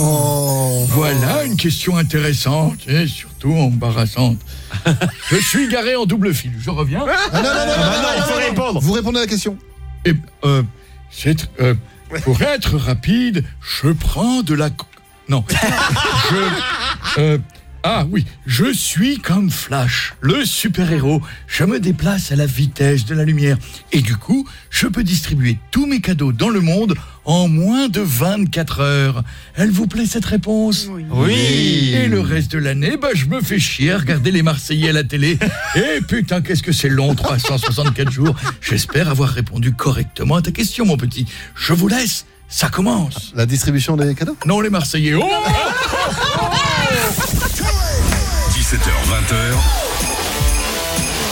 Oh, voilà une question intéressante et surtout embarrassante. [LAUGHS] Je suis garé en double fil. Je reviens. Ah, non, non, non, non, non, non, il faut non, non. répondre. Vous répondez à la question. Et, euh, c'est, euh, pour être rapide, je prends de la... Non. [LAUGHS] je... euh, ah oui, je suis comme Flash, le super-héros. Je me déplace à la vitesse de la lumière. Et du coup, je peux distribuer tous mes cadeaux dans le monde en moins de 24 heures. Elle vous plaît cette réponse? Oui. Et le reste de l'année, bah, je me fais chier à regarder les Marseillais à la télé. [LAUGHS] Et putain, qu'est-ce que c'est long, 364 jours. J'espère avoir répondu correctement à ta question, mon petit. Je vous laisse, ça commence. La distribution des cadeaux? Non, les Marseillais. Oh 17h, [LAUGHS] 20h.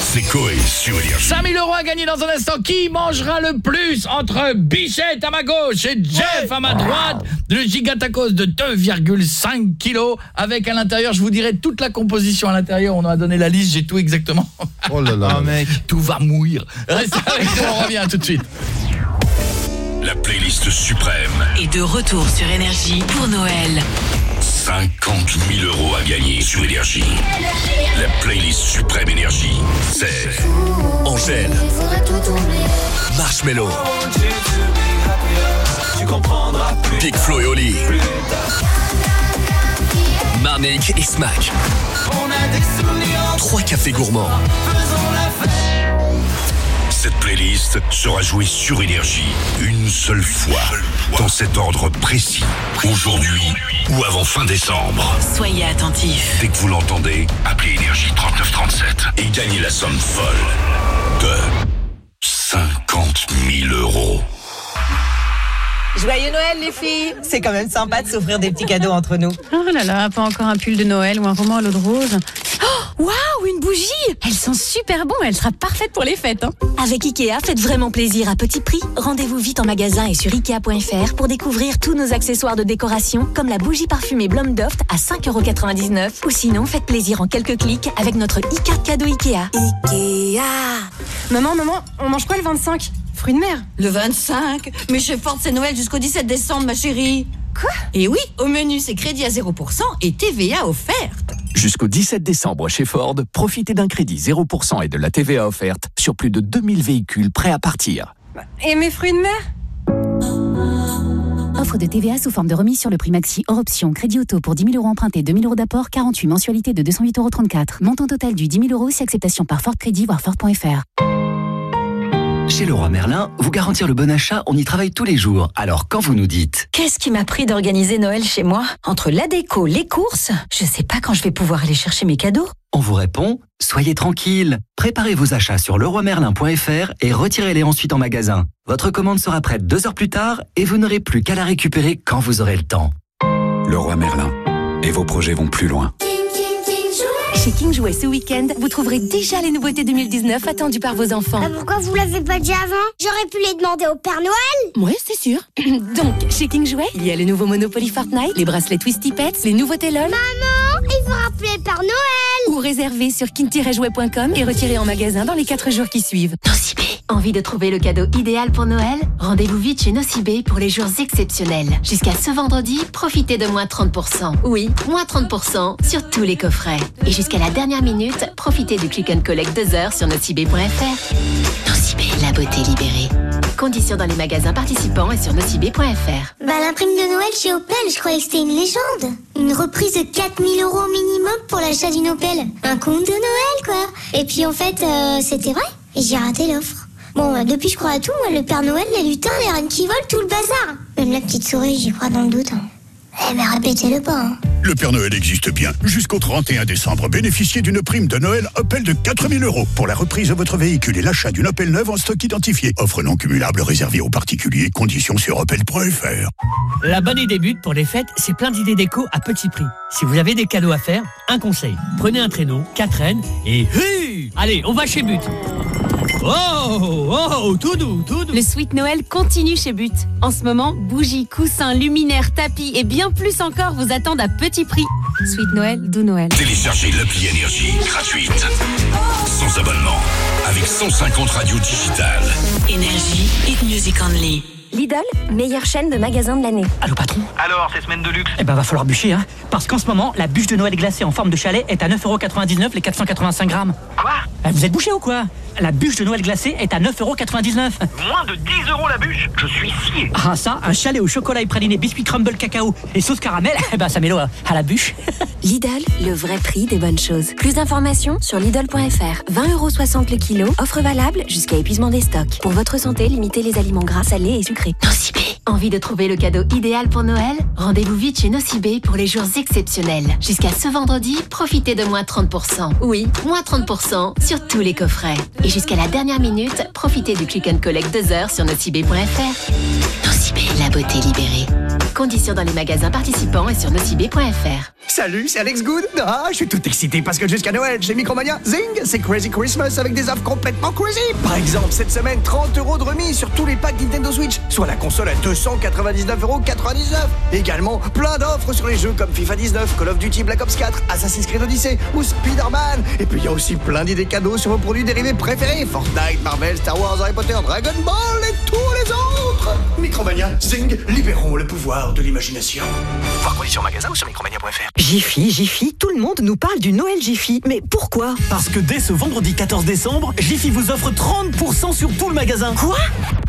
C'est Coé sur Énergie. 5000 euros à gagner dans un instant. Qui mangera le plus entre Bichette à ma gauche et Jeff à ma droite? Le gigatacos de 2,5 kilos avec à l'intérieur, je vous dirai toute la composition à l'intérieur. On a donné la liste, j'ai tout exactement. Oh là là. Oh [LAUGHS] mec. Tout va mourir. Restez avec nous, on revient tout de suite. La playlist suprême. Et de retour sur Énergie pour Noël. 50 000 euros à gagner sur Énergie. La playlist suprême Énergie. C'est Angèle, Marshmello, Big Flo et Oli, Marnik et Smack. Trois cafés gourmands. Cette playlist sera jouée sur Énergie une seule fois, dans cet ordre précis, aujourd'hui ou avant fin décembre. Soyez attentifs. Dès que vous l'entendez, appelez Énergie 3937 et gagnez la somme folle de 50 000 euros. Joyeux Noël les filles C'est quand même sympa de s'offrir des petits cadeaux entre nous. Oh là là, pas encore un pull de Noël ou un roman à l'eau de rose. Oh, Waouh, une bougie Elles sont super bon, elle sera parfaite pour les fêtes. hein. Avec Ikea, faites vraiment plaisir à petit prix. Rendez-vous vite en magasin et sur Ikea.fr pour découvrir tous nos accessoires de décoration, comme la bougie parfumée Blomdoft à 5,99€. Ou sinon, faites plaisir en quelques clics avec notre e-carte cadeau Ikea. Ikea Maman, maman, on mange quoi le 25 Fruits de mer Le 25 Mais chez Ford c'est Noël jusqu'au 17 décembre ma chérie Quoi? Et oui, au menu c'est crédit à 0% et TVA offerte Jusqu'au 17 décembre chez Ford, profitez d'un crédit 0% et de la TVA offerte sur plus de 2000 véhicules prêts à partir. Et mes fruits de mer? Offre de TVA sous forme de remise sur le prix maxi hors option. Crédit auto pour 10 000 euros empruntés, 2 000 euros d'apport, 48 mensualités de 208,34 euros. Montant total du 10 000 euros si acceptation par Ford Crédit, voire Ford.fr. Chez Leroy Merlin, vous garantir le bon achat, on y travaille tous les jours. Alors quand vous nous dites Qu'est-ce qui m'a pris d'organiser Noël chez moi? Entre la déco, les courses, je sais pas quand je vais pouvoir aller chercher mes cadeaux. On vous répond Soyez tranquille. Préparez vos achats sur leroymerlin.fr et retirez-les ensuite en magasin. Votre commande sera prête deux heures plus tard et vous n'aurez plus qu'à la récupérer quand vous aurez le temps. Leroy Merlin. Et vos projets vont plus loin. Chez King Jouet ce week-end, vous trouverez déjà les nouveautés 2019 attendues par vos enfants. Pourquoi vous l'avez pas dit avant? J'aurais pu les demander au Père Noël Oui, c'est sûr. [CLEARS THROAT] Donc, chez King Jouet, il y a le nouveau Monopoly Fortnite, les bracelets Twisty Pets, les nouveautés LOL. Maman, il faut rappeler Père Noël Ou réserver sur kin-jouet.com et retirer en magasin dans les 4 jours qui suivent. Nocibé. Envie de trouver le cadeau idéal pour Noël Rendez-vous vite chez Nocibé pour les jours exceptionnels. Jusqu'à ce vendredi, profitez de moins 30%. Oui, moins 30% sur tous les coffrets. Et jusqu'à la dernière minute, profitez du click and collect 2 heures sur nocibé.fr. La beauté libérée. Conditions dans les magasins participants et sur nocibé.fr. Bah la prime de Noël chez Opel, je croyais que c'était une légende. Une reprise de 4000 euros minimum pour l'achat d'une Opel. Un compte de Noël quoi. Et puis en fait, euh, c'était vrai. Et j'ai raté l'offre. Bon, euh, depuis je crois à tout, moi, le Père Noël, les lutins, les reines qui volent, tout le bazar. Même la petite souris, j'y crois dans le doute. hein. Eh mais répétez-le pas. hein. Le Père Noël existe bien. Jusqu'au 31 décembre, bénéficiez d'une prime de Noël Opel de 4000 euros pour la reprise de votre véhicule et l'achat d'une Opel neuve en stock identifié. Offre non cumulable réservée aux particuliers. Conditions sur opel.fr. La bonne idée but pour les fêtes, c'est plein d'idées déco à petit prix. Si vous avez des cadeaux à faire, un conseil. Prenez un traîneau, quatre rennes et... Hu Allez, on va chez But Oh Oh Tout doux, tout doux Le Sweet Noël continue chez But. En ce moment, bougies, coussins, luminaires, tapis et bien plus encore vous attendent à petit prix. Sweet Noël, doux Noël. Téléchargez l'appli Énergie gratuite. Sans abonnement. Avec 150 radios digitales. Énergie, hit music only. Lidl, meilleure chaîne de magasins de l'année. Allô patron Alors, ces semaines de luxe Eh ben va falloir bûcher hein Parce qu'en ce moment, la bûche de Noël glacée en forme de chalet est à 9,99€ les 485 grammes. Quoi Eh, Vous êtes bouché ou quoi La bûche de Noël glacée est à 9,99€. Moins de 10 euros la bûche Je suis scié Ah ça, un chalet au chocolat et praliné, biscuit crumble cacao et sauce caramel, eh ben ça met l'eau à à la bûche. [LAUGHS] Lidl, le vrai prix des bonnes choses. Plus d'informations sur Lidl.fr. 20,60€ le kilo. Offre valable jusqu'à épuisement des stocks. Pour votre santé, limitez les aliments gras, salés et sucrés. Nocibé. Envie de trouver le cadeau idéal pour Noël? Rendez-vous vite chez Nocibé pour les jours exceptionnels. Jusqu'à ce vendredi, profitez de moins 30%. Oui, moins 30% sur tous les coffrets. Et jusqu'à la dernière minute, profitez du click and collect 2 heures sur nocibé.fr. Nocibé, la beauté libérée. Conditions dans les magasins participants et sur nocibé.fr. Salut, c'est Alex Good. Ah, je suis tout excité parce que jusqu'à Noël, chez Micromania, zing, c'est Crazy Christmas avec des offres complètement crazy. Par exemple, cette semaine, 30 euros de remise sur tous les packs Nintendo Switch, soit la console à 299,99 euros. Également, plein d'offres sur les jeux comme FIFA 19, Call of Duty Black Ops 4, Assassin's Creed Odyssey ou Spider-Man. Et puis il y a aussi plein d'idées cadeaux sur vos produits dérivés préférés Fortnite, Marvel, Star Wars, Harry Potter, Dragon Ball et tous les autres. Micromania, zing, libérons le pouvoir de l'imagination. Voir conditions magasin ou sur micromania.fr Jiffy, Jiffy, tout le monde nous parle du Noël Jiffy. Mais pourquoi Parce que dès ce vendredi 14 décembre, Jiffy vous offre 30% sur tout le magasin. Quoi?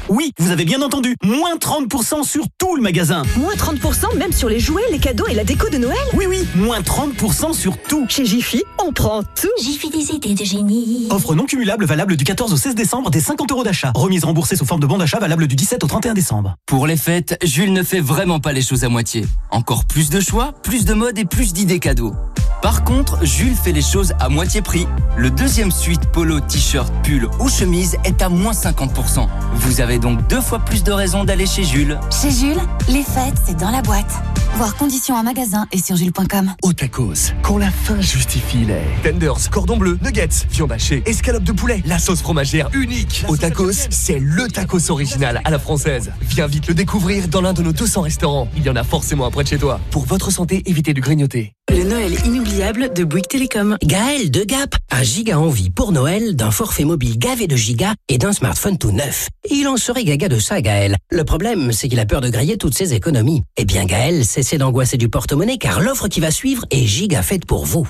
Oui, vous avez bien entendu, moins 30% sur tout le magasin. Moins 30% même sur les jouets, les cadeaux et la déco de Noël? Oui, oui, moins 30% sur tout. Chez Jiffy, on prend tout. Jiffy des idées de génie. Offre non cumulable valable du 14 au 16 décembre des 50 euros d'achat. Remise remboursée sous forme de bon d'achat valable du 17 au 31 décembre. Pour les fêtes, Jules ne fait vraiment pas les choses à moitié. Encore plus de choix, plus de mode et plus d'idées cadeaux. Par contre, Jules fait les choses à moitié prix. Le deuxième suite polo, t-shirt, pull ou chemise est à moins 50%. Vous avez donc deux fois plus de raisons d'aller chez Jules. Chez Jules, les fêtes, c'est dans la boîte. Voir conditions en magasin et sur jules.com. Au tacos, quand la faim justifie les tenders, cordon bleu, nuggets, viande hachée, escalope de poulet, la sauce fromagère unique. Au tacos, c'est le tacos original à la française. Viens vite le découvrir dans l'un de nos 200 restaurants. Il y en a forcément un près de chez toi. Pour votre santé, évitez de grignoter. Le Noël inoubliable de Bouygues Télécom. Gaël de Gap a giga envie pour Noël d'un forfait mobile gavé de giga et d'un smartphone tout neuf. Il en serait gaga de ça, Gaël. Le problème, c'est qu'il a peur de griller toutes ses économies. Eh bien, Gaël, cessez d'angoisser du porte-monnaie car l'offre qui va suivre est giga faite pour vous.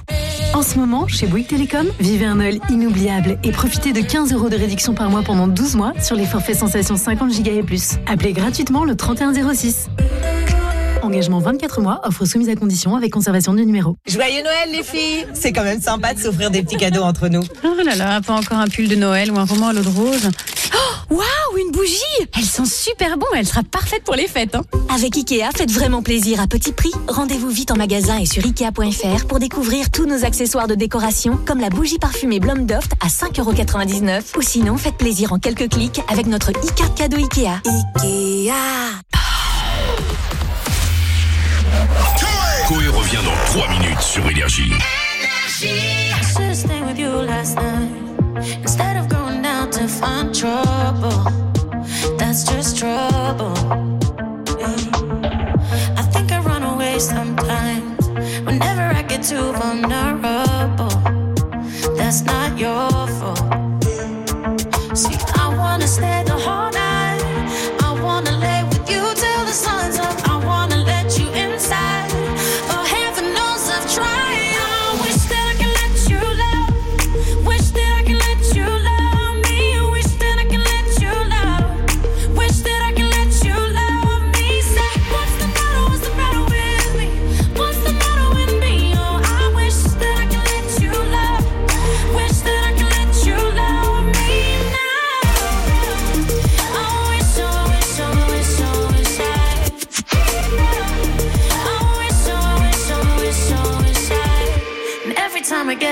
En ce moment, chez Bouygues Télécom, vivez un Noël inoubliable et profitez de 15 euros de réduction par mois pendant 12 mois sur les forfaits sensations 50 Go et plus. Appelez gratuitement le 3106. Engagement 24 mois, offre soumise à condition avec conservation du numéro. Joyeux Noël les filles C'est quand même sympa de s'offrir des petits cadeaux entre nous. Oh là là, pas encore un pull de Noël ou un roman à l'eau de rose. Oh, Waouh, une bougie Elles sont super bon, elle sera parfaite pour les fêtes. hein. Avec Ikea, faites vraiment plaisir à petit prix. Rendez-vous vite en magasin et sur Ikea.fr pour découvrir tous nos accessoires de décoration, comme la bougie parfumée Blomdoft à 5,99€. Ou sinon, faites plaisir en quelques clics avec notre e-card cadeau Ikea. Ikea Coé revient dans 3 minutes sur Énergie.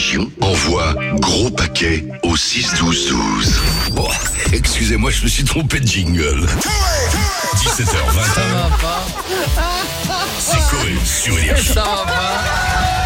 Région Envoie gros paquet au 6-12-12. Bon, excusez-moi, je me suis trompé de jingle. 17h20. C'est Coé sur Énergie. Ça va pas.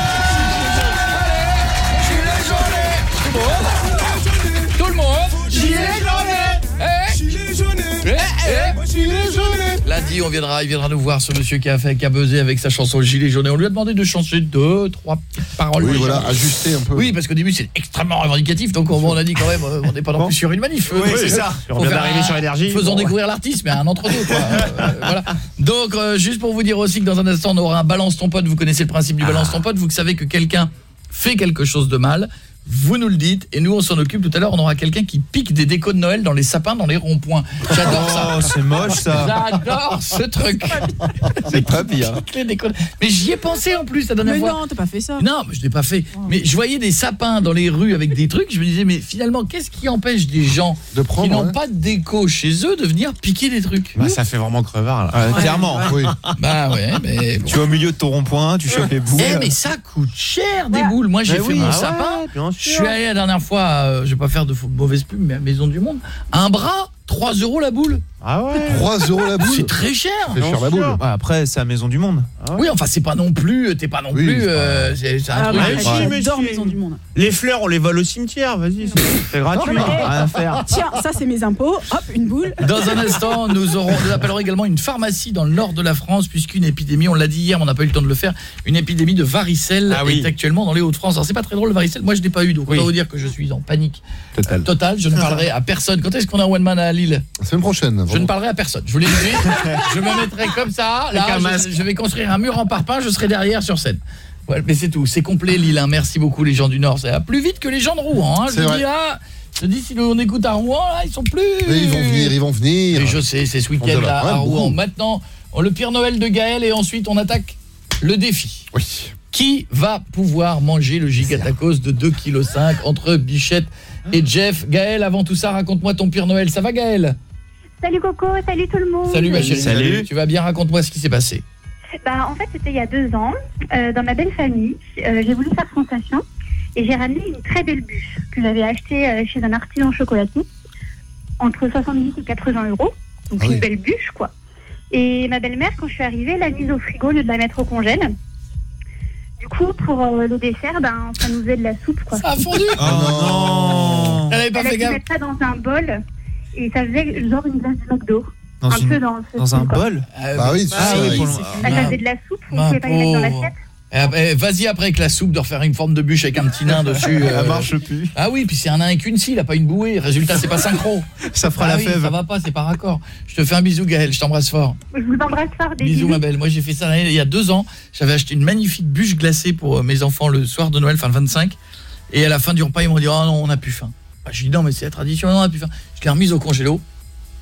Lundi, on viendra, il viendra nous voir ce monsieur qui a fait qui a buzzé avec sa chanson Le Gilet jaune. Et on lui a demandé de changer deux, trois petites paroles. Oui, voilà, ajuster un peu. Oui, parce qu'au début, c'est extrêmement revendicatif. Donc, on, on a dit quand même, euh, on n'est pas non plus sur une manif. Oui, c'est ça. faut On vient d'arriver sur Énergie. Faisons Bon. découvrir l'artiste, mais un entre-deux. quoi. Euh, voilà. Donc, euh, juste pour vous dire aussi que dans un instant, on aura un balance ton pote. Vous connaissez le principe du balance ton pote. Vous savez que quelqu'un fait quelque chose de mal. Vous nous le dites et nous on s'en occupe tout à l'heure on aura quelqu'un qui pique des décos de Noël dans les sapins dans les ronds-points. J'adore ça. Oh, c'est moche, ça. J'adore ce truc. C'est pas bien. [LAUGHS] Mais j'y ai pensé en plus la dernière Mais fois. non, t'as pas fait ça. Non, mais je l'ai pas fait. Mais je voyais des sapins dans les rues avec des trucs, je me disais mais finalement qu'est-ce qui empêche des gens qui n'ont ouais. pas de déco chez eux de venir piquer des trucs? Bah, ça fait vraiment crevard, là. Ouais, clairement. ouais. Oui. Bah ouais, mais bon. Tu vas au milieu de ton rond-point, tu chopes les boules. Eh mais ça coûte cher des boules. Moi j'ai Mais fait oui, mon ah sapin. Je suis allé la dernière fois, euh, je vais pas faire de mauvaise pub, mais à Maison du Monde, un bras 3 euros la boule. Ah ouais 3 euros la boule C'est très cher. Ouais, après, c'est à Maison du Monde. Oui, enfin c'est pas non plus, t'es pas non plus, euh, c'est c'est un Ah, truc. bah, Ouais. j'adore Maison du Monde. Les fleurs, on les vole au cimetière, vas-y, c'est- c'est gratuit. Non, mais, Rien à faire. Tiens, ça c'est mes impôts. Hop, une boule. Dans un instant, nous aurons, nous appellerons également une pharmacie dans le nord de la France, puisqu'une épidémie, on l'a dit hier, mais on n'a pas eu le temps de le faire, une épidémie de varicelle Ah oui. est actuellement dans les Hauts-de-France. Alors c'est pas très drôle le varicelle, moi je l'ai pas eu, donc on Oui. va vous dire que je suis en panique Total. totale. Je ne parlerai à personne. Quand est-ce qu'on a un one man à Lille La semaine prochaine. Je ne parlerai à personne. Je vous l'ai dit. je me mettrai comme ça. Là, je- vais construire un mur en parpaing. Je serai derrière sur scène. Mais c'est tout. C'est complet, Lille. hein. Merci beaucoup, les gens du Nord. Ça va plus vite que les gens de Rouen. Hein. Je vrai. dis là. Je dis, si on écoute à Rouen, là, ils sont plus. Mais ils vont venir, ils vont venir. Mais je sais, c'est ce week-end là à Rouen. beaucoup. Maintenant, on- le Pire Noël de Gaël et ensuite on attaque le défi. Oui. Qui va pouvoir manger le gigatacos de 2,5 kg entre Bichette et Jeff Gaël, avant tout ça, raconte-moi ton Pire Noël. Ça va Gaël? Salut Coco, salut tout le monde. Salut ma chérie. Tu vas bien? Raconte-moi ce qui s'est passé. Bah, en fait, c'était il y a deux ans, euh, dans ma belle famille. Euh, j'ai voulu faire sensation et j'ai ramené une très belle bûche que j'avais achetée euh, chez un artisan chocolatier entre 70 et 80 euros. Donc Ah une oui. belle bûche, quoi. Et ma belle-mère, quand je suis arrivée, l'a mise au frigo au lieu de la mettre au congèle. Du coup, pour euh, le dessert, ben, ça nous faisait de la soupe, quoi. Ça a fondu Oh non Elle avait pas Elle a fait dû gaffe. mettre ça dans un bol et ça faisait genre une glace de McDo. Dans un une- peu dans, ce Dans un style, quoi. bol Bah oui, Ah c'est- oui, pour le- Elle faisait de la soupe, on Ma pouvait pas y mettre dans pauvre. l'assiette. Eh, eh, Vas-y après avec la soupe de refaire une forme de bûche avec un petit nain dessus. [LAUGHS] euh. Elle marche plus. Ah oui, puis c'est un nain avec une scie, il a pas une bouée. Résultat, c'est pas synchro. [LAUGHS] Ça fera Ah la oui, fève. Ça va pas, c'est pas raccord. Je te fais un bisou Gaël, je t'embrasse fort. Je vous embrasse fort, des Bisous ma belle. Moi j'ai fait ça il y a deux ans. J'avais acheté une magnifique bûche glacée pour euh, mes enfants le soir de Noël, enfin le 25. Et à la fin du repas, ils m'ont dit "Oh non, on n'a plus faim." Bah, je dis "Non, mais c'est la tradition, non, on n'a plus faim." Je l'ai remise au congélo.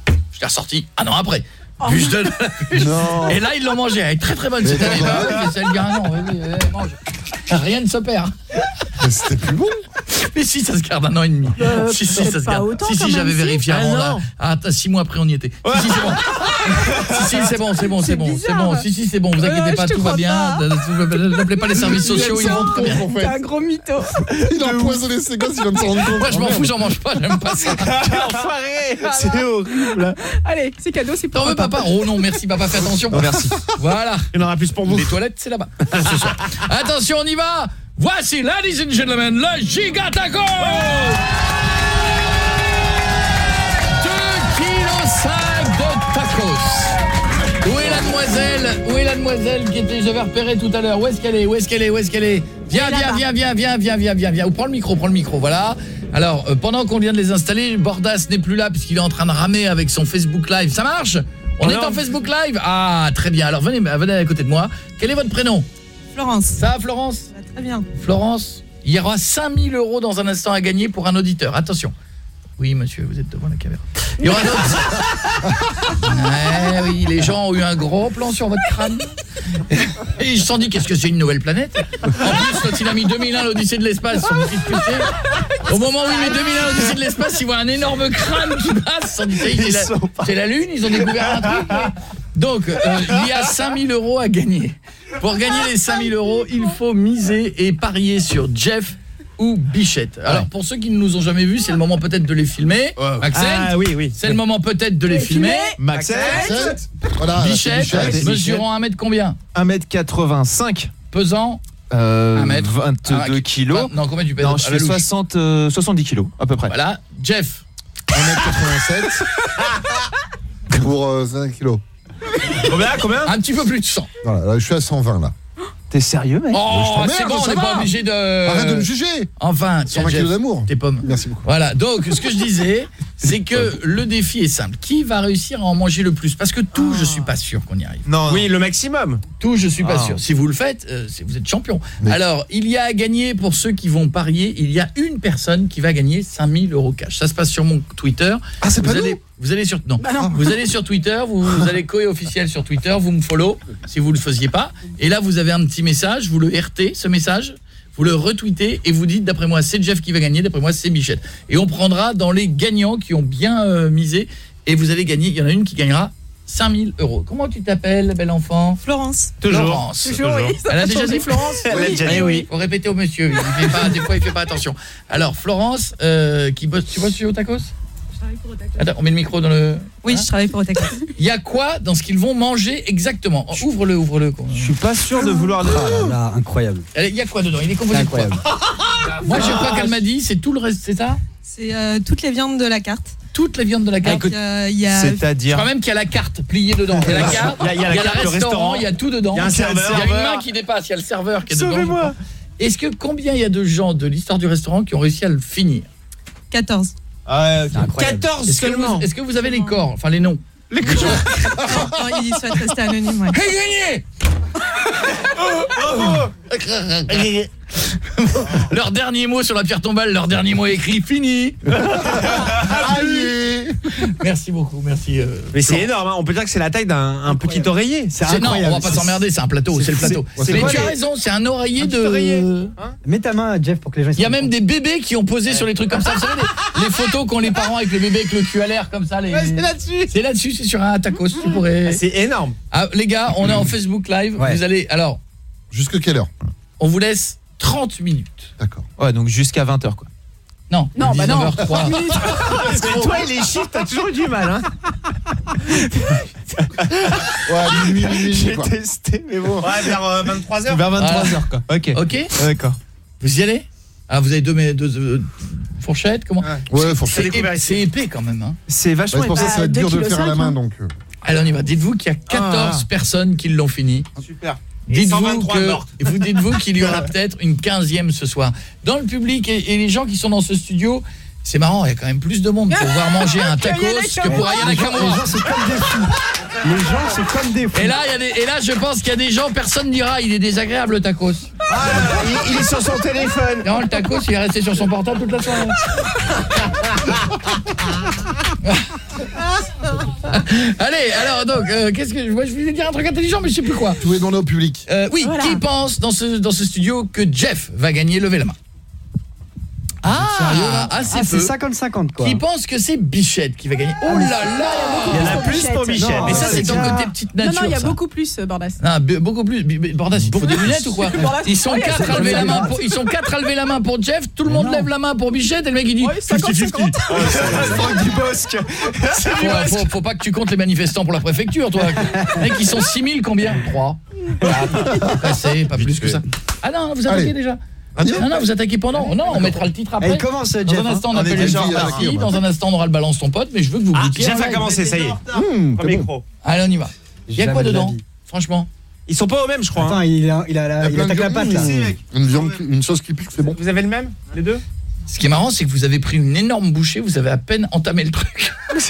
Je l'ai ressortie un an après. Bûche de Non. Et là, ils l'ont mangé. Elle est très très bonne cette année. Bah c'est le gars, non, vas-y, vas-y, mange. Rien ne se perd. C'était plus bon. [LAUGHS] Mais si, ça se garde un an et demi. Euh, si, si, ça se garde. autant, si, si, j'avais vérifié Ah avant. Ah, attends, six mois après, on y était. [LAUGHS] Si, si, c'est bon. si, si, c'est bon, c'est bon, c'est bon, c'est bizarre. bon. Si, si, c'est bon, vous inquiétez Euh, pas, tout va bien. N'appelez pas les services [LAUGHS] sociaux, ils vont très bien. T'es un gros mytho. Il a empoisonné ses gosses, il vient de s'en rendre compte. Moi, je m'en Oh, fous, j'en mange pas, j'aime pas ça. C'est horrible. Allez, c'est cadeau, c'est pour T'en veux, papa Oh non, merci, papa, fais attention. Merci. Voilà. Il y en aura plus pour vous. Les toilettes, c'est là-bas. Attention, on y va Voici, ladies and gentlemen, le Giga Taco 2 kg 5 de tacos. Où est la demoiselle? Où est la demoiselle qui était j'avais repéré tout à l'heure Où est-ce qu'elle est? Où est-ce qu'elle est? Où est-ce qu'elle est? Viens, viens, viens, viens, viens, viens, viens, viens, viens. Ou prends le micro, prends le micro, voilà. Alors, euh, pendant qu'on vient de les installer, Bordas n'est plus là puisqu'il est en train de ramer avec son Facebook Live. Ça marche? On est en Facebook Live? Ah, très bien. Alors, venez, venez à côté de moi. Quel est votre prénom? Florence. Ça va, Florence Très bien. Florence, il y aura 5000 euros dans un instant à gagner pour un auditeur. Attention. Oui, monsieur, vous êtes devant la caméra. Il y aura d'autres. [LAUGHS] Ouais, oui, les gens ont eu un gros plan sur votre crâne. Et ils se sont dit, qu'est-ce que c'est une nouvelle planète? En plus, quand il a mis 2001 l'Odyssée de l'espace sur PC, au moment où il met 2001 l'Odyssée de l'espace, il voit un énorme crâne qui passe. Ils se sont dit, c'est la, la Lune, ils ont découvert un truc. Ouais. Donc, euh, il y a 5000 euros à gagner. Pour gagner les 5000 euros, il faut miser et parier sur Jeff ou Bichette. Alors, pour ceux qui ne nous ont jamais vus, c'est le moment peut-être de les filmer. Maxence Ah oui, oui. C'est le moment peut-être de les filmer. Maxence. Voilà, Bichette, Bichette. mesurant 1 mètre combien 1m85. Pesant Euh, Un mètre. 22 Ah, kilos. Non, combien tu pèses Non, à je la fais louche 60, euh, 70 kilos, à peu près. Voilà, Jeff. 1m87. [LAUGHS] Pour euh, 5 kilos. Combien Combien Un petit peu plus de 100. Voilà, là, je suis à 120 là. T'es sérieux, mec Oh, Je c'est bon, on n'est pas obligé de... Arrête de me juger. Enfin, tiens, 120 Jeff, kilos d'amour. Tes pommes. Merci beaucoup. Voilà, donc ce que je disais, [LAUGHS] c'est que le défi est simple. Qui va réussir à en manger le plus? Parce que tout, je suis pas sûr qu'on y arrive. Non, Oui, le maximum. Tout, je suis pas Ah. sûr. Si vous le faites, euh, c'est- vous êtes champion. Alors, il y a à gagner pour ceux qui vont parier, il y a une personne qui va gagner 5000 euros cash. Ça se passe sur mon Twitter. Ah, c'est pas allez, nous? Vous allez sur non. Bah non. Vous allez sur Twitter, vous, vous allez coé officiel sur Twitter, vous me follow si vous le faisiez pas et là vous avez un petit message, vous le RT ce message vous le retweetez et vous dites d'après moi c'est Jeff qui va gagner, d'après moi c'est Michel. Et on prendra dans les gagnants qui ont bien euh, misé et vous allez gagner, il y en a une qui gagnera 5000 euros. Comment tu t'appelles, bel enfant? Florence. Toujours. Florence. Toujours, oui, Elle a déjà dit Florence Elle l'a déjà dit. Eh oui. Faut répéter au monsieur. Il fait pas, des fois, il fait pas attention. Alors, Florence, euh, qui bosse, tu bosses chez Otakos? Attends, on met le micro dans le... Oui, je travaille pour Otakos. Il y a quoi dans ce qu'ils vont manger exactement Oh, Ouvre-le, ouvre-le. Je suis pas sûr de vouloir... Ah là là, incroyable. Il y a quoi dedans Il est composé de quoi Moi, je crois qu'elle m'a dit, c'est tout le reste, c'est ça C'est euh, toutes les viandes de la carte. Toutes les viandes de la carte Avec, euh, il y a- C'est-à-dire Je crois même qu'il y a la carte pliée dedans. Il y a la carte, Il y a- il y a la carte, le restaurant, restaurant, il y a tout dedans. il y a un serveur. Il y a une main qui dépasse, il y a le serveur qui est dedans. Sauvez-moi. Est-ce que combien il y a de gens de l'histoire du restaurant qui ont réussi à le finir 14. Ah, 14 Est-ce que, vous, est-ce que vous avez les corps, enfin les noms Les corps. Non, [LAUGHS] il souhaite rester anonyme. Ouais. gagné [LAUGHS] leur dernier mot sur la pierre tombale, leur dernier mot écrit, fini [LAUGHS] [LAUGHS] Merci beaucoup, merci. euh, Mais c'est énorme, hein. on peut dire que c'est la taille d'un un petit oreiller. C'est C'est- non, incroyable. on va pas s'emmerder, c'est un plateau, c'est le plateau. Mais quoi tu as les- raison, c'est un oreiller Un de. oreiller. Mets ta main à Jeff pour que les gens. Il y a même des bébés qui ont posé sur les trucs comme ça. Vous savez, les, les photos qu'ont les parents avec le bébé avec le cul à l'air comme ça. Les... Ouais, c'est là-dessus. C'est là-dessus, c'est sur un tacos. Tu pourrais... C'est énorme. Ah, les gars, on est en Facebook Live. Ouais. Vous allez. Alors, Jusque quelle heure? on vous laisse 30 minutes. D'accord. Ouais, donc jusqu'à 20h quoi. Non, Non, bah non. 19h03. [LAUGHS] Parce que toi et les chiffres, t'as toujours eu du mal. Hein. Ouais, minuit, minuit, J'ai testé, mais bon. Ouais, vers 23h. Vers 23h quoi. OK. Ok D'accord. Vous y allez? Ah, vous avez deux, mais deux, deux fourchettes Comment? Ouais, épais, ici. c'est épais quand même. Hein. C'est Ouais, vachement c'est pour ça que ça va être dur de le faire à la main cinq, donc. euh. Allez, on y va. Dites-vous qu'il y a 14 Ah. personnes qui l'ont fini. Super. Dites-vous 123 que mortes. vous dites-vous qu'il y aura [LAUGHS] peut-être une 15e ce soir. Dans le public et, et les gens qui sont dans ce studio, c'est marrant, il y a quand même plus de monde pour voir manger un [LAUGHS] Que tacos que pour Ayana Les Kamura. gens, c'est comme des fous. Les gens, c'est comme des fous. Et là, il y a des, et là, je pense qu'il y a des gens, personne dira, il est désagréable le tacos. Ah, il, il est sur son téléphone. Non, le tacos, il est resté sur son portable toute la soirée. [LAUGHS] Allez, alors donc, euh, qu'est-ce que moi je voulais dire un truc intelligent, mais je sais plus quoi. Tout est dans le public. Euh, oui, Voilà. qui pense dans ce dans ce studio que Jeff va gagner Levez la main Ah, assez Ah, c'est peu. 50-50 quoi. Qui pense que c'est Bichette qui va gagner Oh là là Il y en a plus pour. Non, Mais ça c'est ton c'est côté petite Non, nature. non, il y a ça. beaucoup plus, euh, Bordas. Ah, be- beaucoup plus. Bordas, il te faut des lunettes ou quoi. [LAUGHS] Ils sont Ouais, quatre c'est à lever la main pour, ils sont quatre à lever la main pour Jeff, tout le monde lève la main pour Bichette et le mec il dit Ouais, [LAUGHS] 50-50. Franck Dubosc. [LAUGHS] C'est faut, faut, faut pas que tu comptes les manifestants pour la préfecture toi. Mec, ils sont 6000 combien? 3. Passé, pas plus que ça. Ah non, vous Allez. déjà. On y va Non, non, vous attaquez pendant. Non, on mettra le titre après. Et il commence, Jeff. Dans un instant, on appelle les gens partis. Dans un instant, on aura le balance ton pote, mais je veux que vous Ah, goûtiez. Jeff un a commencé, ça y est. Premier bon. micro. Allez, on y va. Il y a quoi dedans. Franchement? Ils sont pas au même, je crois. Attends, hein. il a, il a, la, Il a attaque la patte là. Une viande, une sauce qui pique, c'est bon. Vous avez le même, les deux? Ce qui est marrant, c'est que vous avez pris une énorme bouchée, vous avez à peine entamé le truc. [LAUGHS]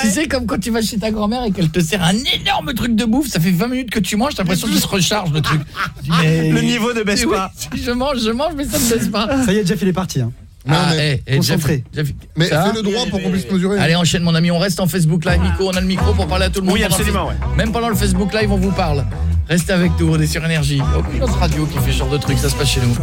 tu sais, comme quand tu vas chez ta grand-mère et qu'elle te sert un énorme truc de bouffe, ça fait 20 minutes que tu manges, t'as l'impression qu'il se recharge le truc. Mais- Le niveau ne baisse oui, pas. je mange, je mange, mais ça ne baisse pas. Ça y est, Jeff, il est parti. Hein. Non, Ah, mais eh, eh, concentré. Jeff- Jeff- Mais ça fais le droit pour qu'on puisse mesurer. Allez, enchaîne mon ami, on reste en Facebook Live, Nico, on a le micro pour parler à tout le monde. Oui, pendant le absolument, Facebook- Même pendant le Facebook Live, on vous parle. Restez avec nous, on est sur Énergie. Aucune autre radio qui fait ce genre de truc, ça se passe chez nous.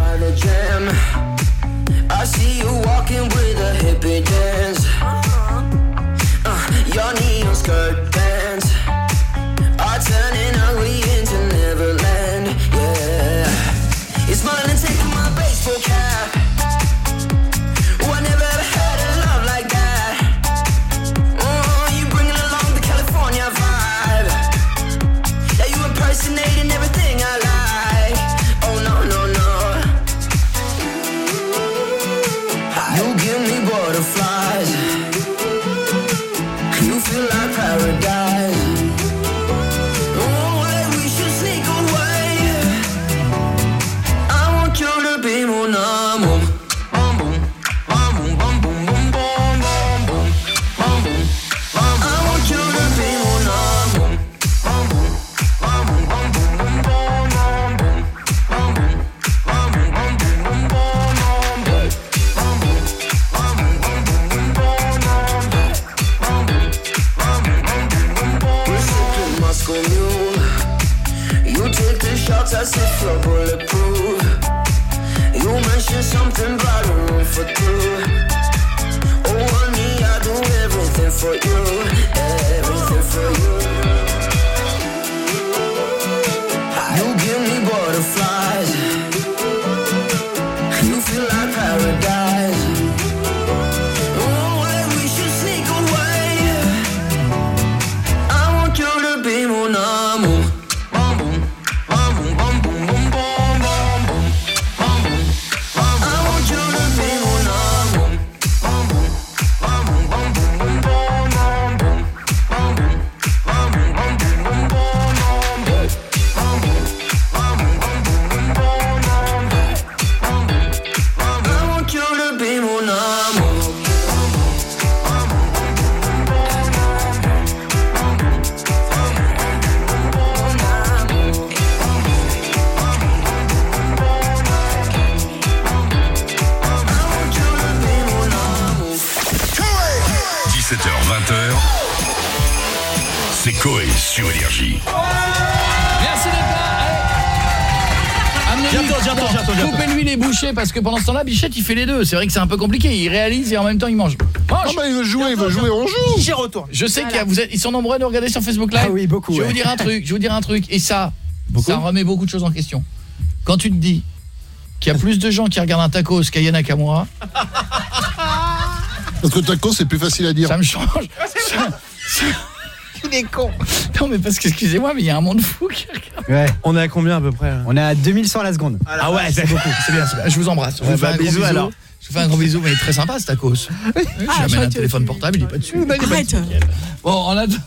As if you're bulletproof. You mentioned something about a room for two. Oh, honey, I do everything for you, everything for. You Parce que pendant ce temps-là, Bichette il fait les deux. C'est vrai que c'est un peu compliqué. Il réalise et en même temps il mange. Mange. Ah bah il veut jouer, il veut jouer, on joue J'y retourne. Je sais qu'il y a, vous êtes, ils sont nombreux à nous regarder sur Facebook Live. Ah oui, beaucoup, Je vais ouais. vous dire un truc, je vais vous dire un truc et ça ça remet beaucoup de choses en question. Quand tu te dis qu'il y a plus de gens qui regardent un tacos qu'Aya Nakamura, Parce que taco, c'est plus facile à dire. ça me change. Ça- ça- Il est con. Non mais parce que excusez-moi mais il y a un monde fou qui regarde. Ouais. On est à combien à peu près On est à 2100 la seconde. Ah ouais, c'est beaucoup. C'est bien, c'est bien. Je vous embrasse. Je vous fais bah, un gros bisou alors. Je vous fais un gros bisou mais très sympa ce tacos. J'amène un téléphone portable, il est pas dessus. Arrête. Bon, en attendant,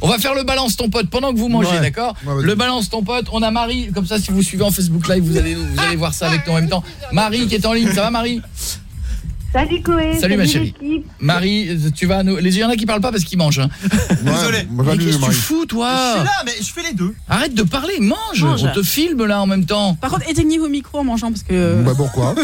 on va faire le balance ton pote pendant que vous mangez, Ouais. d'accord Ouais. Le balance ton pote, on a Marie, comme ça si vous suivez en Facebook Live, vous allez vous allez voir ça avec nous en même temps. Marie qui est en ligne, ça va Marie? Salut Coé. Salut, ma chérie. Marie, tu vas nous les il y en a qui parlent pas parce qu'ils mangent. hein. Désolé. Mais qu'est-ce que tu fous Je toi suis là, mais je fais les deux. Arrête de parler, mange. Mange. On te filme là en même temps. Par contre, éteignez vos micros en mangeant parce que. Bah pourquoi?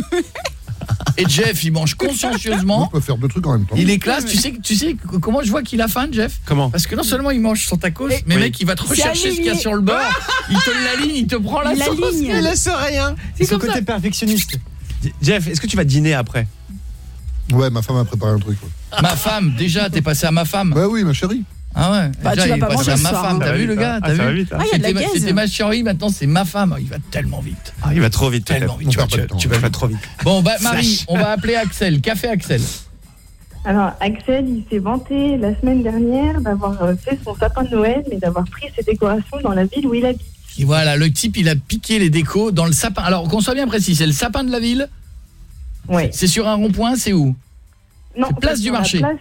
Et Jeff, il mange On consciencieusement. peut faire deux trucs en même temps. Il est classe, tu sais tu sais comment je vois qu'il a faim Jeff? Comment? Parce que non seulement il mange son tacos, mais Oui. mec, il va te rechercher ce qu'il y a sur le bord. [LAUGHS] Il te l'aligne, il te prend la Il sauce. aligne. Il laisse rien. C'est son comme ça. côté perfectionniste. Jeff, est-ce que tu vas dîner après? Ouais, ma femme a préparé un truc. ouais. Ma femme, déjà, t'es passé à ma femme. Bah oui, ma chérie. Ah ouais. Bah, déjà, tu vas il est pas passé manger à ce ma soir, femme. hein. T'as vu le vite, gars hein. T'as Ah, ça va vu vite, hein. Ah, il y a de la C'était ma- gaze. C'était ma chérie, maintenant c'est ma femme. Il va tellement vite. Ah, il va trop vite. Tellement vite. Tu vas, pas tu, de temps. tu vas Pas trop vite. Bon, bah Marie, on va appeler Axel. Café Axel. Alors, Axel, il s'est vanté la semaine dernière d'avoir euh, fait son sapin de Noël, mais d'avoir pris ses décorations dans la ville où il habite. Et voilà, le type, il a piqué les décos dans le sapin. Alors, qu'on soit bien précis, c'est le sapin de la ville Ouais. C'est sur un rond-point, c'est où? Non, place du marché. place-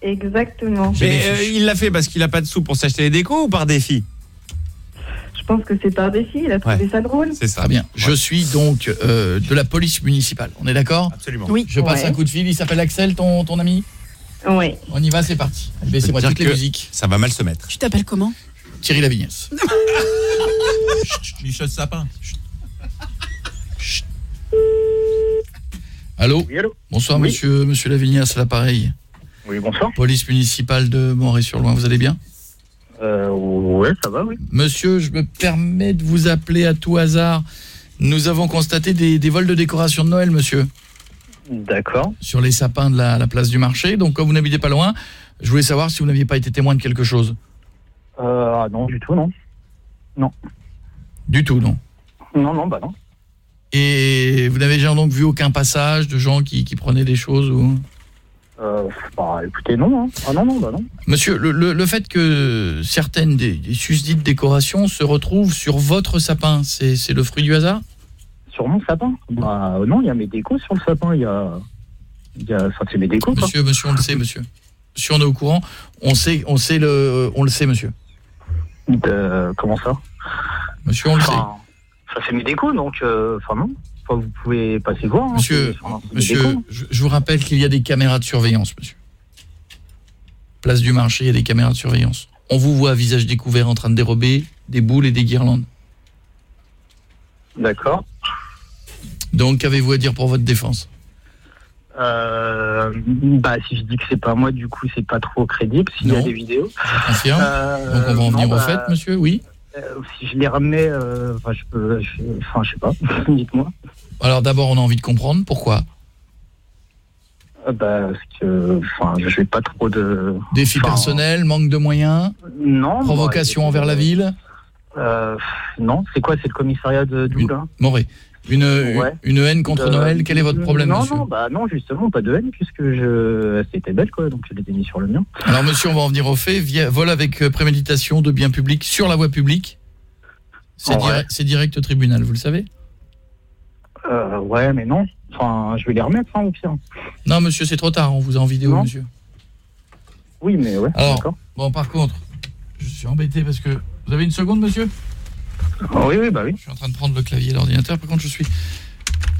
Exactement. Mais euh, il l'a fait parce qu'il a pas de sous pour s'acheter les décos ou par défi? Je pense que c'est par défi, il a trouvé Ouais. ça drôle. C'est ça. Très bien. Je suis donc euh, de la police municipale. On est d'accord? Absolument. Oui. Je passe Ouais. un coup de fil. Il s'appelle Axel, ton, ton ami? Oui. On y va, c'est parti. Baissez-moi dire toutes les que- musiques. Ça va mal se mettre. Tu t'appelles comment? Thierry Lavignès. [LAUGHS] Michel Sapin. Allô Oui, allô Bonsoir, Oui. monsieur, monsieur Lavignès, à l'appareil. Oui, bonsoir. Police municipale de Montréal-sur-Loing, vous allez bien Euh, ouais, ça va, oui. Monsieur, je me permets de vous appeler à tout hasard. Nous avons constaté des, des vols de décoration de Noël, monsieur. D'accord. Sur les sapins de la, la place du marché. Donc, comme vous n'habitez pas loin, je voulais savoir si vous n'aviez pas été témoin de quelque chose. Euh, ah, non, du tout, non. Non. Du tout, non. Non, non, bah non. Et vous n'avez donc vu aucun passage de gens qui, qui prenaient des choses ou... Euh, bah, écoutez, non. Hein. Ah non, non, bah non. Monsieur, le, le- le fait que certaines des, des susdites décorations se retrouvent sur votre sapin, c'est le fruit du hasard? Sur mon sapin? Bah euh, non, il y a mes décos sur le sapin. Il y a... Y a... Enfin, c'est mes décos, quoi. Monsieur, monsieur, on le sait, monsieur. Monsieur, on est au courant. On sait, on sait le, on le sait, monsieur. De- Comment ça? Monsieur, on le sait. Ça c'est mes décos, donc... euh, Enfin, non. Enfin, vous pouvez passer voir. hein, Monsieur, monsieur, je, je vous rappelle qu'il y a des caméras de surveillance, monsieur. Place du marché, il y a des caméras de surveillance. On vous voit à visage découvert en train de dérober des boules et des guirlandes. D'accord. Donc, qu'avez-vous à dire pour votre défense? Euh, bah, si je dis que c'est pas moi, du coup, c'est pas trop crédible s'il y a des vidéos. Je confirme. Euh, Donc, on va en venir non, au bah, fait, monsieur, oui si je les ramenais, euh, enfin, je peux, je, enfin, je sais pas. [LAUGHS] Dites-moi. Alors, d'abord, on a envie de comprendre pourquoi? Euh, bah, parce que, enfin, je fais pas trop de. Défi enfin, personnel, manque de moyens, Non. provocation bah, envers la ville? Euh, non, c'est quoi C'est le commissariat de là Moré. Une, Ouais. une haine contre Euh, Noël, quel est votre problème, Non, monsieur non, bah non, justement, pas de haine puisque je, c'était belle quoi, donc je l'ai mis sur le mien. Alors, monsieur, on va en venir au fait. Via- vol avec euh, préméditation de biens publics sur la voie publique. C'est direct, direct au tribunal, vous le savez Euh, ouais, mais non. Enfin, je vais les remettre, hein, au pire. Non, monsieur, c'est trop tard. On vous a en vidéo, Non. monsieur. Oui, mais ouais. D'accord. bon, par contre, je suis embêté parce que... Vous avez une seconde, monsieur Ah oui, oui, bah oui. Je suis en train de prendre le clavier et l'ordinateur. Par contre, je suis...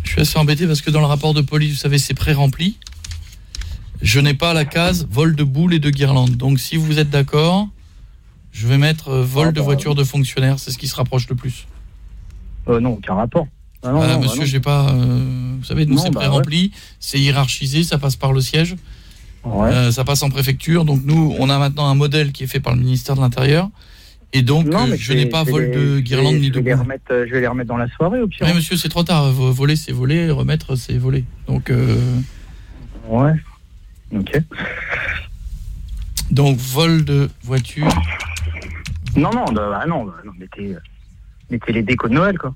Je suis assez embêté parce que dans le rapport de police, vous savez, c'est pré-rempli. Je n'ai pas la case vol de boules et de guirlandes. Donc, si vous êtes d'accord, je vais mettre euh, vol Ah, de bah, voiture de fonctionnaire. C'est ce qui se rapproche le plus. Euh, non, aucun rapport. Ah, non, Voilà, non, bah monsieur, non. j'ai pas... euh, vous savez, nous, c'est bah, pré-rempli. C'est hiérarchisé, ça passe par le siège. Euh, ça passe en préfecture. Donc nous, on a maintenant un modèle qui est fait par le ministère de l'Intérieur. Et donc, Non, euh, mais je n'ai pas vol les- de guirlande ni de vais les boule. remettre, euh, Je vais les remettre dans la soirée au pire. Oui, monsieur, c'est trop tard. Vo- Voler, c'est voler. Remettre, c'est voler. Donc, euh, Ouais. Ok. donc vol de voiture. Non, non, bah, ah non, bah, non, mettez, euh, mettez les décos de Noël, quoi.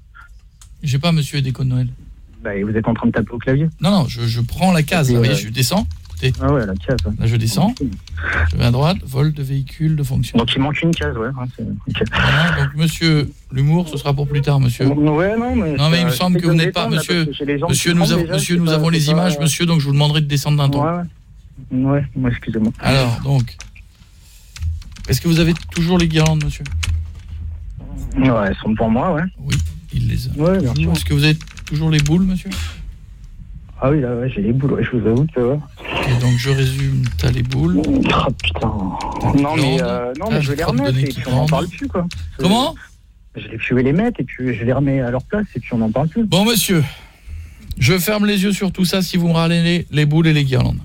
J'ai pas monsieur les décos de Noël. Bah, et vous êtes en train de taper au clavier. Non, non, je, je prends la case. Vous voyez, je descends. Ah ouais, la case. ouais. Là, je descends. Je vais à droite. Vol de véhicule de fonction. Donc il manque une case, ouais. hein, donc, monsieur, l'humour, ce sera pour plus tard, monsieur. Ouais, non, mais. Non, mais il me semble que vous n'êtes pas, temps, monsieur. Monsieur, nous avons, déjà, monsieur, c'est nous pas- avons les pas- images, monsieur, donc je vous demanderai de descendre d'un ton. Ouais, ouais. Ouais, moi, excusez-moi. Alors, donc, est-ce que vous avez toujours les guirlandes, monsieur? Ouais, elles sont devant moi, ouais. Oui, il les a. Ouais, bien sûr. Est-ce que vous avez toujours les boules, monsieur? Ah oui, là, ouais, j'ai les boules, ouais, je vous avoue que. Ok, donc je résume, t'as les boules. Ah putain. Non, mais, euh, non, Ah, mais je je vais les remettre et puis on n'en parle plus, quoi. Comment? Je, les- je vais les mettre et puis je les remets à leur place et puis on n'en parle plus. Bon, monsieur, je ferme les yeux sur tout ça si vous me râlez les, les boules et les guirlandes.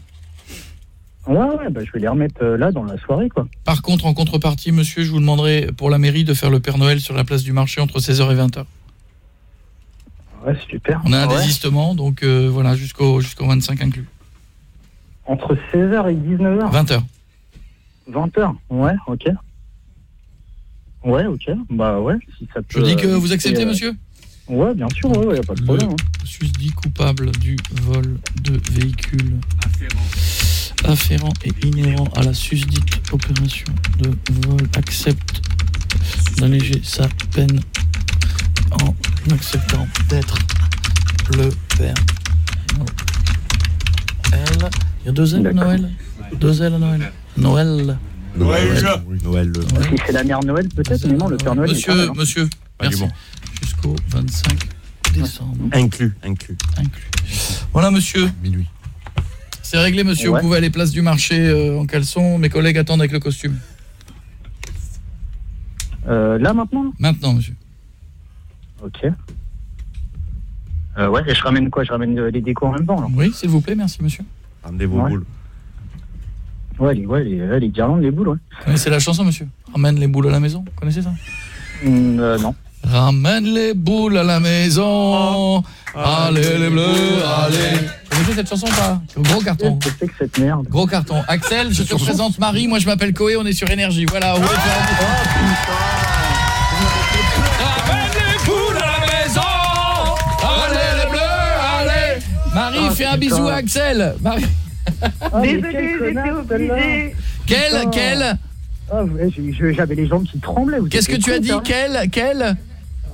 Ouais, ouais, bah, je vais les remettre euh, là dans la soirée, quoi. Par contre, en contrepartie, monsieur, je vous demanderai pour la mairie de faire le Père Noël sur la place du marché entre 16h et 20h. Ouais, c'est super. On a un Ouais. désistement, donc euh, voilà, jusqu'au jusqu'au 25 inclus. Entre 16h et 19h 20h. 20h, ouais, ok. Ouais, ok. Bah ouais, si ça peut. Je dis que euh, vous acceptez, euh, monsieur? Ouais, bien sûr, ouais, ouais, y a pas de problème. hein. Coupable du vol de véhicule afférent et inhérent à la susdite opération de vol accepte d'alléger sa peine en acceptant d'être le père Noël. Il y a deux L à Noël Deux L à Noël Noël. Noël. Noël. Si c'est la mère Noël, peut-être, mais non, le Père Noël. Monsieur, monsieur, merci. Jusqu'au 25 décembre. Inclus, inclus. Voilà, monsieur. Minuit. C'est réglé, monsieur. Ouais. Vous pouvez aller place du marché euh, en caleçon. Mes collègues attendent avec le costume. Euh, là maintenant? Maintenant, monsieur. Ok. Euh, ouais, et je ramène quoi? Je ramène euh, les décos en même temps, là. Oui, s'il vous plaît, merci, monsieur. Ramenez vos Ouais. boules. Ouais, les, ouais, les, ouais, les guirlandes, les boules, ouais. Vous connaissez la chanson, monsieur? Ramène les boules à la maison. Vous connaissez ça? Hum, euh, non. Ramène les boules à la maison. Allez, les bleus, allez. Vous connaissez cette chanson ou pas? Gros carton. Qu'est-ce que c'est que cette merde Gros carton. Axel, je te présente Marie. Moi, je m'appelle Koé. On est sur Énergie. Voilà. Voulez faire Ramène Marie, fais un bisou à Axel. Marie. Ah, quel connard, celle-là. Quel, quel Ah ouais, j'avais les jambes qui tremblaient. Qu'est-ce que tu as dit. Quel Quel Ah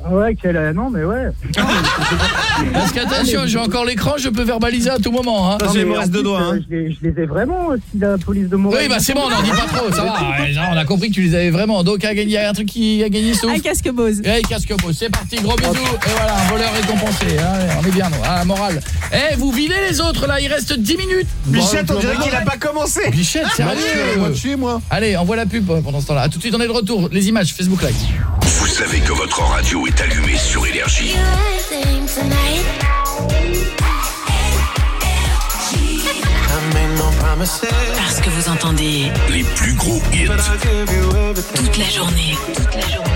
Ouais, quel... euh, Non, mais ouais. [LAUGHS] Parce qu'attention, j'ai encore l'écran, je peux verbaliser à tout moment. Hein. Je les, je les ai vraiment, euh, si la police de Montréal... Oui, bah c'est bon, on n'en dit pas trop, ça va. [LAUGHS] Genre, on a compris que tu les avais vraiment. Donc, il y a un truc qui a gagné, sauf. Un casque Bose. Et casque Bose. C'est parti, gros bisous. Et voilà, un voleur récompensé. hein, on est bien, nous. Ah, morale. Eh, vous videz les autres, là, il reste 10 minutes. Bichette, on dirait qu'il a pas commencé. Bichette, sérieux Moitié, moi. Allez, on voit la pub euh, pendant ce temps-là. A tout de suite, on est de retour. Les images, Facebook Live. Vous savez que votre radio est allumée sur Énergie. Parce que vous entendez Les plus gros hits. toute la journée. Toute la journée.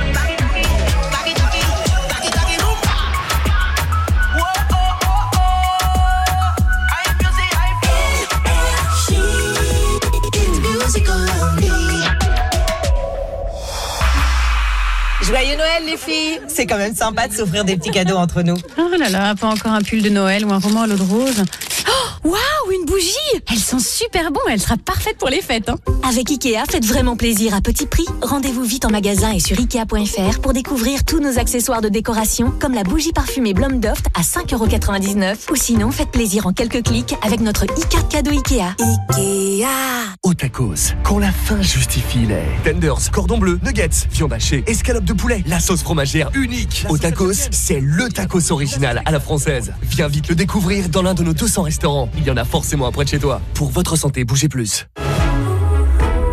Joyeux Noël les filles C'est quand même sympa de s'offrir des petits cadeaux entre nous. Oh là là, pas encore un pull de Noël ou un roman à l'eau de rose. Oh, waouh, une bougie Elle sent super bon, elle sera parfaite pour les fêtes. Hein. Avec Ikea, faites vraiment plaisir à petit prix. Rendez-vous vite en magasin et sur Ikea.fr pour découvrir tous nos accessoires de décoration, comme la bougie parfumée Blomdoft à 5,99€. Ou sinon, faites plaisir en quelques clics avec notre e-carte cadeau Ikea. Ikea Au tacos, quand la faim justifie les tenders, cordon bleu, nuggets, viande hachée, escalope de poulet, la sauce fromagère unique. Au tacos, c'est le tacos original à la française. Viens vite le découvrir dans l'un de nos 200 restaurants. Il y en a forcément un près de chez toi. Pour votre santé, bougez plus.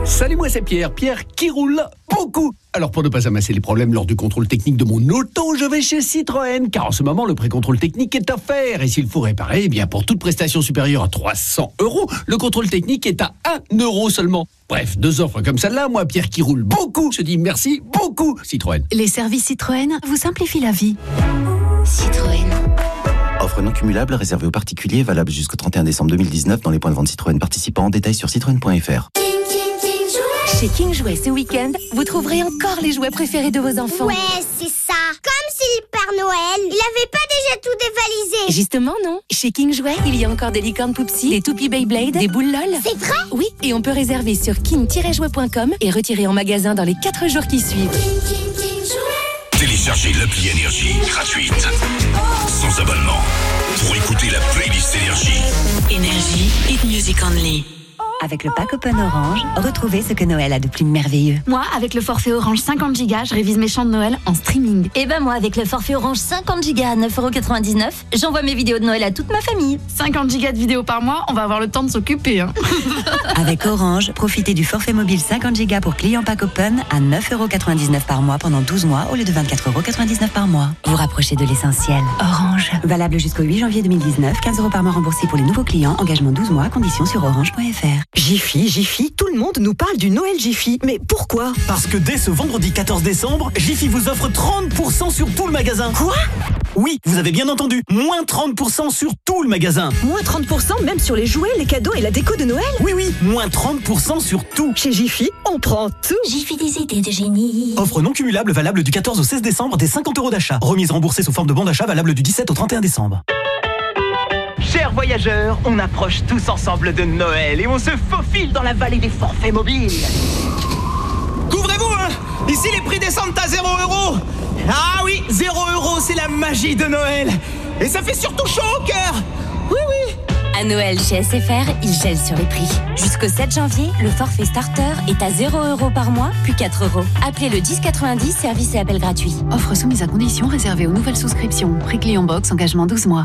Salut, moi c'est Pierre, Pierre qui roule. beaucoup. Alors pour ne pas amasser les problèmes lors du contrôle technique de mon auto, je vais chez Citroën, car en ce moment le pré-contrôle technique est offert. Et s'il faut réparer, eh bien pour toute prestation supérieure à 300 euros, le contrôle technique est à 1 euro seulement. Bref, deux offres comme celle-là, moi Pierre qui roule beaucoup, je dis merci beaucoup Citroën. Les services Citroën vous simplifient la vie. Citroën. Offre non cumulable réservée aux particuliers, valable jusqu'au 31 décembre 2019 dans les points de vente Citroën participants. Détails sur citroën.fr. Chez King Jouet ce week-end, vous trouverez encore les jouets préférés de vos enfants. Ouais, c'est ça. Comme si le Père Noël, il avait pas déjà tout dévalisé. Justement, non. Chez King Jouet, il y a encore des licornes Poupsy, des toupies Beyblade, des boules LOL. C'est vrai? Oui, et on peut réserver sur king-jouet.com et retirer en magasin dans les 4 jours qui suivent. Téléchargez l'appli Énergie gratuite. Sans abonnement. Pour écouter la playlist Énergie. Énergie, hit music only. Avec le pack Open Orange, retrouvez ce que Noël a de plus merveilleux. Moi, avec le forfait Orange 50 Go, je révise mes chants de Noël en streaming. Et ben moi, avec le forfait Orange 50 Go à 9,99€, j'envoie mes vidéos de Noël à toute ma famille. 50 gigas de vidéos par mois, on va avoir le temps de s'occuper. hein. [LAUGHS] Avec Orange, profitez du forfait mobile 50 Go pour clients pack Open à 9,99€ par mois pendant 12 mois au lieu de 24,99€ par mois. Vous rapprochez de l'essentiel. Orange. Valable jusqu'au 8 janvier 2019, 15 euros par mois remboursés pour les nouveaux clients, engagement 12 mois, conditions sur orange.fr. Jiffy, Jiffy, tout le monde nous parle du Noël Jiffy. Mais pourquoi? Parce que dès ce vendredi 14 décembre, Jiffy vous offre 30% sur tout le magasin. Quoi? Oui, vous avez bien entendu. Moins 30% sur tout le magasin. Moins 30% même sur les jouets, les cadeaux et la déco de Noël? Oui, oui, moins 30% sur tout. Chez Jiffy, on prend tout. Jiffy des idées de génie. Offre non cumulable valable du 14 au 16 décembre des 50 euros d'achat. Remise remboursée sous forme de bon d'achat valable du 17 au 31 décembre. Voyageurs, on approche tous ensemble de Noël et on se faufile dans la vallée des forfaits mobiles. Couvrez-vous, hein. Ici, les prix descendent à 0 euros. Ah oui, 0 euros, c'est la magie de Noël. Et ça fait surtout chaud au cœur. Oui, oui À Noël chez SFR, ils gèlent sur les prix. Jusqu'au 7 janvier, le forfait starter est à 0 euros par mois, puis 4 euros. Appelez le 1090, service et appel gratuit. Offre soumise à condition réservée aux nouvelles souscriptions. Prix client box, engagement 12 mois.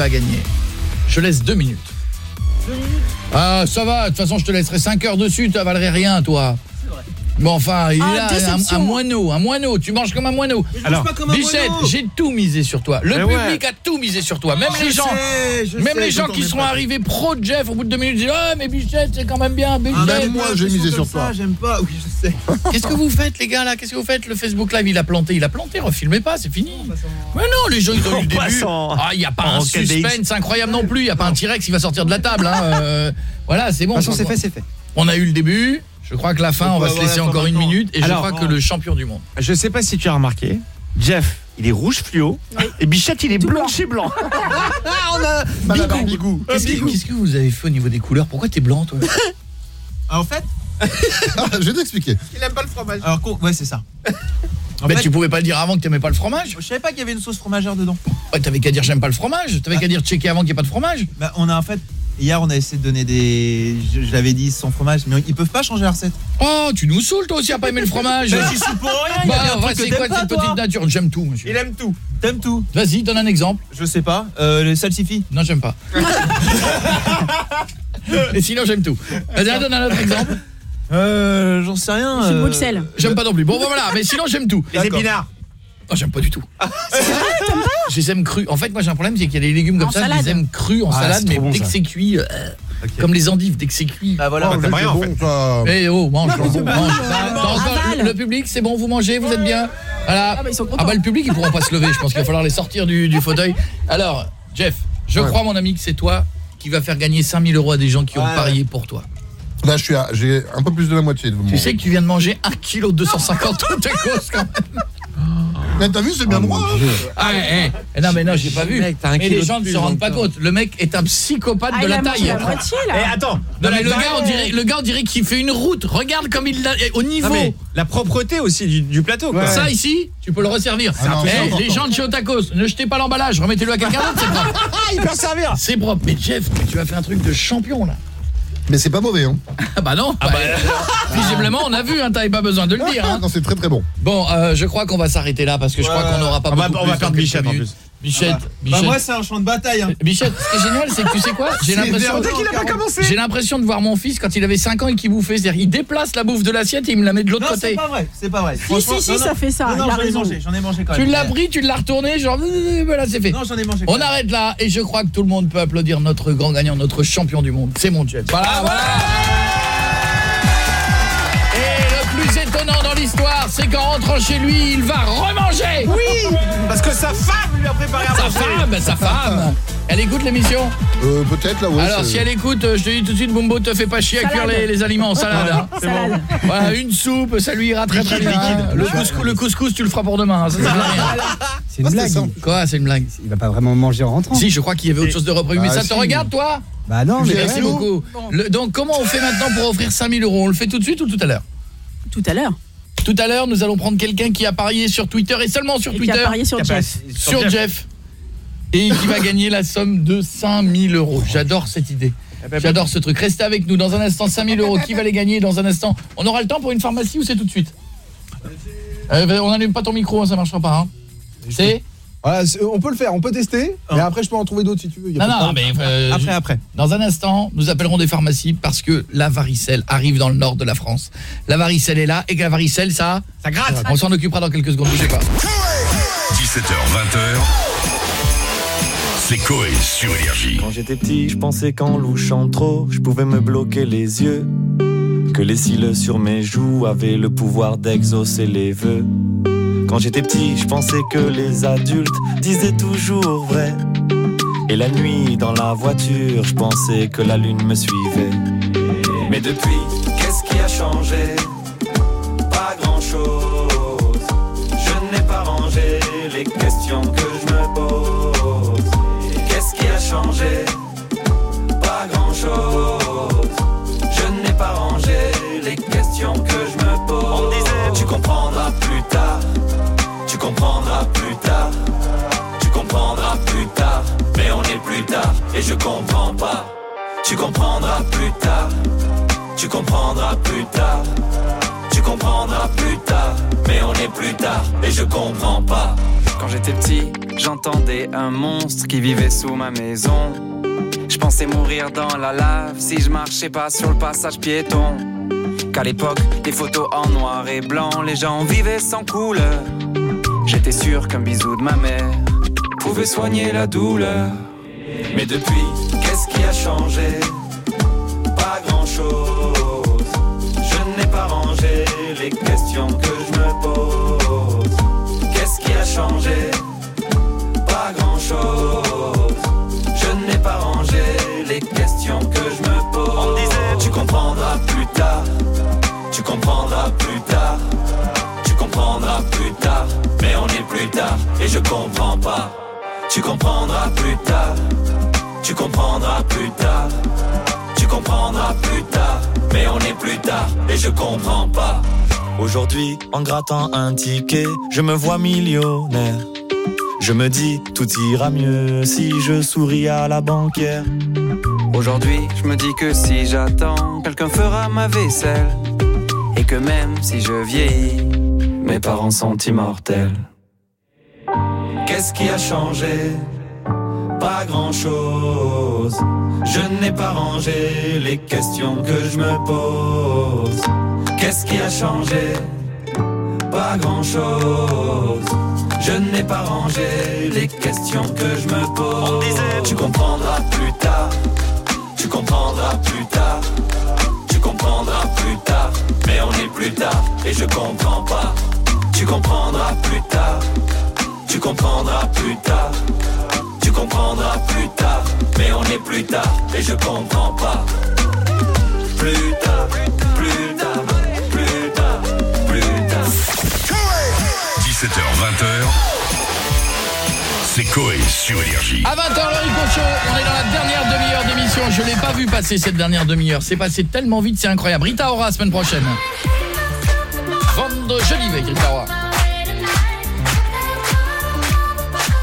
Va gagner Je laisse deux minutes. Ah, ça va, de toute façon, je te laisserai 5 heures dessus, tu avalerais rien, toi. Bon, enfin, il Ah, est là, un, moineau, un moineau, tu manges comme un moineau. un Bichette, j'ai tout misé sur toi. Le Mais public ouais. a tout misé sur toi. Même Je les gens, sais, même sais, les gens qui sont arrivés pro de Jeff, au bout de deux minutes, disent Ah, mais Bichette, c'est quand même bien, Bichette. Même moi, j'ai misé sur toi. J'aime pas, oui, je sais. [LAUGHS] Qu'est-ce que vous faites les gars là? Qu'est-ce que vous faites? Le Facebook Live il a planté, il a planté, refilmez pas, c'est fini. Mais non, les gens ils ont eu le début. Ah, il y a pas En un suspense incroyable non plus, il y a pas un T-Rex qui va sortir de la table hein. euh, voilà, c'est bon. De toute façon, c'est fait, c'est fait. On a eu le début, je crois que la fin On va se laisser encore une minute et Alors, je crois que le champion du monde. Je sais pas si tu as remarqué, Jeff, il est rouge fluo et Bichette, il est blanc chez blanc. [LAUGHS] On a Barbigou. Qu'est-ce que, qu'est-ce que vous avez fait au niveau des couleurs? Pourquoi t'es blanc toi? En fait, [LAUGHS] Ah, je vais t'expliquer. il aime pas le fromage. Alors quoi ouais, c'est ça. En Mais fait, tu pouvais pas le dire avant que t'aimais pas le fromage? je savais pas qu'il y avait une sauce fromagère dedans. Ouais, t'avais qu'à dire j'aime pas le fromage, t'avais qu'à dire checker avant qu'il y ait pas de fromage. Bah, on a en fait hier on a essayé de donner des je, je l'avais dit sans fromage mais ils peuvent pas changer la recette. Oh, tu nous saoules toi aussi à pas aimer le fromage. Mais j'y suis pour rien, il y a Bah, c'est quoi cette petite nature J'aime tout monsieur. Il aime tout. T'aimes tout Vas-y, donne un exemple. Je sais pas. Euh, le salsifis Non, j'aime pas. [LAUGHS] Et sinon, j'aime tout. Vas-y, donne un autre exemple. Euh, j'en sais rien. C'est euh, Bruxelles. J'aime pas non plus. Bon, bah, voilà, mais sinon, j'aime tout. Les épinards. Oh, j'aime pas du tout. Je les aime crus. En fait, moi, j'ai un problème, c'est qu'il y a des légumes comme En ça, je salade. les aime crus en Ah, salade, mais bon, dès que c'est cuit, euh, comme les endives, dès que c'est cuit. Bah voilà. Oh, t'as mais rien, c'est en fait. bon, ça. Eh oh, mange, mange. mange. non, Attends, attends, avale. le public, c'est bon, vous mangez, vous êtes bien Voilà. Ah, bah, ils sont contents. Ah bah le public, ils pourront pas se lever, je pense qu'il va falloir les sortir du, du fauteuil. Alors, Jeff, je Ouais. crois, mon ami, que c'est toi qui va faire gagner 5000 euros à des gens qui ont Ouais. parié pour toi. Là, je suis j'ai un peu plus de la moitié de mon. Tu sais que tu viens de manger 1 kg 250 de cause quand même. Mais t'as vu, c'est bien moi. hein. Ah, eh, eh, non mais non, j'ai pas vu. Mais les gens ne se rendent pas corps. compte. Le mec est un psychopathe Ah, de la taille. la moitié là. Eh attends. Non mais le gars, on dirait, le gars, on dirait qu'il fait une route. Regarde comme il l'a au niveau. La propreté aussi du, du plateau quoi. Ça ici, tu peux le resservir. Ah Eh, les gens de chez Otakos, ne jetez pas l'emballage, remettez-le à quelqu'un d'autre, c'est propre. Ah, [LAUGHS] il peut servir. C'est propre. Mais Jeff, tu as fait un truc de champion là. Mais c'est pas mauvais, hein. Ah bah non. bah, [LAUGHS] visiblement, on a vu, hein, t'avais pas besoin de le dire. Hein. Non, c'est très très bon. Bon, euh, je crois qu'on va s'arrêter là parce que je crois Ouais. qu'on n'aura pas On va- beaucoup on va perdre quelques en plus. Bichette, Bah Bichette. moi c'est un champ de bataille. Hein. Bichette, ce qui est génial, c'est que tu sais quoi [LAUGHS] J'ai l'impression. J'ai de voir mon fils quand il avait 5 ans et qu'il bouffait, c'est-à-dire il déplace la bouffe de l'assiette et il me la met de l'autre Non, c'est côté. pas vrai, c'est pas vrai. Si, si, si, non, ça non. fait ça, Non, non, il a j'en ai raison. mangé, j'en ai mangé quand Tu même. l'as pris, tu l'as retourné, genre voilà, c'est fait. Non, j'en ai mangé. On arrête là et je crois que tout le monde peut applaudir notre grand gagnant, notre champion du monde. C'est mon Jet. Voilà, voilà. L'histoire, c'est qu'en rentrant chez lui, il va remanger. Oui, parce que sa femme lui a préparé à Sa manger. femme, sa femme. Elle écoute l'émission? Euh, peut-être là, ouais. Alors si elle écoute, euh, je te dis tout de suite, Bumbo, te fais pas chier à cuire les, les aliments en salade. hein. Salade. Voilà, une soupe, ça lui ira très très bien. Le couscous, le couscous, tu le feras pour demain. hein, ça, rien. C'est une Ah, blague. simple. Quoi, c'est une blague? Il va pas vraiment manger en rentrant. Si, je crois qu'il y avait autre chose de repris. Mais Ah, ça si. te regarde, toi? Bah non, mais Merci ouais. beaucoup. Le- donc, comment on fait maintenant pour offrir 5000 euros? On le fait tout de suite ou tout à l'heure? Tout à l'heure. Tout à l'heure, nous allons prendre quelqu'un qui a parié sur Twitter et seulement sur Et qui Twitter a parié sur Qui a pas- Jeff. sur Jeff. et qui va gagner la somme de 5000 euros. J'adore cette idée. J'adore ce truc. Restez avec nous dans un instant 5000 euros. Qui va les gagner dans un instant On aura le temps pour une pharmacie ou c'est tout de suite Euh, On n'allume pas ton micro, hein, ça marchera pas. Hein. C'est Voilà, c'est- on peut le faire, on peut tester, mais après je peux en trouver d'autres si tu veux. y a Non, non, mais euh, Après, je- après. Dans un instant, nous appellerons des pharmacies parce que la varicelle arrive dans le nord de la France. La varicelle est là et que la varicelle, ça... Ça gratte. On s'en occupera dans quelques secondes, bougez pas. 17h, 20h. C'est Coé sur Énergie. Quand j'étais petit, je pensais qu'en louchant trop, je pouvais me bloquer les yeux. Que les cils sur mes joues avaient le pouvoir d'exaucer les vœux. Quand j'étais petit, je pensais que les adultes disaient toujours vrai. Et la nuit, dans la voiture, je pensais que la lune me suivait. Mais depuis, qu'est-ce qui a changé? Comprendras plus tard. Tu comprendras plus tard. Mais on est plus tard et je comprends pas. Tu comprendras plus tard. Tu comprendras plus tard. Tu comprendras plus tard. Mais on est plus tard et je comprends pas. Quand j'étais petit, j'entendais un monstre qui vivait sous ma maison. Je pensais mourir dans la lave si je marchais pas sur le passage piéton. Qu'à l'époque, des photos en noir et blanc, les gens vivaient sans couleur. J'étais sûr qu'un bisou de ma mère pouvait soigner la douleur. Mais depuis, qu'est-ce qui a changé? Pas grand-chose. Je n'ai pas rangé les questions que je me pose. Qu'est-ce qui a changé? Pas grand-chose. Tu comprendras plus tard. Tu comprendras plus tard. Tu comprendras plus tard. Mais on est plus tard et je comprends pas. Aujourd'hui, en grattant un ticket, je me vois millionnaire. Je me dis, tout ira mieux si je souris à la banquière. Aujourd'hui, je me dis que si j'attends, quelqu'un fera ma vaisselle. Et que même si je vieillis, mes parents sont immortels. Qu'est-ce qui a changé? Pas grand-chose. Je n'ai pas rangé les questions que je me pose. Qu'est-ce qui a changé? Pas grand-chose. Je n'ai pas rangé les questions que je me pose. On disait, tu comprendras plus tard. Tu comprendras plus tard. Tu comprendras plus tard. Mais on est plus tard et je comprends pas. Tu comprendras plus tard. Tu comprendras plus tard. Tu comprendras plus tard. Mais on est plus tard et je comprends pas. Plus tard, plus tard, plus tard, plus tard. 17h, 20h. C'est Coé sur Énergie. À 20h, le Rico on est dans la dernière demi-heure d'émission. Je l'ai pas vu passer cette dernière demi-heure. C'est passé tellement vite, c'est incroyable. Rita Ora, semaine prochaine. Vendre Jolivet, Rita Ora.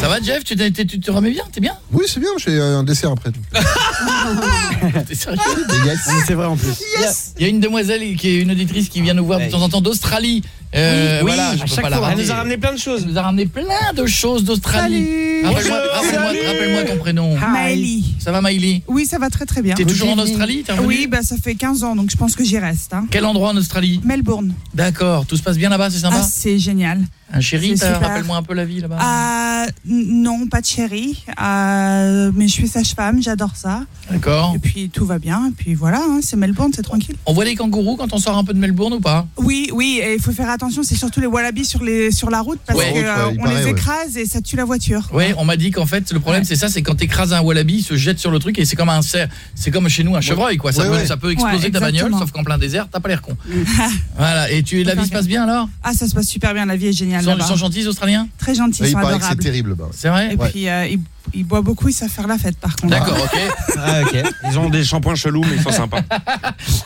Ça va Jeff tu, te remets bien T'es bien? Oui, c'est bien, j'ai un dessert après. [LAUGHS] T'es sérieux? [LAUGHS] C'est vrai en plus. Il y a- Il y a une demoiselle qui est une auditrice qui vient nous voir de temps en temps d'Australie. Euh, Oui, voilà, oui, je à peux chaque pas la fois. Elle nous a ramené plein de choses. Elle nous a ramené plein de choses d'Australie. Rappelle-moi ton prénom. Maëlie. Ça va Maïli Oui, ça va très très bien. T'es toujours en Australie? Oui, bah ça fait 15 ans, donc je pense que j'y reste. hein. Quel endroit en Australie? Melbourne. D'accord, tout se passe bien là-bas, c'est sympa? Ah, c'est génial. Un chéri, rappelle-moi un peu la vie là-bas. Ah, non, pas de chéri. Ah, mais je suis sage-femme, j'adore ça. D'accord. Et puis tout va bien. Et puis voilà, hein, c'est Melbourne, c'est tranquille. On voit les kangourous quand on sort un peu de Melbourne ou pas? Oui, oui, et il faut faire attention, c'est surtout les wallabies sur, les, sur la route parce Ouais. qu'on paraît, les ouais. écrase et ça tue la voiture. Oui, on m'a dit qu'en fait le problème c'est ça, c'est quand t'écrases un wallaby, il se jette sur le truc et c'est comme un cerf, c'est comme chez nous un chevreuil quoi, ça, Ouais, peut, ouais. ça peut exploser Ouais, ta bagnole, sauf qu'en plein désert, t'as pas l'air con. [LAUGHS] voilà, et tu la vie se passe bien alors? Ah, ça se passe super bien, la vie est géniale. Ils sont, ils sont gentils les Australiens? Très gentils, Ouais, ils il sont paraît que c'est adorables. terrible là-bas. C'est vrai Et puis euh, ils, ils boivent beaucoup, ils savent faire la fête par contre. D'accord, ok. Ah, ok. Ils ont des shampoings chelous, mais ils sont sympas.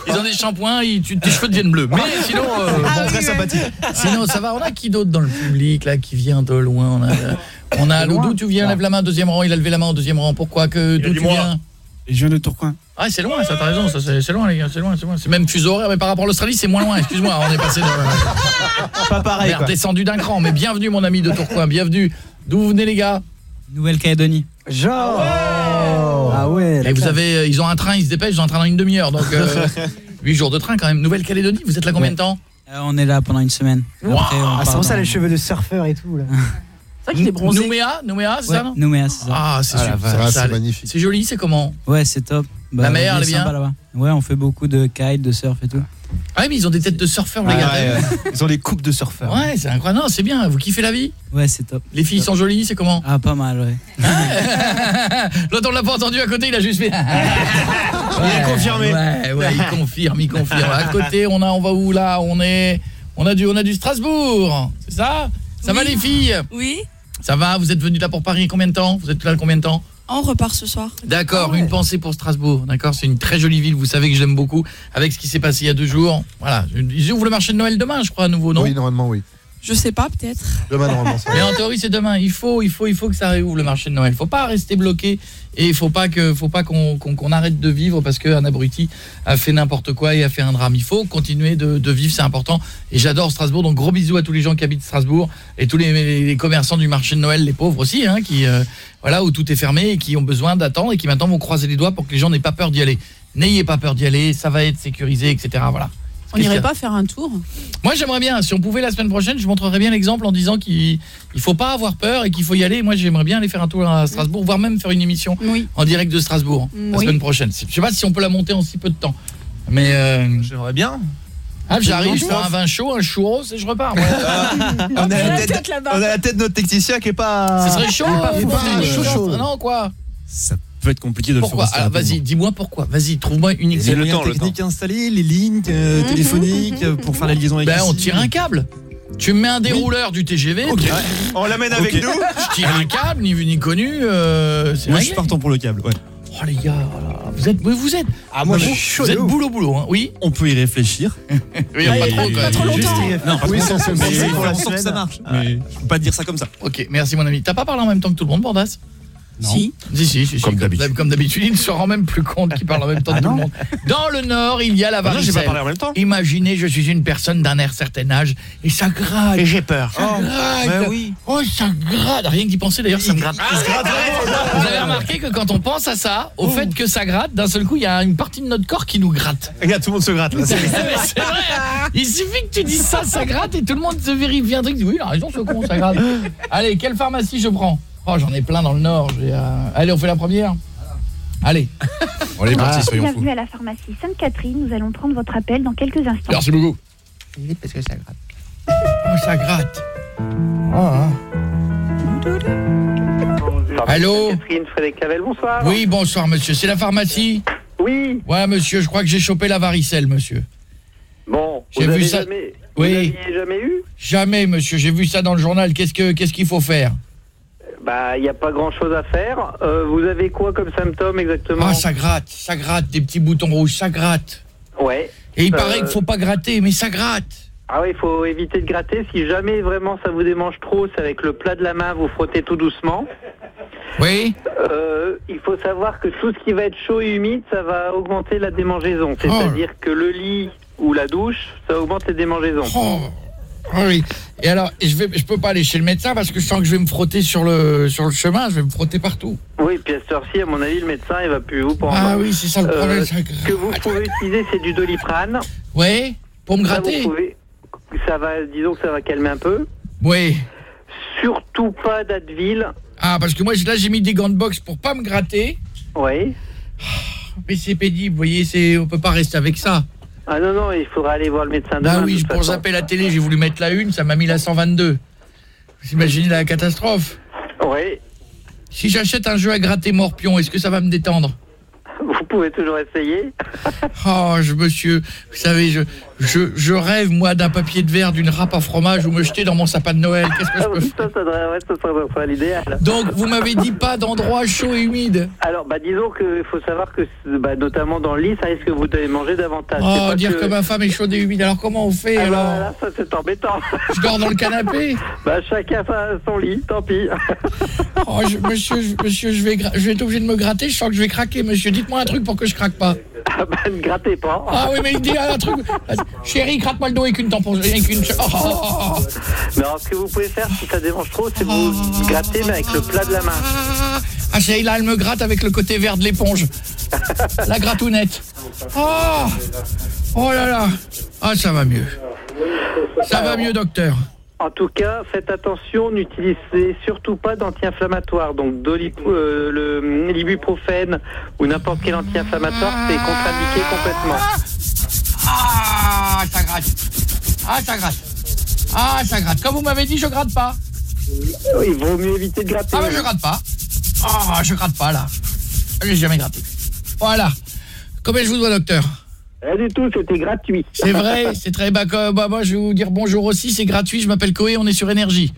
Ils ont des shampoings, ils- tu- tes cheveux deviennent bleus. Mais sinon, euh, Ah bon, oui, très ouais. sympathique. sinon ça va. On a qui d'autre dans le public là qui vient de loin On a, euh, on a Lou, d'où tu viens? Lève la main, deuxième rang. Il a levé la main au deuxième rang. Pourquoi? Que d'où tu viens? Je viens de Tourcoing. Ah, c'est loin, ça t'as raison, ça c'est loin les gars, c'est loin, c'est loin. C'est même fuseau horaire, mais par rapport à l'Australie, c'est moins loin. Excuse-moi, on est passé de Pas pareil, on est quoi. redescendu d'un cran. Mais bienvenue mon ami de Tourcoing, bienvenue. D'où vous venez les gars Nouvelle-Calédonie. Genre Ah ouais, la Et vous classe. avez, euh, ils ont un train, ils se dépêchent, ils ont un train dans une demi-heure, donc euh, [LAUGHS] 8 jours de train quand même. Nouvelle-Calédonie, vous êtes là combien de temps Euh, On est là pendant une semaine. Wow. Après, Ah, c'est pour ça dans- les cheveux de surfeur et tout là. C'est vrai qu'il est bronzé. Nouméa, Nouméa, c'est ça non Nouméa, c'est ça. Ah, c'est Ah, super, ça, Ah, c'est magnifique. C'est joli, c'est comment Ouais, c'est top. Bah, La mer, elle est bien sympa là-bas. Ouais, on fait beaucoup de kite, de surf et tout. Ah oui, mais ils ont des têtes de surfeurs, les Ouais, gars. ouais, ouais. [LAUGHS] Ils ont des coupes de surfeurs. Ouais, c'est incroyable. Non, c'est bien. Vous kiffez la vie Ouais, c'est top. Les filles sont jolies, c'est comment Ah, pas mal, ouais. [LAUGHS] L'autre, on l'a pas entendu à côté, il a juste fait. [LAUGHS] Il est confirmé. Ouais, ouais, il confirme, il confirme. À côté, on a, on va où là On est, on a du, on a du Strasbourg, c'est ça Ça va les filles Oui, Ça va Vous êtes venus là pour Paris combien de temps Vous êtes là combien de temps on repart ce soir. D'accord, une pensée pour Strasbourg. D'accord, c'est une très jolie ville. Vous savez que je l'aime beaucoup. Avec ce qui s'est passé il y a deux jours, voilà. Ils ouvrent le marché de Noël demain, je crois, à nouveau, non Oui, normalement, oui. Je sais pas, peut-être. Demain, normalement. Mais en théorie, c'est demain. Il faut, il faut, il faut que ça réouvre le marché de Noël. Faut pas rester bloqué et il faut pas que, faut pas qu'on arrête de vivre parce qu'un abruti a fait n'importe quoi et a fait un drame. Il faut continuer de, de vivre, c'est important. Et j'adore Strasbourg. Donc gros bisous à tous les gens qui habitent Strasbourg et tous les, les- les commerçants du marché de Noël, les pauvres aussi, hein, qui, euh, voilà, où tout est fermé et qui ont besoin d'attendre et qui maintenant vont croiser les doigts pour que les gens n'aient pas peur d'y aller. N'ayez pas peur d'y aller, ça va être sécurisé, etc. Voilà. On n'irait pas faire un tour Moi j'aimerais bien, si on pouvait la semaine prochaine, je montrerais bien l'exemple en disant qu'il il faut pas avoir peur et qu'il faut y aller. Moi j'aimerais bien aller faire un tour à Strasbourg, voire même faire une émission en direct de Strasbourg la Oui. semaine prochaine. Je sais pas si on peut la monter en si peu de temps. Mais euh, j'aimerais bien. Ah, j'arrive, je fais un vin chaud, un churros et je repars. [LAUGHS] on, a la tête, on a la tête de notre technicien qui est pas Ce serait chaud, Il est faut pas faire chaud, chaud, chaud. Non quoi Ça peut être compliqué de le Pourquoi faire. aussi Alors, Vas-y, dis-moi pourquoi. Vas-y, trouve-moi une Les moyens techniques installés, les lignes euh, téléphoniques euh, pour faire la liaison avec Ben, on tire un câble. Tu me mets un dérouleur du TGV. On l'amène avec nous. Je tire un câble, ni vu ni connu. euh, Moi je suis partant pour le câble, ouais. Oh les gars, vous êtes vous êtes Ah moi vous, je êtes boulot boulot hein. Oui. On peut y réfléchir. Oui, pas trop quand même. Juste- Non, pas Oui, trop. Mais faire pour la sorte que ça marche. Mais je peux pas te dire ça comme ça. OK, merci mon ami. T'as pas parlé en même temps que tout le monde Bordas Si. Si, si, si, Comme d'habitude. Comme d'habitude, il ne se rend même plus compte qu'il parle en même temps que tout le monde. Dans le Nord, il y a la Ah non, varicelle. pas parlé en même temps. Imaginez, je suis une personne d'un air certain âge et ça gratte. Et j'ai peur. Ça Oh, gratte. bah oui. Oh, ça gratte. Rien que d'y penser d'ailleurs, ça me gratte. se gratte. Vous avez remarqué que quand on pense à ça, au fait que ça gratte, d'un seul coup, il y a une partie de notre corps qui nous gratte. Regarde, tout le monde se gratte. C'est vrai. Il suffit que tu dises ça, ça gratte et tout le monde se vérifie un truc. Oui, il a raison, ce con, ça gratte. Allez, quelle pharmacie je prends? Oh, j'en ai plein dans le Nord. euh, Allez, on fait la première. Allez. On est parti, soyons fous. Bienvenue à la pharmacie Sainte-Catherine. Nous allons prendre votre appel dans quelques instants. Merci beaucoup. Parce que ça gratte. Oh, ça gratte. Ah, hein. Allô Catherine Frédéric Clavel, bonsoir. Oui, bonsoir, monsieur. C'est la pharmacie Oui. Ouais, monsieur, je crois que j'ai chopé la varicelle, monsieur. Bon, J'ai vous vu avez ça- Jamais, Oui. Vous jamais eu? Jamais, monsieur. J'ai vu ça dans le journal. Qu'est-ce que qu'est-ce qu'il faut faire? Bah, il n'y a pas grand-chose à faire. Euh, vous avez quoi comme symptômes exactement Ah, ça gratte, ça gratte, des petits boutons rouges, ça gratte. Ouais. Et il Euh, paraît qu'il faut pas gratter, mais ça gratte. Ah oui, il faut éviter de gratter. Si jamais vraiment ça vous démange trop, c'est avec le plat de la main, vous frottez tout doucement. Oui Euh, il faut savoir que tout ce qui va être chaud et humide, ça va augmenter la démangeaison. Oh. C'est-à-dire que le lit ou la douche, ça augmente les démangeaisons. Oh, ah oui. Et alors, je vais je peux pas aller chez le médecin parce que je sens que je vais me frotter sur le sur le chemin, je vais me frotter partout. Oui, puis à cette heure-ci, à mon avis, le médecin, il va plus vous prendre. Ah oui, c'est ça le problème, ça Ce que vous pouvez utiliser, c'est du doliprane. Ouais, pour me Ça, gratter. vous pouvez- ça va, disons que ça va calmer un peu. Oui. Surtout pas d'Advil. Ah parce que moi là j'ai mis des gants de boxe pour pas me gratter. Oui. Mais c'est pénible, vous voyez, on peut pas rester avec ça. Ah non, non, il faudra aller voir le médecin demain. Bah de oui, pour zapper la télé, j'ai voulu mettre la une, ça m'a mis la 122. Vous imaginez la catastrophe Oui. Si j'achète un jeu à gratter morpion, est-ce que ça va me détendre? Vous pouvez toujours essayer. [LAUGHS] Oh, je, monsieur, vous savez, je, je, je rêve, moi, d'un papier de verre, d'une râpe à fromage ou me jeter dans mon sapin de Noël. Qu'est-ce que je peux faire ça, ça, devrait, ouais, ça serait, l'idéal. Donc, vous m'avez dit pas d'endroit chaud et humide Alors, bah, disons qu'il faut savoir que, bah, notamment dans le lit, ça risque que vous devez manger davantage. Oh, pas dire que... que... ma femme est chaude et humide, alors comment on fait Ah, alors bah, là, ça, c'est embêtant. Je dors dans le canapé [LAUGHS] Bah, chacun son lit, tant pis. Oh, je- monsieur, je, monsieur je, vais je vais être obligé de me gratter, je sens que je vais craquer, monsieur. Dites-moi un truc pour que je craque pas. Ah, bah, ne grattez pas. Ah oui, mais il dit un truc. Chérie, gratte-moi le dos avec une tampon. Avec une... Oh, oh, oh. Mais alors, ce que vous pouvez faire, si ça démange trop, c'est vous gratter, mais avec le plat de la main. Ah, là, elle me gratte avec le côté vert de l'éponge. La gratounette. Oh Oh là là Ah, ça va mieux. Ça va mieux, docteur. En tout cas, faites attention, n'utilisez surtout pas d'anti-inflammatoire. Donc, euh, le l'ibuprofène ou n'importe quel anti-inflammatoire, c'est contre-indiqué complètement. Ah, ça gratte. Ah, ça gratte. Ah, ça gratte. Comme vous m'avez dit, je gratte pas. Il vaut mieux éviter de gratter. Ah, mais je gratte pas. Ah, je gratte pas, là. J'ai jamais gratté. Voilà. Combien je vous dois, docteur? Rien du tout, c'était gratuit. C'est vrai, c'est très bas. Bah, moi, je vais vous dire bonjour aussi, c'est gratuit. Je m'appelle Koé, on est sur Énergie.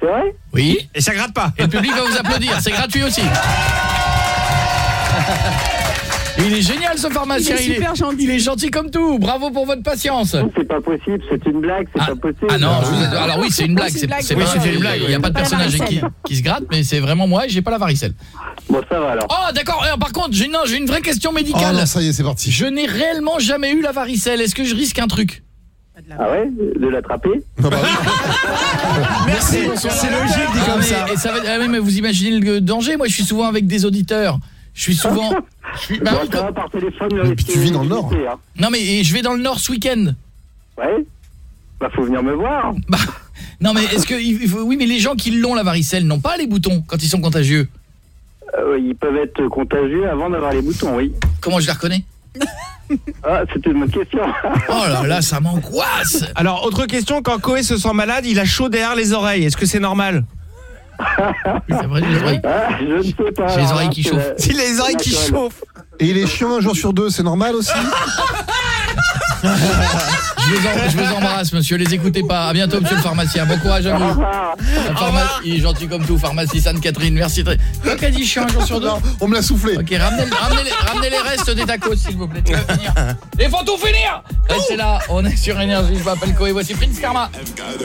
C'est vrai? Oui. Et ça gratte pas. Et le public va vous applaudir, c'est gratuit aussi. [LAUGHS] Il est génial ce pharmacien, Il est super gentil. il est gentil comme tout. Bravo pour votre patience. C'est pas possible, c'est une blague, c'est pas possible. Ah non, je vous- alors oui, c'est une blague, C'est une c'est blague, c'est oui, pas une blague, il y a pas de personnage qui, se gratte mais c'est vraiment moi et j'ai pas la varicelle. Bon, ça va alors. Oh, d'accord. Par contre, j'ai une vraie question médicale. Oh non, ça y est, c'est parti. Je n'ai réellement jamais eu la varicelle. Est-ce que je risque un truc? Ah ouais? De l'attraper? [LAUGHS] Merci, c'est logique dit Ah, comme mais- ça. et ça va- ah mais vous imaginez le danger Moi, je suis souvent avec des auditeurs. Je suis souvent [LAUGHS] je suis- bah oui, par téléphone, Mais puis tu vis dans le Nord. Hein. Non mais et je vais dans le Nord ce week-end. Ouais Bah faut venir me voir. [LAUGHS] Bah, non mais est-ce que il faut- oui mais les gens qui l'ont la varicelle n'ont pas les boutons quand ils sont contagieux? Euh, ils peuvent être contagieux avant d'avoir les boutons, oui. Comment je les reconnais? [LAUGHS] Ah, c'était une bonne question. Oh là là, ça m'angoisse. Alors, autre question, quand Koé se sent malade, il a chaud derrière les oreilles. Est-ce que c'est normal? C'est vrai, j'ai les oreilles. Ah, je ne sais pas. J'ai les oreilles qui chauffent. Si les oreilles qui chauffent. Et il est chiant un jour sur deux, c'est normal aussi [LAUGHS] Je vous, en- je vous embrasse monsieur, les écoutez pas. À bientôt monsieur le pharmacien. Bon courage à vous. Pharma- Il est gentil comme tout, pharmacie Sainte-Catherine. Merci très. Toi qu'a dit chiant un jour sur deux Non, on me l'a soufflé. OK, ramenez, ramenez, les, ramenez les restes des tacos s'il vous plaît. Il faut tout finir. Restez là, on est sur énergie. Je m'appelle Koé, voici Prince Karma. Gotta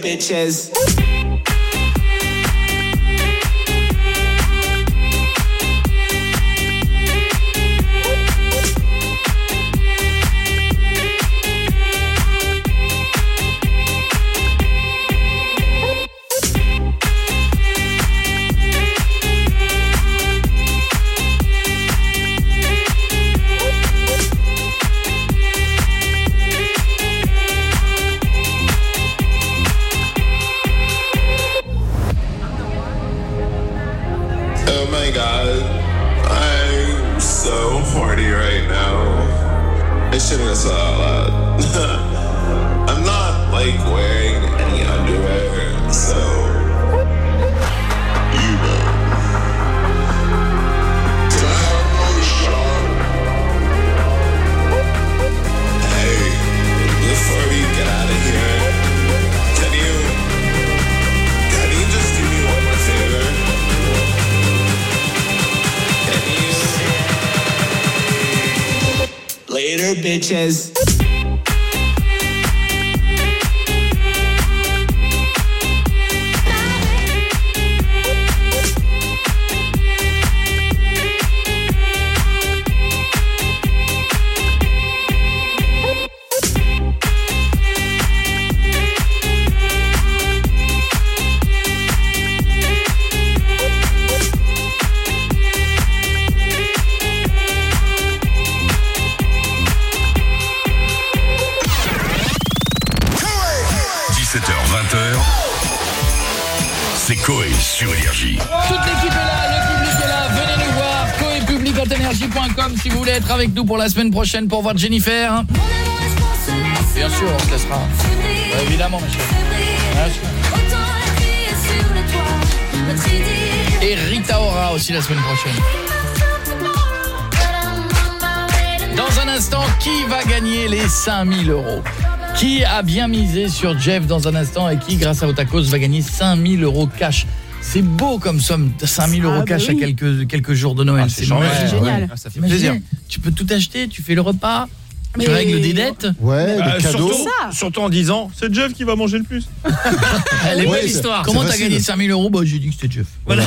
Bitches. Pour la semaine prochaine pour voir Jennifer. Bien sûr, on se laissera. Ouais, évidemment, ma chérie. Bien sûr. Et Rita Ora aussi la semaine prochaine. Dans un instant, qui va gagner les 5000 euros? Qui a bien misé sur Jeff dans un instant et qui, grâce à Otakos, va gagner 5000 euros cash? C'est beau comme somme, 5000 euros Ah, bah cash oui. à quelques, quelques jours de Noël. Ah, c'est génial. Ah, ça fait T'imagines? plaisir. Tu peux tout acheter, tu fais le repas, tu Mais- règles des dettes. Ouais, Euh, le cadeau. surtout, Ça. surtout en disant c'est Jeff qui va manger le plus. [LAUGHS] Elle est Ouais, belle l'histoire. Comment t'as gagné 5000 euros Bah j'ai dit que c'était Jeff. Voilà.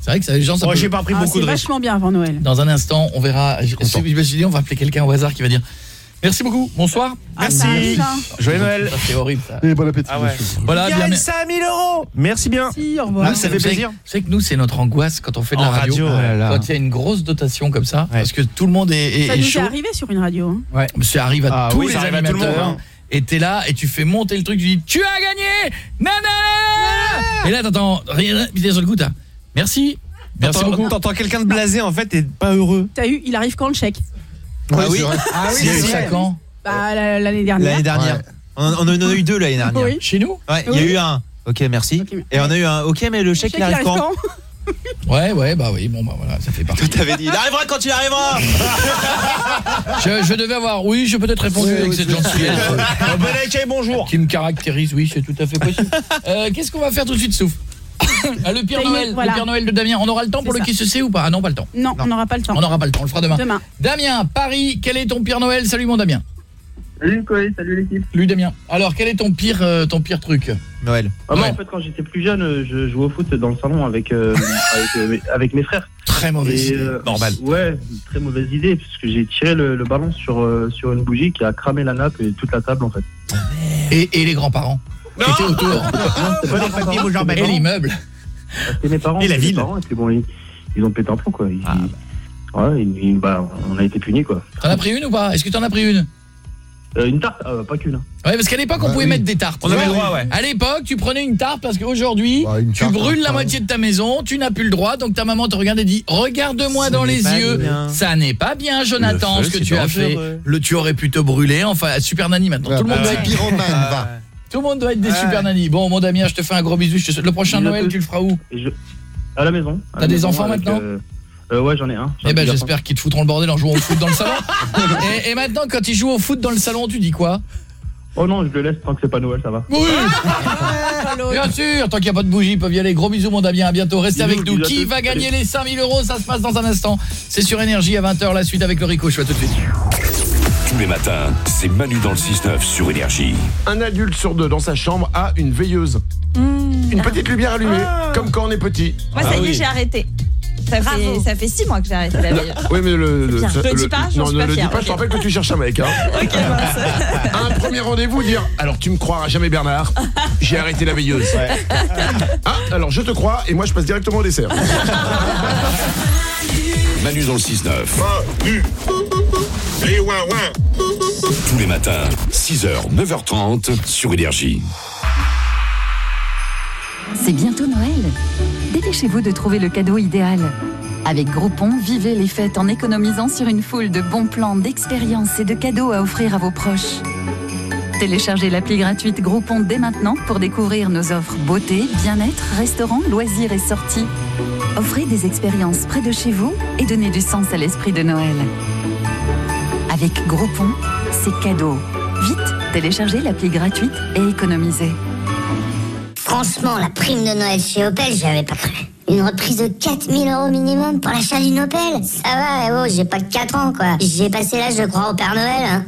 C'est vrai que ça, les gens ça Moi peut- j'ai pas pris Ah, beaucoup de risques. vachement bien avant Noël. Dans un instant, on verra. Je, je me suis dit, on va appeler quelqu'un au hasard qui va dire Merci beaucoup, bonsoir. Ah, hein. Joyeux Noël. C'est horrible ça. Et bon appétit, Ah ouais. Voilà, bien. Gagne mais- 5000 euros. Merci bien. Si, au revoir. Ah, ça fait plaisir. Savez que nous, c'est notre angoisse quand on fait de la En radio. radio, là là. Quand il y a une grosse dotation comme ça, Ouais. parce que tout le monde est, est- Ça est nous chaud. est arrivé sur une radio. hein. Ouais. Ça arrive à Ah tous oui, les ça arrive à tout le animateurs. monde, hein. Et t'es là et tu fais monter le truc, tu dis tu as gagné Nana Et là t'entends rien, puis d'un seul coup t'as merci. Merci beaucoup. T'entends quelqu'un de blasé en fait et pas heureux. T'as eu, il arrive quand le chèque? Ouais, oui. c'est. Ah Il y a eu ça quand Bah la- l'année dernière. L'année dernière. Ouais. On, on en a eu deux l'année dernière. Oui. Chez nous Ouais, il y a Oui. eu un. Ok, merci. Et on a eu un. Ok, mais le chèque, il arrive quand Ouais, ouais, bah oui, bon bah voilà, ça fait partie. T'avais dit, il arrivera quand il arrivera [LAUGHS] je, je devais avoir, oui, j'ai peut-être répondu Oui, avec oui, cette gentillesse [LAUGHS] Bon accueil, bonjour. qui me caractérise, oui, c'est tout à fait possible. Euh, Qu'est-ce qu'on va faire tout de suite, Souf? [COUGHS] Ah, Le Père Noël, voilà. le Père Noël de Damien. On aura le temps pour le qui se sait ou pas Ah non, pas le temps. Non, on n'aura pas le temps. On n'aura pas le temps, on le fera demain. Demain. Damien, Paris, quel est ton Père Noël? Salut mon Damien. Salut Coé, salut l'équipe. Salut Damien. Alors, quel est ton pire euh, ton pire truc? Noël. Ah, moi, Ouais. en fait, quand j'étais plus jeune, euh, je jouais au foot dans le salon avec, euh, [LAUGHS] avec, euh, mes- avec mes frères. Très mauvaise Et, idée. euh, Normal. Ouais, très mauvaise idée, puisque j'ai tiré le, le ballon sur, euh, sur une bougie qui a cramé la nappe et toute la table en fait. Et, et les grands-parents? Qui étaient autour. C'est [LAUGHS] pas les grands-parents, Et l'immeuble. C'était mes parents. Et la ville. parents, et puis bon, ils, ils ont pété un plomb quoi. Ils- Ah. Ouais, ils- ils- bah, on a été punis quoi. T'en as pris une ou pas? Est-ce que t'en as pris une? Euh, une tarte, euh, pas qu'une. hein. Ouais, parce qu'à l'époque, on Bah pouvait oui. mettre des tartes. On avait le droit, ouais. À l'époque, tu prenais une tarte parce qu'aujourd'hui, Bah, tu tarte, brûles la hein. moitié de ta maison, tu n'as plus le droit, donc ta maman te regarde et dit "Regarde-moi dans les yeux, bien. ça n'est pas bien Jonathan ce que tu as fait. Le tu aurais pu te brûler." Enfin, Super Nanny maintenant, tout le monde Ouais, être Pyromane, va. Tout le monde doit être des Super Nanny. Bon, mon Damien, je te fais un gros bisou, je te souhaite- le prochain Noël, tous. tu le feras où je... À la maison. T'as des enfants maintenant euh, euh, Ouais, j'en ai un. Eh ben j'espère qu'ils te foutront le bordel en jouant au foot dans le salon. [LAUGHS] et, et maintenant quand ils jouent au foot dans le salon, tu dis quoi? Oh non, je le laisse tant que c'est pas Noël, ça va. Oui Bien sûr, tant qu'il n'y a pas de bougie, ils peuvent y aller. Gros bisous mon Damien, à bientôt. Restez Bisous, avec nous. Qui va gagner les 5000 euros? Ça se passe dans un instant. C'est sur Énergie à 20h, la suite avec le Rico. Je suis à tout de suite. Tous les matins, c'est Manu dans le 6-9 sur Énergie. Un adulte sur deux dans sa chambre a une veilleuse. Une petite lumière allumée, comme quand on est petit. Moi, ça y est, j'ai arrêté. Ça fait, ça fait six mois que j'ai arrêté la veille. Oui, mais le. le- ça- le dis le- pas, Non, suis ne pas le dis pas, je te rappelle que tu cherches un mec. Hein. [LAUGHS] Ok, mince. À [LAUGHS] un premier rendez-vous, dire Alors, tu me croiras jamais, Bernard. J'ai arrêté la veilleuse. Ah, alors je te crois, et moi je passe directement au dessert. Manu dans le 6-9. Tous les matins, 6h, 9h30 sur Énergie. C'est bientôt Noël. Dépêchez-vous de trouver le cadeau idéal. Avec Groupon, vivez les fêtes en économisant sur une foule de bons plans, d'expériences et de cadeaux à offrir à vos proches. Téléchargez l'appli gratuite Groupon dès maintenant pour découvrir nos offres beauté, bien-être, restaurants, loisirs et sorties. Offrez des expériences près de chez vous et donnez du sens à l'esprit de Noël. Avec Groupon, c'est cadeau. Vite, téléchargez l'appli gratuite et économisez. Franchement, la prime de Noël chez Opel, j'y avais pas cru. Une reprise de 4000 euros minimum pour l'achat d'une Opel Ça va, eh oh, j'ai pas que 4 ans, quoi. J'ai passé l'âge de croire au Père Noël. Hein.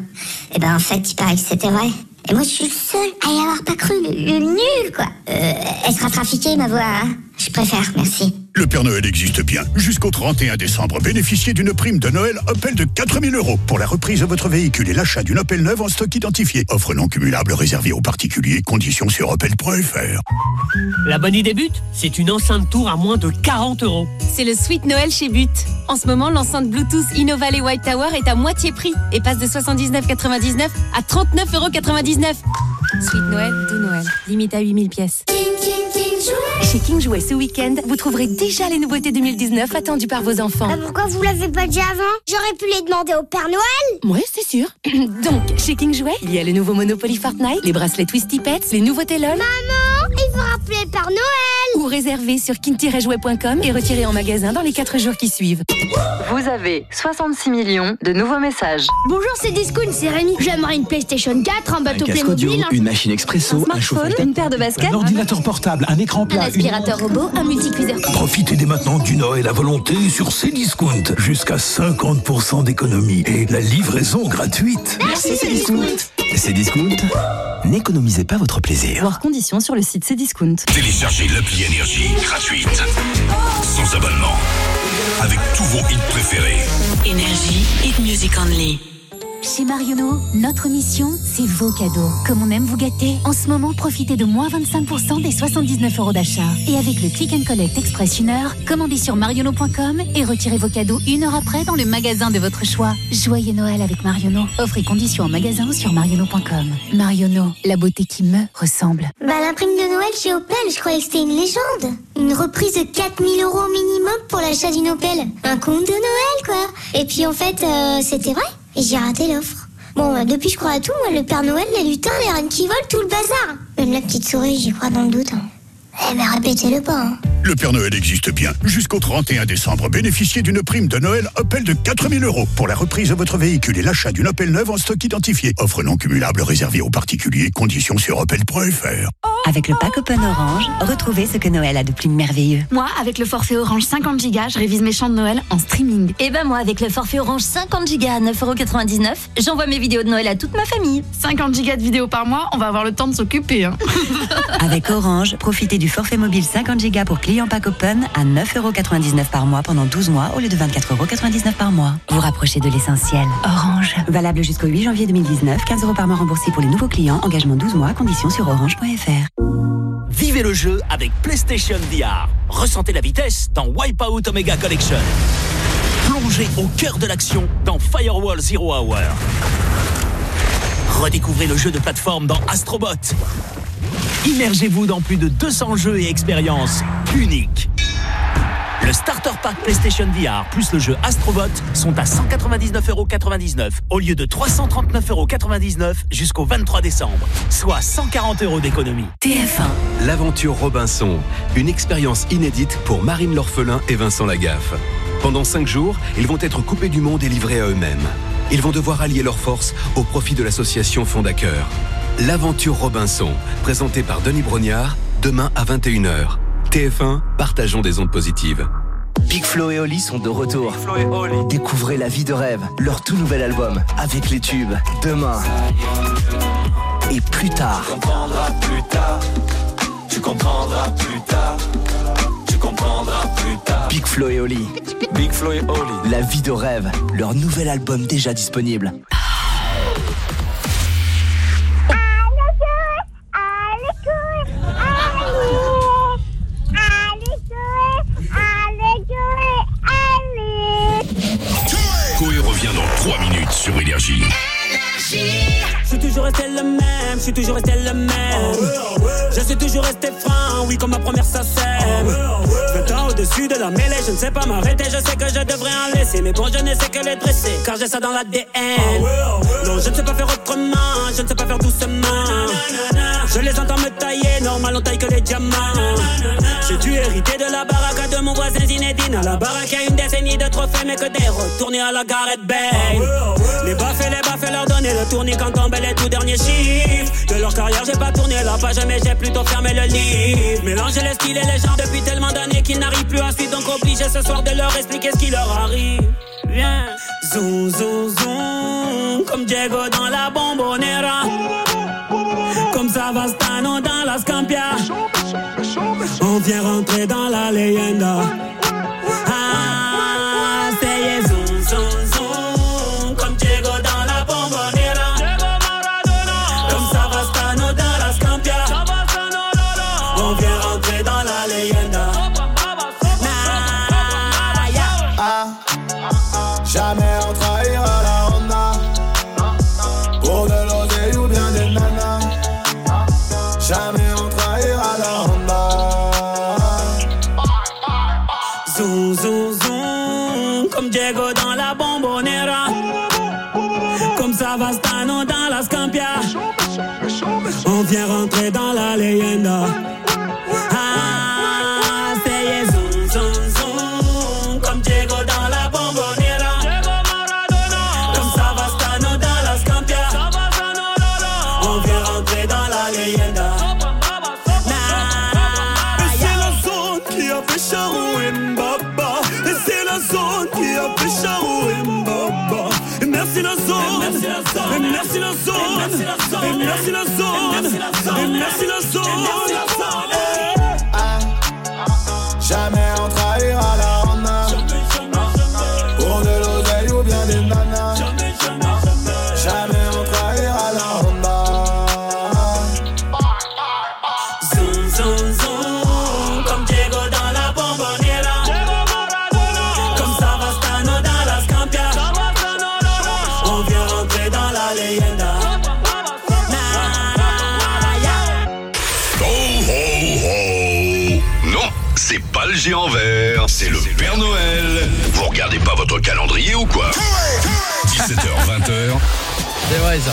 Et ben, en fait, il paraît que c'était vrai. Et moi, je suis le seul à y avoir pas cru, le, le nul, quoi. Euh, elle sera trafiquée, ma voix, hein Je préfère, merci. Le Père Noël existe bien. Jusqu'au 31 décembre, bénéficiez d'une prime de Noël Opel de 4000 euros pour la reprise de votre véhicule et l'achat d'une Opel neuve en stock identifié. Offre non cumulable réservée aux particuliers. Conditions sur opel.fr. La bonne idée but, c'est une enceinte tour à moins de 40 euros. C'est le Sweet Noël chez But. En ce moment, l'enceinte Bluetooth Innovale White Tower est à moitié prix et passe de 79,99 à 39,99 Sweet Noël, doux Noël. Limite à 8000 pièces. Chez King Jouet ce week-end, vous trouverez déjà les nouveautés 2019 attendues par vos enfants. Ah, pourquoi vous l'avez pas dit avant? J'aurais pu les demander au Père Noël Ouais, c'est sûr. [CLEARS THROAT] Donc, chez King Jouet, il y a le nouveau Monopoly Fortnite, les bracelets Twisty Pets, les nouveautés LOL. Maman, il faut rappeler le Père Noël Ou réserver sur kin-jouet.com et retirer en magasin dans les 4 jours qui suivent. Vous avez 66 millions de nouveaux messages. Bonjour, c'est Discount, c'est Rémi. J'aimerais une PlayStation 4, un bateau casque audio, un- une machine expresso, un, chauffage une paire de baskets, un ordinateur portable, un écran un plat, une... aspirateur robot, un multicuiseur. Profitez dès maintenant du Noël à volonté sur Cdiscount. Jusqu'à 50% d'économie et la livraison gratuite. Merci, Cdiscount. C'est Discount. N'économisez pas votre plaisir. Voir conditions sur le site Cdiscount. Téléchargez l'appli Énergie gratuite. Sans abonnement. Avec tous vos hits préférés. Énergie, hit music only. Chez Marionneau, notre mission, c'est vos cadeaux. Comme on aime vous gâter, en ce moment, profitez de moins 25% des 79 euros d'achat. Et avec le Click and Collect Express une heure, commandez sur marionneau.com et retirez vos cadeaux une heure après dans le magasin de votre choix. Joyeux Noël avec Marionneau. Offre et conditions en magasin sur marionneau.com. Marionneau, la beauté qui me ressemble. Bah, la prime de Noël chez Opel, je croyais que c'était une légende. Une reprise de 4000 euros minimum pour l'achat d'une Opel. Un compte de Noël, quoi. Et puis, en fait, euh, c'était vrai. Et j'ai raté l'offre. Bon, bah, depuis, je crois à tout. Moi, le Père Noël, les lutins, les reines qui volent, tout le bazar. Même la petite souris, j'y crois dans le doute. hein. Eh, mais répétez-le pas, hein. Le Père Noël existe bien. Jusqu'au 31 décembre, bénéficiez d'une prime de Noël Opel de 4000 euros pour la reprise de votre véhicule et l'achat d'une Opel neuve en stock identifié. Offre non cumulable réservée aux particuliers. Conditions sur opel.fr. Avec le pack Open Orange, retrouvez ce que Noël a de plus merveilleux. Moi, avec le forfait Orange 50 Go, je révise mes chants de Noël en streaming. Et ben moi, avec le forfait Orange 50 Go à 9,99€, j'envoie mes vidéos de Noël à toute ma famille. 50 Go de vidéos par mois, on va avoir le temps de s'occuper. hein. [LAUGHS] Avec Orange, profitez du forfait mobile 50 Go pour clients pack Open à 9,99€ par mois pendant 12 mois au lieu de 24,99€ par mois. Vous rapprochez de l'essentiel. Orange. Valable jusqu'au 8 janvier 2019, 15 euros par mois remboursés pour les nouveaux clients, engagement 12 mois, conditions sur orange.fr. Vivez le jeu avec PlayStation VR. Ressentez la vitesse dans Wipeout Omega Collection. Plongez au cœur de l'action dans Firewall Zero Hour. Redécouvrez le jeu de plateforme dans Astrobot. Immergez-vous dans plus de 200 jeux et expériences uniques. Le Starter Pack PlayStation VR plus le jeu Astrobot sont à 199,99€ au lieu de 339,99€ jusqu'au 23 décembre, soit 140 euros d'économie. TF1. L'aventure Robinson, une expérience inédite pour Marine l'orphelin et Vincent Lagaffe. Pendant cinq jours, ils vont être coupés du monde et livrés à eux-mêmes. Ils vont devoir allier leurs forces au profit de l'association Fondacœur. L'aventure Robinson, présentée par Denis Brognard, demain à 21h. TF1, partageons des ondes positives. Big Flo et Oli sont de retour. Découvrez la vie de rêve, leur tout nouvel album, avec les tubes, demain et plus tard. Tu comprendras plus tard. Tu comprendras plus tard. Tu comprendras plus tard. Big Flo et Oli. Big Flo et Oli. La vie de rêve, leur nouvel album déjà disponible. 3 minutes sur Énergie. Je suis toujours resté le même, je suis toujours resté le même. Je suis toujours resté franc, oui, comme ma première sacème. Je veux tant au-dessus de la mêlée, je ne sais pas m'arrêter, je sais que je devrais en laisser. Mais bon, je ne sais que les dresser, car j'ai ça dans l'ADN. Non, je ne sais pas faire autrement, je ne sais pas faire doucement. Je les entends me tailler, normal, on taille que les diamants. J'ai dû hériter de la baraque de mon voisin Zinedine. À la baraque, a une décennie de trophées, mais que des retournés à la Gareth Bale. Les baffes et les baffes, leur donner le tournis quand les tout derniers chiffres. De leur carrière, j'ai pas tourné la page, mais j'ai plutôt fermé le livre. Mélanger les styles et les genres depuis tellement d'années qu'ils n'arrivent plus à suivre, donc obligé ce soir de leur expliquer ce qui leur arrive. Viens, zoom, zoom, zoom, comme Diego dans la bombonera. Comme Savastano dans la Scampia. On vient rentrer dans la leyenda. Diego dans la bombonera. Comme Savastano dans la Scampia. On vient rentrer dans la leyenda. Noël. Vous regardez pas votre calendrier ou quoi 17h, 20h, C'est vrai ça.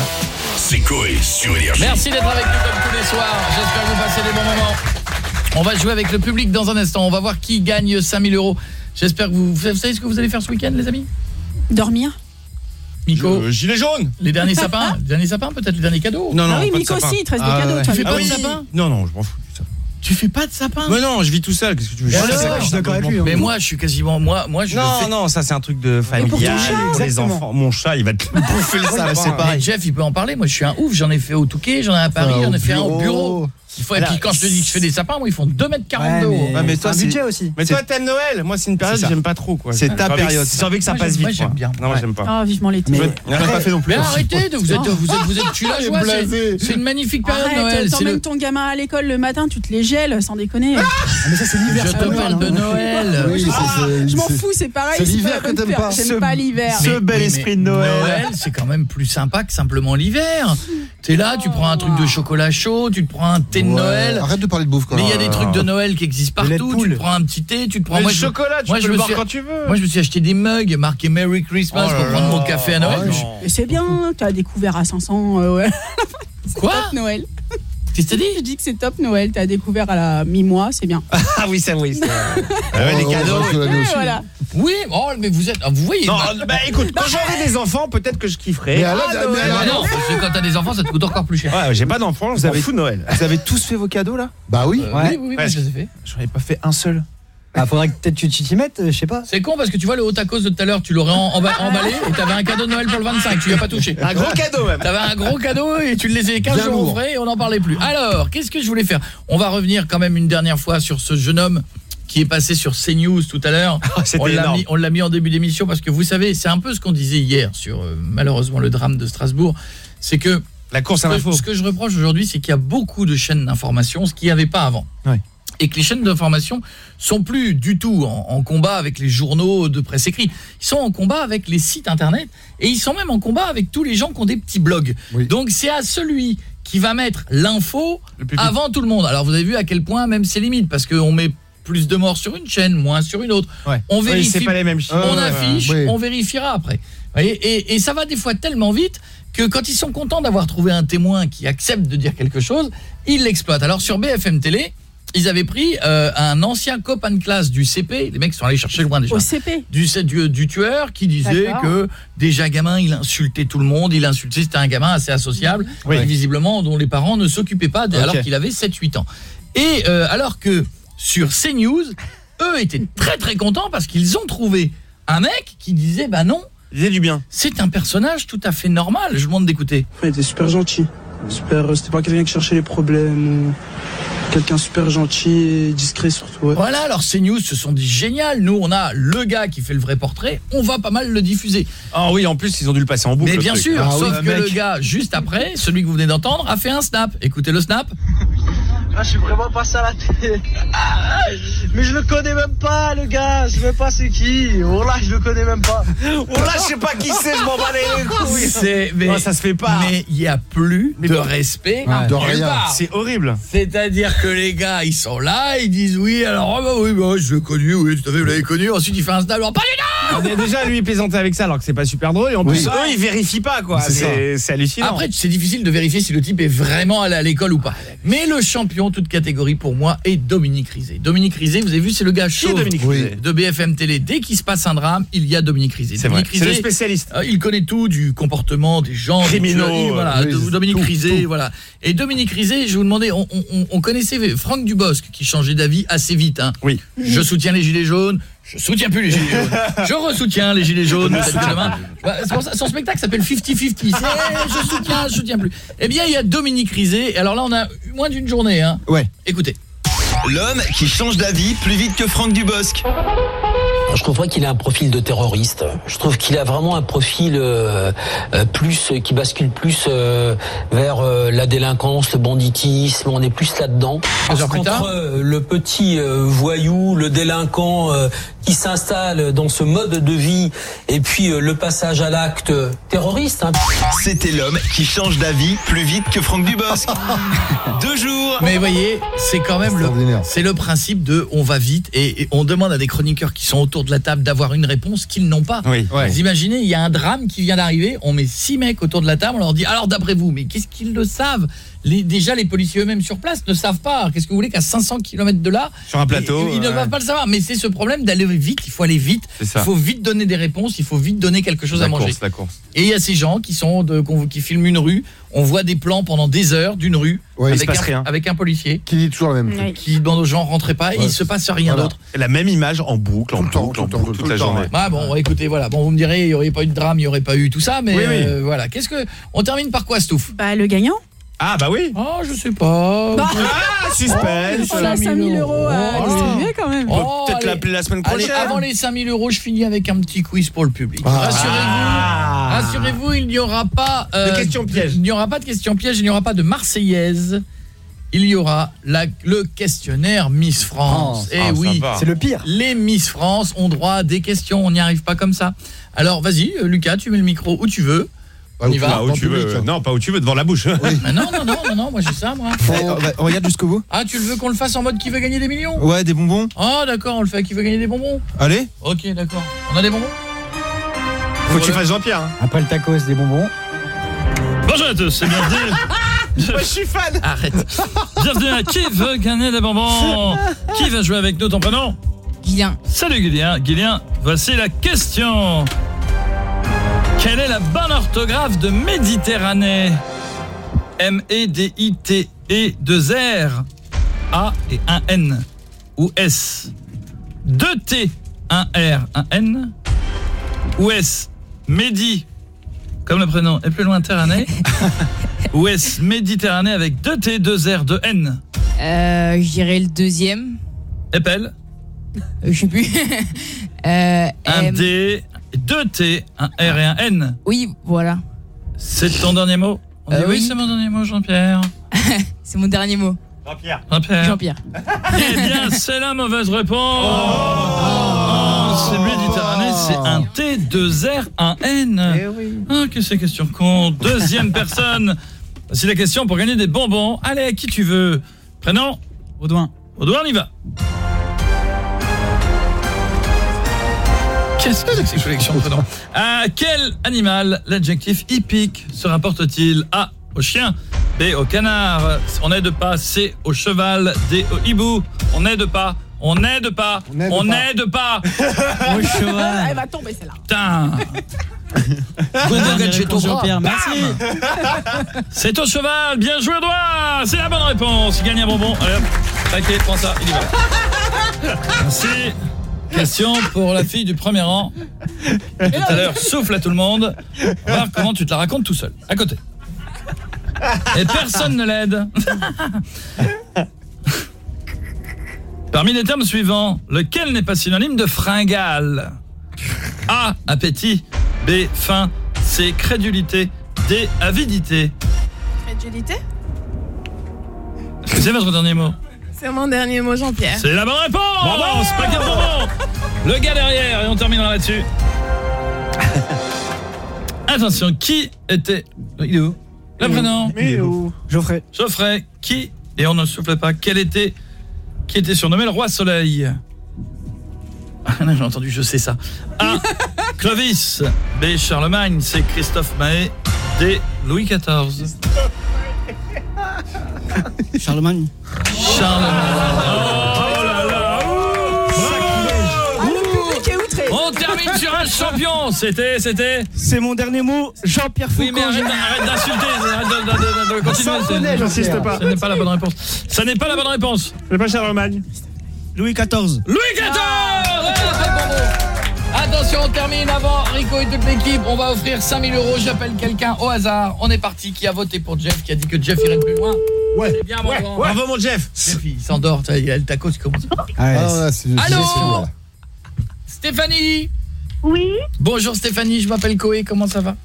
c'est Coé sur Énergie. Merci d'être avec nous comme tous les soirs. J'espère que vous passez des bons moments. On va jouer avec le public dans un instant. On va voir qui gagne 5000 euros. J'espère que vous... Vous savez ce que vous allez faire ce week-end, les amis? Dormir Miko Gilet jaune Les derniers sapins [LAUGHS] Les derniers sapins, peut-être les derniers cadeaux Non, non, Ah oui, pas de Miko sapin. aussi, il te reste des Ah, cadeaux, ouais. Tu fais Ah pas oui. de sapin Non, non, je m'en fous. Tu fais pas de sapin? Mais non, je vis tout seul. Qu'est-ce que tu veux? Je alors sais, je suis d'accord avec lui, hein. Mais moi, je suis quasiment... Moi, moi je Non, fais- non, ça c'est un truc de familial, chat, les exactement. enfants. Mon chat, il va te [LAUGHS] bouffer le sapin. c'est pareil. Jeff, il peut en parler. Moi, je suis un ouf. J'en ai fait au Touquet, j'en ai à Paris, j'en ai fait un au bureau. Il faut, quand je te dis que je fais des sapins, moi, ils font 2m40 Ouais, de haut. mais- Ouais, mais C'est toi, un c'est- budget aussi. Mais toi, t'aimes Noël. Moi, c'est une période C'est que j'aime pas trop. quoi. C'est ta période. J'ai envie que ça Moi, passe j'aime- moi, vite. j'aime moi. bien. Non, j'aime pas. Ah, vivement l'été. Mais- pas fait non plus. Mais arrêtez, de, vous êtes vous êtes vous êtes tu joie, c'est c'est une magnifique période de Noël, c'est t'emmènes ton gamin à l'école le matin, tu te les gèles, sans déconner. Ah, mais ça, c'est l'hiver. Je c'est te parle de hein. Noël. C'est- c'est- Je m'en c'est- fous, c'est pareil. c'est l'hiver que t'aimes pas. J'aime Ce- pas l'hiver. Ce bel esprit de Noël. Noël, c'est quand même plus sympa que simplement l'hiver. T'es là, tu prends un truc de chocolat chaud, tu te prends un thé de Noël. Arrête de parler de bouffe quand Mais il y a des trucs de Noël qui existent partout. Tu te prends un petit thé, tu te prends. Moi, le chocolat, tu moi, peux je le me boire suis- quand tu veux. Moi, je me suis acheté des mugs marqués Merry Christmas Oh pour prendre mon café à Noël. Oh c'est bien, tu as découvert à 500. euh, ouais. [LAUGHS] Quoi Noël. Qu'est-ce que t'as dit Je dis que c'est top Noël, tu as découvert à la mi-mois, c'est bien. [LAUGHS] Ah oui, ça oui. c'est- Ah ouais, les Oh, cadeaux. reste l'année Ouais, aussi. voilà. Oui, oh, mais vous êtes, ah, vous voyez. Non, bah- bah écoute, quand j'aurai des enfants, peut-être que je kifferai. Mais alors, Ah, mais alors- Ah non, parce que quand t'as des enfants, ça te coûte encore plus cher. Ouais, j'ai pas d'enfants, vous avez fou Noël. Vous avez tous fait vos cadeaux là? Bah oui. Euh, Ouais. Oui, oui, oui, Ouais. je les ai fait. J'en ai pas fait un seul. Ah, faudrait que peut-être tu tu t'y mettes, euh, je sais pas. C'est con parce que tu vois le haut tacos de tout à l'heure, tu l'aurais en- emba- emballé et t'avais un cadeau de Noël pour le 25, tu y as pas touché. Un gros cadeau même. T'avais un gros cadeau et tu le laissais 15 Bien jours au frais et on n'en parlait plus. Alors, qu'est-ce que je voulais faire? On va revenir quand même une dernière fois sur ce jeune homme qui est passé sur CNews tout à l'heure. [LAUGHS] Ah, on l'a mis, on l'a mis en début d'émission parce que vous savez, c'est un peu ce qu'on disait hier sur euh, malheureusement le drame de Strasbourg, c'est que La course à ce que- l'info. ce que je reproche aujourd'hui, c'est qu'il y a beaucoup de chaînes d'information, ce qu'il n'y avait pas avant. Ouais. Et que les chaînes d'information sont plus du tout en, en combat avec les journaux de presse écrits. Ils sont en combat avec les sites internet et ils sont même en combat avec tous les gens qui ont des petits blogs. Donc c'est à celui qui va mettre l'info avant tout le monde. Alors vous avez vu à quel point même c'est limite parce qu'on met plus de morts sur une chaîne, moins sur une autre. On Oui, vérifie, c'est pas les mêmes chiffres. on affiche, on vérifiera après. Et ça va des fois tellement vite que quand ils sont contents d'avoir trouvé un témoin qui accepte de dire quelque chose, ils l'exploitent. Alors sur BFM Télé, ils avaient pris euh, un ancien copain de classe du CP, les mecs sont allés chercher loin déjà. Au CP. Du, du, du tueur qui disait que déjà gamin, il insultait tout le monde, il insultait, c'était un gamin assez associable, Oui. et visiblement dont les parents ne s'occupaient pas alors qu'il avait 7-8 ans. Et euh, alors que sur CNews, eux étaient très très contents parce qu'ils ont trouvé un mec qui disait bah non, il disait du bien. C'est un personnage tout à fait normal, je vous demande d'écouter. Il était super gentil. Super, c'était pas quelqu'un qui cherchait les problèmes. Quelqu'un super gentil et discret surtout. ouais. Voilà, alors CNews se sont dit génial, nous on a le gars qui fait le vrai portrait, on va pas mal le diffuser. Ah oui, en plus ils ont dû le passer en boucle. Mais bien truc. sûr, Ah oui, sauf que mec. le gars juste après, celui que vous venez d'entendre, a fait un snap. Écoutez le snap. [LAUGHS] Ah, je suis vraiment passé à la [LAUGHS] télé. Mais je le connais même pas, le gars. Je sais même pas c'est qui. Oh là, je le connais même pas. [LAUGHS] Oh là, je sais pas qui c'est, je m'en bats les couilles. [LAUGHS] C'est mais Oh, ça se fait pas. Mais il y a plus de respect Ouais. De rien. C'est horrible. C'est-à-dire que les gars, ils sont là, ils disent oui, alors ah bah oui, bah, je l'ai connu, oui, tout à fait, vous l'avez connu. Ensuite, il fait un snap, alors pas du tout déjà lui il plaisantait avec ça alors que c'est pas super drôle et en plus eux ils vérifient pas quoi. C'est hallucinant. Après, c'est difficile de vérifier si le type est vraiment allé à l'école ou pas. Mais le champion, toute catégorie pour moi, est Dominique Rizet. Dominique Rizet, vous avez vu, c'est le gars chaud Dominique Rizet de BFM Télé. Dès qu'il se passe un drame, il y a Dominique Rizet. C'est vrai, Dominique c'est le Rizet, spécialiste. euh, il connaît tout du comportement des gens, Criminaux, voilà, oui, Dominique tout, Rizet, voilà. Et Dominique Rizet, je vais vous demander, on, on- on connaissait Franck Dubosc qui changeait d'avis assez vite. Hein. Oui. Je soutiens les gilets jaunes. Je soutiens plus les gilets jaunes. Je ressoutiens les gilets jaunes. Bah, c'est pour ça, son spectacle s'appelle 50-50. C'est, Je soutiens, je soutiens plus. Eh bien, il y a Dominique Rizet. Et Alors là, on a moins d'une journée. Hein. Ouais. Écoutez. L'homme qui change d'avis plus vite que Franck Dubosc. Je trouve pas qu'il a un profil de terroriste. Je trouve qu'il a vraiment un profil euh, euh, plus qui bascule plus euh, vers euh, la délinquance, le banditisme. On est plus là-dedans. Euh, le petit euh, voyou, le délinquant euh, qui s'installe dans ce mode de vie, et puis euh, le passage à l'acte terroriste. hein. C'était l'homme qui change d'avis plus vite que Franck Dubosc. [LAUGHS] Deux jours. Mais vous voyez, c'est quand même le c'est le principe de on va vite et, et on demande à des chroniqueurs qui sont autour de la table d'avoir une réponse qu'ils n'ont pas. Oui. Ouais. Vous imaginez, il y a un drame qui vient d'arriver, on met six mecs autour de la table, on leur dit alors d'après vous, mais qu'est-ce qu'ils le savent? Les, déjà les policiers eux-mêmes sur place ne savent pas. Qu'est-ce que vous voulez qu'à 500 km de là Sur un plateau, Ils, ils ne ouais. doivent pas le savoir, mais c'est ce problème d'aller vite, il faut aller vite, C'est ça. il faut vite donner des réponses, il faut vite donner quelque chose La à manger. course, la course. Et il y a ces gens qui sont de, qui filment une rue, on voit des plans pendant des heures d'une rue Ouais, avec, se passe un, rien. avec un policier Qui dit toujours la même Oui. qui demande aux gens rentrez pas et il se passe rien Voilà. d'autre. La même image en boucle, en Tout le temps, boucle, en tout le temps, boucle, tout toute le la temps, journée. ouais. Ah bon, écoutez, voilà, bon vous me direz il y aurait pas eu de drame, il y aurait pas eu tout ça mais Oui, oui. euh, voilà, qu'est-ce que on termine par quoi Stouff? Bah, le gagnant. Ah bah oui. Oh, je sais pas. Bah. Ah, suspense. On a 5000 euros à Oh, distribuer quand même. On peut Oh, peut-être l'appeler la semaine Allez, prochaine. avant les 5000 euros, je finis avec un petit quiz pour le public. Ah. Rassurez-vous, rassurez-vous, il n'y aura pas euh, De questions pièges. Il n'y aura pas de questions pièges, il n'y aura pas de Marseillaise. Il y aura la- le questionnaire Miss France. Oh, Eh ah, oui. C'est le pire. les Miss France ont droit à des questions, on n'y arrive pas comme ça. Alors vas-y, euh, Lucas, tu mets le micro où tu veux. On y va où Dans tu le public, veux. hein. Non, pas où tu veux, devant la bouche. Mais [LAUGHS] non, non, non, non, non, moi j'ai ça, moi. on, va- on regarde jusqu'au bout Ah, tu le veux qu'on le fasse en mode qui veut gagner des millions Ouais, des bonbons. Ah, d'accord, on le fait à qui veut gagner des bonbons. Allez. Ok, d'accord. On a des bonbons Faut que tu fasses Jean-Pierre. hein. Après le tacos, des bonbons. Bonjour à tous, et bienvenue. [LAUGHS] Moi, je suis fan. Arrête. Bienvenue à Qui veut gagner des bonbons Qui va jouer avec nous ton prénom Guilin. Salut Guilien. Guilien, voici la question. Quelle est la bonne orthographe de Méditerranée? M-E-D-I-T-E 2 R. A et un N. Ou S. 2 T 1 R 1 N. Ou S. Médi. Comme le prénom est plus loin Terranée. [LAUGHS] Ou est Méditerranée avec 2 T 2 R 2 N. Euh, je dirais le deuxième. Épelle. Euh, je sais plus. [LAUGHS] euh, un M. D, deux T, un R et un N. Oui, voilà. C'est ton dernier mot On dit Euh, oui, oui. c'est mon dernier mot, Jean-Pierre. [LAUGHS] C'est mon dernier mot. Jean-Pierre. Jean-Pierre. Jean-Pierre. [LAUGHS] Eh bien, c'est la mauvaise réponse. Oh, c'est Méditerranée, c'est un T, deux R, un N. Ah, que c'est question con. Deuxième personne. Voici la question pour gagner des bonbons. Allez, qui tu veux? Prénom? Audouin. Audouin, on y va. Qu'est-ce que c'est que ces collections À quel animal l'adjectif hippique se rapporte-t-il A. Au chien B. Au canard? On n'aide pas C. Au cheval D. Au hibou On n'aide pas On n'aide pas On n'aide pas [LAUGHS] Au cheval Elle va tomber celle-là. Putain. [LAUGHS] [LAUGHS] C'est au cheval Bien joué, Edouard C'est la bonne réponse Il gagne un bonbon Allez hop Taquet, prends ça, il y va Merci Question pour la fille du premier rang. Tout à l'heure, souffle à tout le monde. Voir comment tu te la racontes tout seul, à côté. Et personne ne l'aide. Parmi les termes suivants, lequel n'est pas synonyme de fringale A. Appétit. B. Faim. C. Crédulité. D. Avidité. Crédulité? C'est votre dernier mot? C'est mon dernier mot, Jean-Pierre. C'est la bonne réponse Paquet de bonbons Le gars derrière, et on terminera là-dessus. [LAUGHS] Attention, qui était... Il est où Le prénom Il est où Geoffrey. Geoffrey, qui, et on ne souffle pas, quel était, qui était surnommé le roi soleil Ah non, j'ai entendu, je sais ça. A. [LAUGHS] Clovis. B. Charlemagne. C. Christophe Mahé. D. Louis XIV. [LAUGHS] Charlemagne. On termine sur un champion C'était, c'était C'est mon dernier mot, Jean-Pierre Foucault. Oui, mais arrête, arrête d'insulter, arrête c'est- j'insiste pas. Ce n'est pas la bonne réponse. Ça n'est pas la bonne réponse. C'est pas Charlemagne. Louis XIV. Louis XIV. Attention, on termine avant Rico et toute l'équipe. On va offrir 5000 euros. J'appelle quelqu'un au hasard. On est parti. Qui a voté pour Jeff Qui a dit que Jeff irait plus loin? Ouais. C'est bien, mon Ouais, grand. Bravo mon Jeff. Jeff, il s'endort. Il y a le taco qui commence. Ah, Allô? Stéphanie? Oui, Bonjour Stéphanie, je m'appelle Koé. Comment ça va?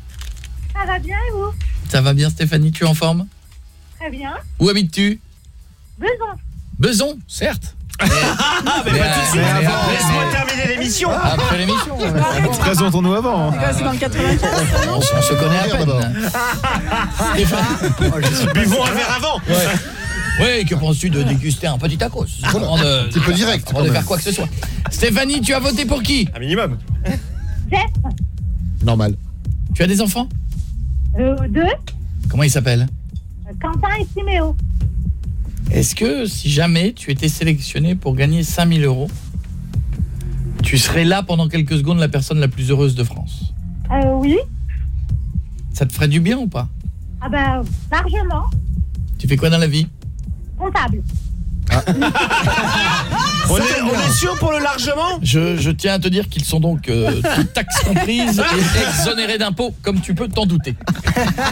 Ça va bien et vous? Ça va bien Stéphanie, tu es en forme? Très bien. Où habites-tu? Besoin. Beson, certes. Ah, mais pas tout de suite. mais Laisse-moi mais- terminer l'émission. Après l'émission. Présentons-nous avant. hein. C'est quoi, c'est dans le 95 ça, non On, se connaît à peine. Stéphane. Buvons un verre avant. Oui, que penses-tu de déguster un petit tacos avant de, Un petit peu direct, avant de faire quoi que ce soit. Stéphanie, tu as voté pour qui Un minimum. Jeff, Normal. Tu as des enfants euh, deux, Comment ils s'appellent Quentin et Siméo. Est-ce que si jamais tu étais sélectionné pour gagner 5000 euros, tu serais là pendant quelques secondes la personne la plus heureuse de France? Euh, oui. Ça te ferait du bien ou pas? Ah bah, largement. Tu fais quoi dans la vie? Comptable. [LAUGHS] On est, on est sûr pour le largement? Je, je tiens à te dire qu'ils sont donc, euh, toutes taxes comprises, et exonérés d'impôts, comme tu peux t'en douter. [LAUGHS]